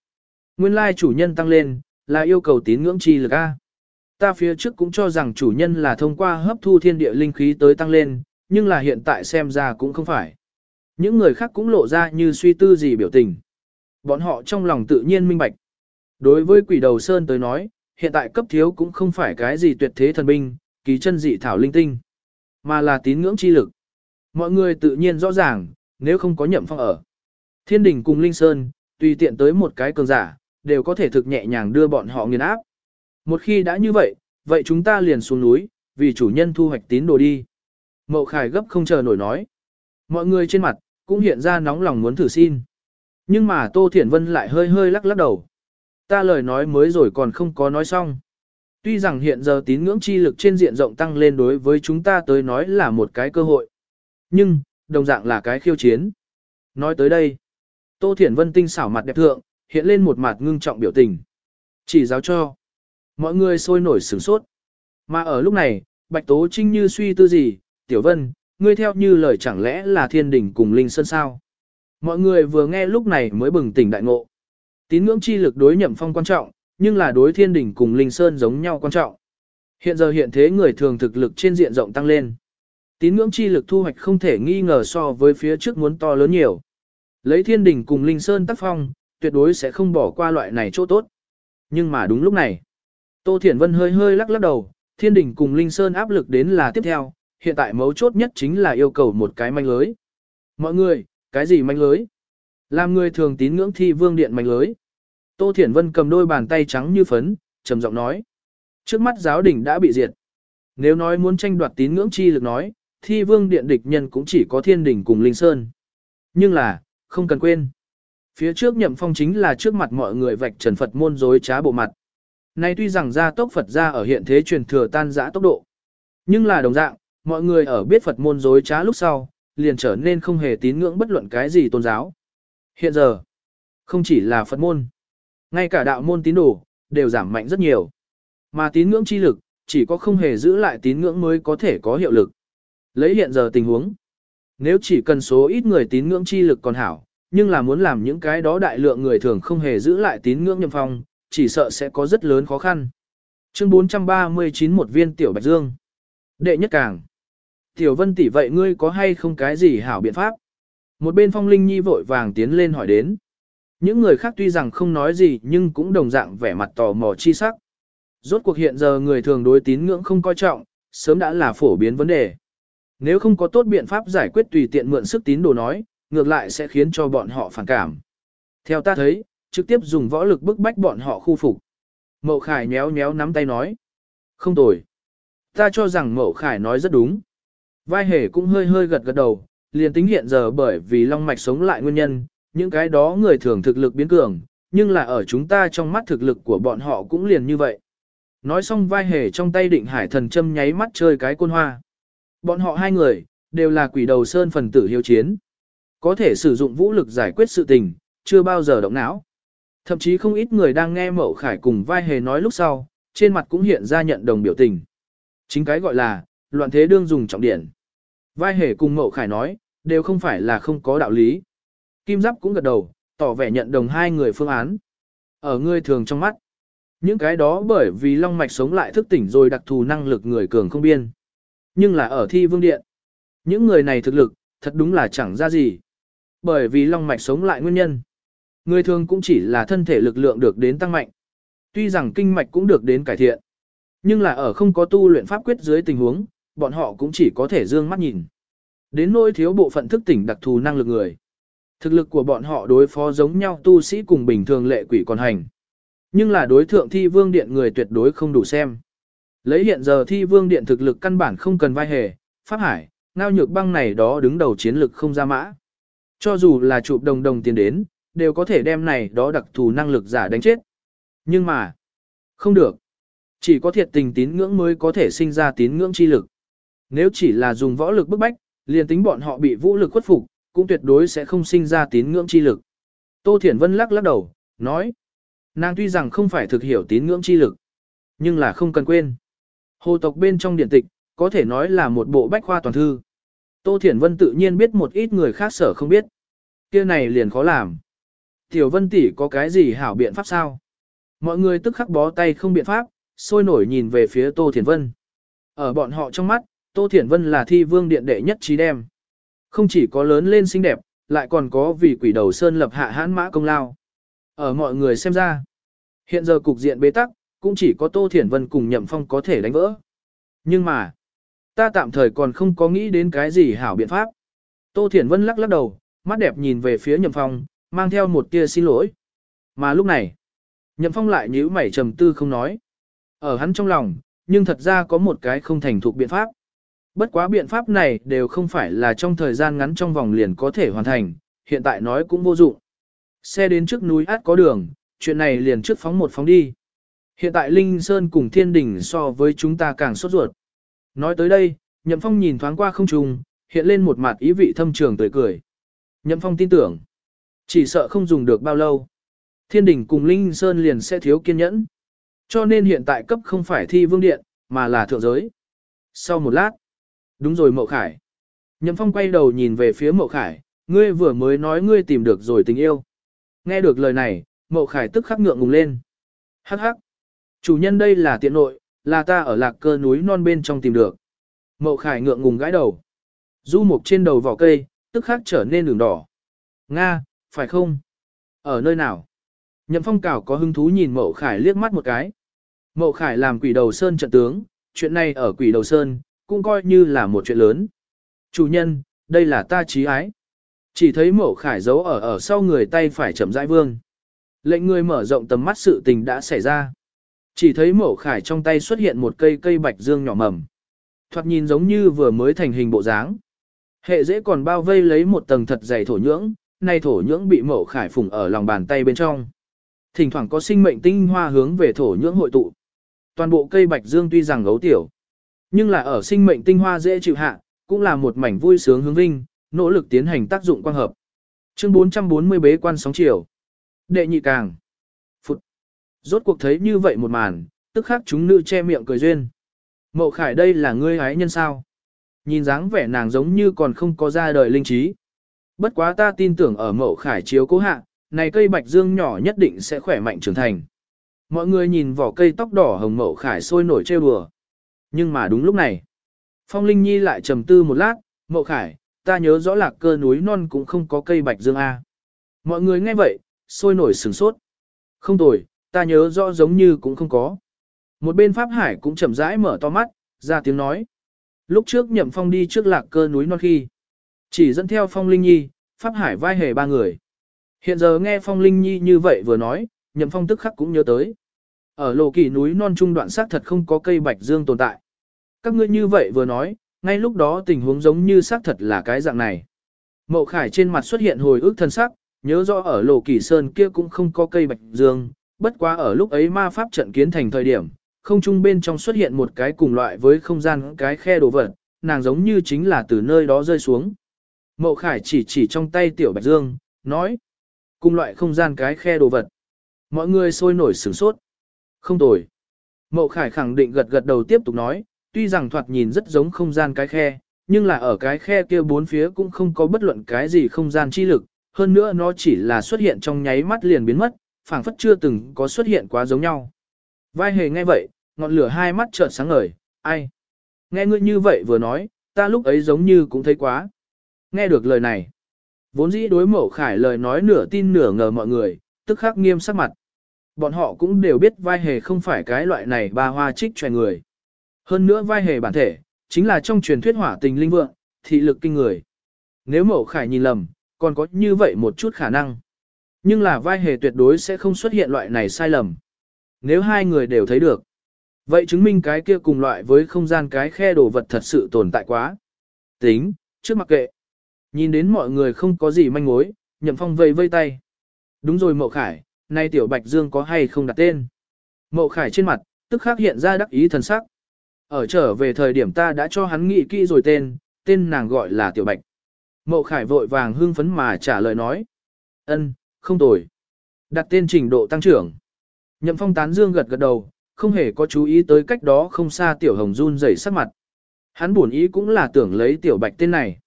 Nguyên lai chủ nhân tăng lên, là yêu cầu tín ngưỡng chi lực A. Ta phía trước cũng cho rằng chủ nhân là thông qua hấp thu thiên địa linh khí tới tăng lên, nhưng là hiện tại xem ra cũng không phải. Những người khác cũng lộ ra như suy tư gì biểu tình. Bọn họ trong lòng tự nhiên minh bạch. Đối với quỷ đầu sơn tới nói, hiện tại cấp thiếu cũng không phải cái gì tuyệt thế thần binh, kỳ chân dị thảo linh tinh, mà là tín ngưỡng chi lực. Mọi người tự nhiên rõ ràng, nếu không có nhậm phong ở. Thiên đình cùng Linh Sơn, tùy tiện tới một cái cường giả, đều có thể thực nhẹ nhàng đưa bọn họ nghiền áp. Một khi đã như vậy, vậy chúng ta liền xuống núi, vì chủ nhân thu hoạch tín đồ đi. Mậu Khải gấp không chờ nổi nói. Mọi người trên mặt, cũng hiện ra nóng lòng muốn thử xin. Nhưng mà Tô Thiển Vân lại hơi hơi lắc lắc đầu. Ta lời nói mới rồi còn không có nói xong. Tuy rằng hiện giờ tín ngưỡng chi lực trên diện rộng tăng lên đối với chúng ta tới nói là một cái cơ hội. Nhưng, đồng dạng là cái khiêu chiến. Nói tới đây, Tô Thiển Vân tinh xảo mặt đẹp thượng, hiện lên một mặt ngưng trọng biểu tình. Chỉ giáo cho. Mọi người sôi nổi sửng sốt. Mà ở lúc này, Bạch Tố Trinh như suy tư gì, Tiểu Vân, ngươi theo như lời chẳng lẽ là thiên đỉnh cùng linh sơn sao. Mọi người vừa nghe lúc này mới bừng tỉnh đại ngộ. Tín ngưỡng chi lực đối nhậm phong quan trọng, nhưng là đối thiên đỉnh cùng linh sơn giống nhau quan trọng. Hiện giờ hiện thế người thường thực lực trên diện rộng tăng lên. Tín ngưỡng chi lực thu hoạch không thể nghi ngờ so với phía trước muốn to lớn nhiều. Lấy thiên đỉnh cùng linh sơn tác phong, tuyệt đối sẽ không bỏ qua loại này chỗ tốt. Nhưng mà đúng lúc này, Tô Thiển Vân hơi hơi lắc lắc đầu, thiên đỉnh cùng linh sơn áp lực đến là tiếp theo, hiện tại mấu chốt nhất chính là yêu cầu một cái manh lưới. Mọi người, cái gì manh lưới? Làm người thường tín ngưỡng thi vương điện mạnh lưới. Tô Thiển Vân cầm đôi bàn tay trắng như phấn, trầm giọng nói. Trước mắt giáo đỉnh đã bị diệt. Nếu nói muốn tranh đoạt tín ngưỡng chi lực nói, thi vương điện địch nhân cũng chỉ có thiên đỉnh cùng linh sơn. Nhưng là, không cần quên. Phía trước nhậm phong chính là trước mặt mọi người vạch trần Phật môn dối trá bộ mặt. Nay tuy rằng gia tốc Phật ra ở hiện thế truyền thừa tan dã tốc độ. Nhưng là đồng dạng, mọi người ở biết Phật môn dối trá lúc sau, liền trở nên không hề tín ngưỡng bất luận cái gì tôn giáo. Hiện giờ, không chỉ là Phật môn, Ngay cả đạo môn tín đồ, đều giảm mạnh rất nhiều. Mà tín ngưỡng chi lực, chỉ có không hề giữ lại tín ngưỡng mới có thể có hiệu lực. Lấy hiện giờ tình huống, nếu chỉ cần số ít người tín ngưỡng chi lực còn hảo, nhưng là muốn làm những cái đó đại lượng người thường không hề giữ lại tín ngưỡng nhâm phong, chỉ sợ sẽ có rất lớn khó khăn. Chương 439 một viên tiểu bạch dương. Đệ nhất càng. Tiểu vân tỷ vậy ngươi có hay không cái gì hảo biện pháp? Một bên phong linh nhi vội vàng tiến lên hỏi đến. Những người khác tuy rằng không nói gì nhưng cũng đồng dạng vẻ mặt tò mò chi sắc. Rốt cuộc hiện giờ người thường đối tín ngưỡng không coi trọng, sớm đã là phổ biến vấn đề. Nếu không có tốt biện pháp giải quyết tùy tiện mượn sức tín đồ nói, ngược lại sẽ khiến cho bọn họ phản cảm. Theo ta thấy, trực tiếp dùng võ lực bức bách bọn họ khu phục. Mậu Khải nhéo nhéo nắm tay nói. Không tồi. Ta cho rằng Mậu Khải nói rất đúng. Vai hề cũng hơi hơi gật gật đầu, liền tính hiện giờ bởi vì long mạch sống lại nguyên nhân, những cái đó người thường thực lực biến cường, nhưng là ở chúng ta trong mắt thực lực của bọn họ cũng liền như vậy. Nói xong vai hề trong tay định hải thần châm nháy mắt chơi cái côn hoa. Bọn họ hai người, đều là quỷ đầu sơn phần tử hiếu chiến. Có thể sử dụng vũ lực giải quyết sự tình, chưa bao giờ động não. Thậm chí không ít người đang nghe Mậu Khải cùng vai hề nói lúc sau, trên mặt cũng hiện ra nhận đồng biểu tình. Chính cái gọi là, loạn thế đương dùng trọng điển. Vai hề cùng Mậu Khải nói, đều không phải là không có đạo lý. Kim Giáp cũng gật đầu, tỏ vẻ nhận đồng hai người phương án. Ở người thường trong mắt, những cái đó bởi vì long mạch sống lại thức tỉnh rồi đặc thù năng lực người cường không biên. Nhưng là ở thi vương điện, những người này thực lực, thật đúng là chẳng ra gì. Bởi vì long mạch sống lại nguyên nhân. Người thường cũng chỉ là thân thể lực lượng được đến tăng mạnh. Tuy rằng kinh mạch cũng được đến cải thiện. Nhưng là ở không có tu luyện pháp quyết dưới tình huống, bọn họ cũng chỉ có thể dương mắt nhìn. Đến nỗi thiếu bộ phận thức tỉnh đặc thù năng lực người. Thực lực của bọn họ đối phó giống nhau tu sĩ cùng bình thường lệ quỷ còn hành. Nhưng là đối thượng thi vương điện người tuyệt đối không đủ xem. Lấy hiện giờ thi vương điện thực lực căn bản không cần vai hề, pháp hải, ngao nhược băng này đó đứng đầu chiến lực không ra mã. Cho dù là chụp đồng đồng tiền đến, đều có thể đem này đó đặc thù năng lực giả đánh chết. Nhưng mà, không được. Chỉ có thiệt tình tín ngưỡng mới có thể sinh ra tín ngưỡng chi lực. Nếu chỉ là dùng võ lực bức bách, liền tính bọn họ bị vũ lực khuất phục, cũng tuyệt đối sẽ không sinh ra tín ngưỡng chi lực. Tô Thiển Vân lắc lắc đầu, nói. Nàng tuy rằng không phải thực hiểu tín ngưỡng chi lực, nhưng là không cần quên. Hồ tộc bên trong điện tịch, có thể nói là một bộ bách khoa toàn thư. Tô Thiển Vân tự nhiên biết một ít người khác sở không biết. kia này liền khó làm. Tiểu Vân tỷ có cái gì hảo biện pháp sao? Mọi người tức khắc bó tay không biện pháp, sôi nổi nhìn về phía Tô Thiển Vân. Ở bọn họ trong mắt, Tô Thiển Vân là thi vương điện đệ nhất trí đem. Không chỉ có lớn lên xinh đẹp, lại còn có vì quỷ đầu sơn lập hạ hãn mã công lao. Ở mọi người xem ra, hiện giờ cục diện bế tắc, cũng chỉ có Tô Thiển Vân cùng Nhậm Phong có thể đánh vỡ. Nhưng mà, ta tạm thời còn không có nghĩ đến cái gì hảo biện pháp. Tô Thiển Vân lắc lắc đầu, mắt đẹp nhìn về phía Nhậm Phong, mang theo một tia xin lỗi. Mà lúc này, Nhậm Phong lại nhíu mày trầm tư không nói. Ở hắn trong lòng, nhưng thật ra có một cái không thành thục biện pháp. Bất quá biện pháp này đều không phải là trong thời gian ngắn trong vòng liền có thể hoàn thành, hiện tại nói cũng vô dụng. Xe đến trước núi át có đường, chuyện này liền trước phóng một phóng đi. Hiện tại Linh Sơn cùng Thiên Đình so với chúng ta càng sốt ruột. Nói tới đây, Nhậm Phong nhìn thoáng qua không trùng, hiện lên một mặt ý vị thâm trường tươi cười. Nhậm Phong tin tưởng, chỉ sợ không dùng được bao lâu. Thiên Đình cùng Linh Sơn liền sẽ thiếu kiên nhẫn. Cho nên hiện tại cấp không phải thi vương điện, mà là thượng giới. Sau một lát, đúng rồi Mậu Khải. Nhậm Phong quay đầu nhìn về phía Mậu Khải, ngươi vừa mới nói ngươi tìm được rồi tình yêu. Nghe được lời này, Mậu Khải tức khắc ngượng ngùng lên. Hắc hắc. Chủ nhân đây là tiện nội, là ta ở lạc cơ núi non bên trong tìm được. Mậu Khải ngượng ngùng gãi đầu. Du mục trên đầu vỏ cây, tức khắc trở nên đường đỏ. Nga, phải không? Ở nơi nào? Nhậm phong cảo có hứng thú nhìn Mậu Khải liếc mắt một cái. Mậu Khải làm quỷ đầu sơn trận tướng, chuyện này ở quỷ đầu sơn, cũng coi như là một chuyện lớn. Chủ nhân, đây là ta trí ái. Chỉ thấy mẫu Khải giấu ở ở sau người tay phải chậm rãi vương. Lệnh người mở rộng tầm mắt sự tình đã xảy ra. Chỉ thấy mẫu Khải trong tay xuất hiện một cây cây bạch dương nhỏ mầm. Thoạt nhìn giống như vừa mới thành hình bộ dáng. Hệ dễ còn bao vây lấy một tầng thật dày thổ nhưỡng, nay thổ nhưỡng bị mẫu Khải phùng ở lòng bàn tay bên trong. Thỉnh thoảng có sinh mệnh tinh hoa hướng về thổ nhưỡng hội tụ. Toàn bộ cây bạch dương tuy rằng gấu tiểu, nhưng là ở sinh mệnh tinh hoa dễ chịu hạ, cũng là một mảnh vui sướng hướng vinh, nỗ lực tiến hành tác dụng quang hợp. Chương 440 bế quan sóng chiều. Đệ nhị càng. Phụt. Rốt cuộc thấy như vậy một màn, tức khắc chúng nữ che miệng cười duyên. Mậu khải đây là ngươi hái nhân sao? Nhìn dáng vẻ nàng giống như còn không có ra đời linh trí. Bất quá ta tin tưởng ở mậu khải chiếu cố hạ, này cây bạch dương nhỏ nhất định sẽ khỏe mạnh trưởng thành. Mọi người nhìn vỏ cây tóc đỏ hồng mậu khải sôi nổi trêu đùa. Nhưng mà đúng lúc này, Phong Linh Nhi lại trầm tư một lát, mộ khải, ta nhớ rõ lạc cơ núi non cũng không có cây bạch dương A. Mọi người nghe vậy, sôi nổi sừng sốt. Không tồi, ta nhớ rõ giống như cũng không có. Một bên Pháp Hải cũng chậm rãi mở to mắt, ra tiếng nói. Lúc trước nhậm phong đi trước lạc cơ núi non khi. Chỉ dẫn theo Phong Linh Nhi, Pháp Hải vai hề ba người. Hiện giờ nghe Phong Linh Nhi như vậy vừa nói, nhậm phong tức khắc cũng nhớ tới. Ở lộ kỳ núi non trung đoạn xác thật không có cây bạch dương tồn tại. Các ngươi như vậy vừa nói, ngay lúc đó tình huống giống như xác thật là cái dạng này. Mậu Khải trên mặt xuất hiện hồi ức thân sắc, nhớ rõ ở lộ kỳ sơn kia cũng không có cây bạch dương, bất quá ở lúc ấy ma pháp trận kiến thành thời điểm, không trung bên trong xuất hiện một cái cùng loại với không gian cái khe đồ vật, nàng giống như chính là từ nơi đó rơi xuống. Mậu Khải chỉ chỉ trong tay tiểu bạch dương, nói, cùng loại không gian cái khe đồ vật. Mọi người sôi nổi sửng sốt. Không tồi. Mậu Khải khẳng định gật gật đầu tiếp tục nói, tuy rằng thoạt nhìn rất giống không gian cái khe, nhưng là ở cái khe kia bốn phía cũng không có bất luận cái gì không gian chi lực, hơn nữa nó chỉ là xuất hiện trong nháy mắt liền biến mất, phảng phất chưa từng có xuất hiện quá giống nhau. Vai hề nghe vậy, ngọn lửa hai mắt chợt sáng ngời, ai? Nghe ngươi như vậy vừa nói, ta lúc ấy giống như cũng thấy quá. Nghe được lời này, vốn dĩ đối mẫu khải lời nói nửa tin nửa ngờ mọi người, tức khắc nghiêm sắc mặt. Bọn họ cũng đều biết vai hề không phải cái loại này ba hoa trích truyền người. Hơn nữa vai hề bản thể, chính là trong truyền thuyết hỏa tình linh vượng, thị lực kinh người. Nếu mẫu khải nhìn lầm, còn có như vậy một chút khả năng. Nhưng là vai hề tuyệt đối sẽ không xuất hiện loại này sai lầm. Nếu hai người đều thấy được, vậy chứng minh cái kia cùng loại với không gian cái khe đồ vật thật sự tồn tại quá. Tính, trước mặc kệ. Nhìn đến mọi người không có gì manh mối, nhậm phong vây vây tay. Đúng rồi mậu khải, nay tiểu bạch dương có hay không đặt tên. Mậu khải trên mặt, tức khắc hiện ra đắc ý thần sắc. Ở trở về thời điểm ta đã cho hắn nghĩ kỹ rồi tên, tên nàng gọi là tiểu bạch. Mậu khải vội vàng hưng phấn mà trả lời nói. ân, không tồi. Đặt tên trình độ tăng trưởng. Nhậm phong tán dương gật gật đầu, không hề có chú ý tới cách đó không xa tiểu hồng run rẩy sắc mặt. Hắn buồn ý cũng là tưởng lấy tiểu bạch tên này.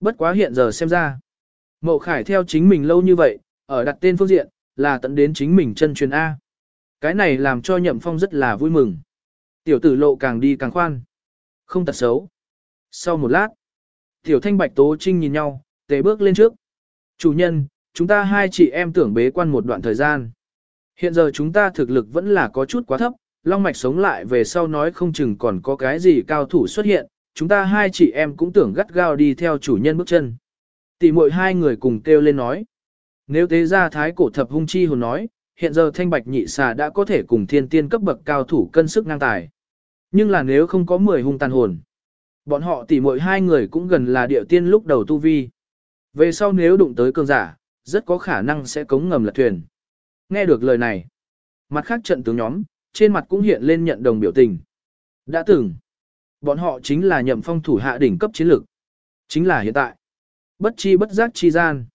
Bất quá hiện giờ xem ra. Mậu khải theo chính mình lâu như vậy, ở đặt tên phương diện, là tận đến chính mình chân truyền A. Cái này làm cho nhậm phong rất là vui mừng. Tiểu tử lộ càng đi càng khoan. Không tật xấu. Sau một lát, tiểu thanh bạch tố trinh nhìn nhau, tề bước lên trước. Chủ nhân, chúng ta hai chị em tưởng bế quan một đoạn thời gian. Hiện giờ chúng ta thực lực vẫn là có chút quá thấp, long mạch sống lại về sau nói không chừng còn có cái gì cao thủ xuất hiện, chúng ta hai chị em cũng tưởng gắt gao đi theo chủ nhân bước chân. Tỷ muội hai người cùng kêu lên nói. Nếu thế ra thái cổ thập hung chi hồn nói, hiện giờ thanh bạch nhị xà đã có thể cùng thiên tiên cấp bậc cao thủ cân sức ngang tài. Nhưng là nếu không có 10 hung tàn hồn, bọn họ tỷ mỗi hai người cũng gần là địa tiên lúc đầu tu vi. Về sau nếu đụng tới cường giả, rất có khả năng sẽ cống ngầm lật thuyền. Nghe được lời này, mặt khác trận tướng nhóm, trên mặt cũng hiện lên nhận đồng biểu tình. Đã từng, bọn họ chính là nhậm phong thủ hạ đỉnh cấp chiến lược. Chính là hiện tại. Bất chi bất giác chi gian.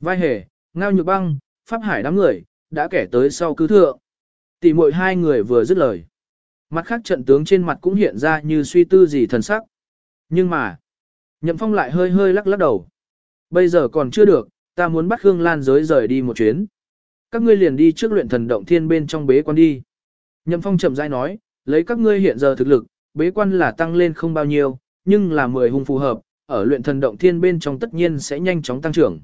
Vai hề, ngao nhược băng, pháp hải đám người, đã kẻ tới sau cứ thượng. Tỷ muội hai người vừa dứt lời. Mặt khác trận tướng trên mặt cũng hiện ra như suy tư gì thần sắc. Nhưng mà, nhậm phong lại hơi hơi lắc lắc đầu. Bây giờ còn chưa được, ta muốn bắt Khương Lan giới rời đi một chuyến. Các ngươi liền đi trước luyện thần động thiên bên trong bế quan đi. Nhậm phong chậm rãi nói, lấy các ngươi hiện giờ thực lực, bế quan là tăng lên không bao nhiêu, nhưng là mười hung phù hợp, ở luyện thần động thiên bên trong tất nhiên sẽ nhanh chóng tăng trưởng.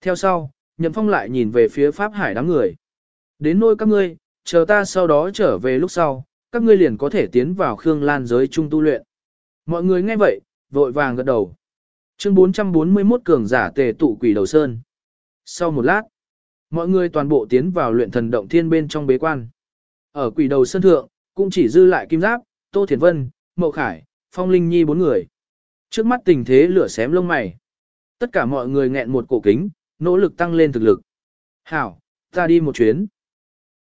Theo sau, Nhậm Phong lại nhìn về phía Pháp Hải đám người. Đến nôi các ngươi, chờ ta sau đó trở về lúc sau, các ngươi liền có thể tiến vào Khương Lan giới trung tu luyện. Mọi người nghe vậy, vội vàng gật đầu. Chương 441 cường giả tề tụ quỷ đầu sơn. Sau một lát, mọi người toàn bộ tiến vào luyện thần động thiên bên trong bế quan. Ở quỷ đầu sơn thượng, cũng chỉ dư lại Kim Giáp, Tô Thiền Vân, Mậu Khải, Phong Linh Nhi bốn người. Trước mắt tình thế lửa xém lông mày. Tất cả mọi người nghẹn một cổ kính, nỗ lực tăng lên thực lực. Hảo, ta đi một chuyến.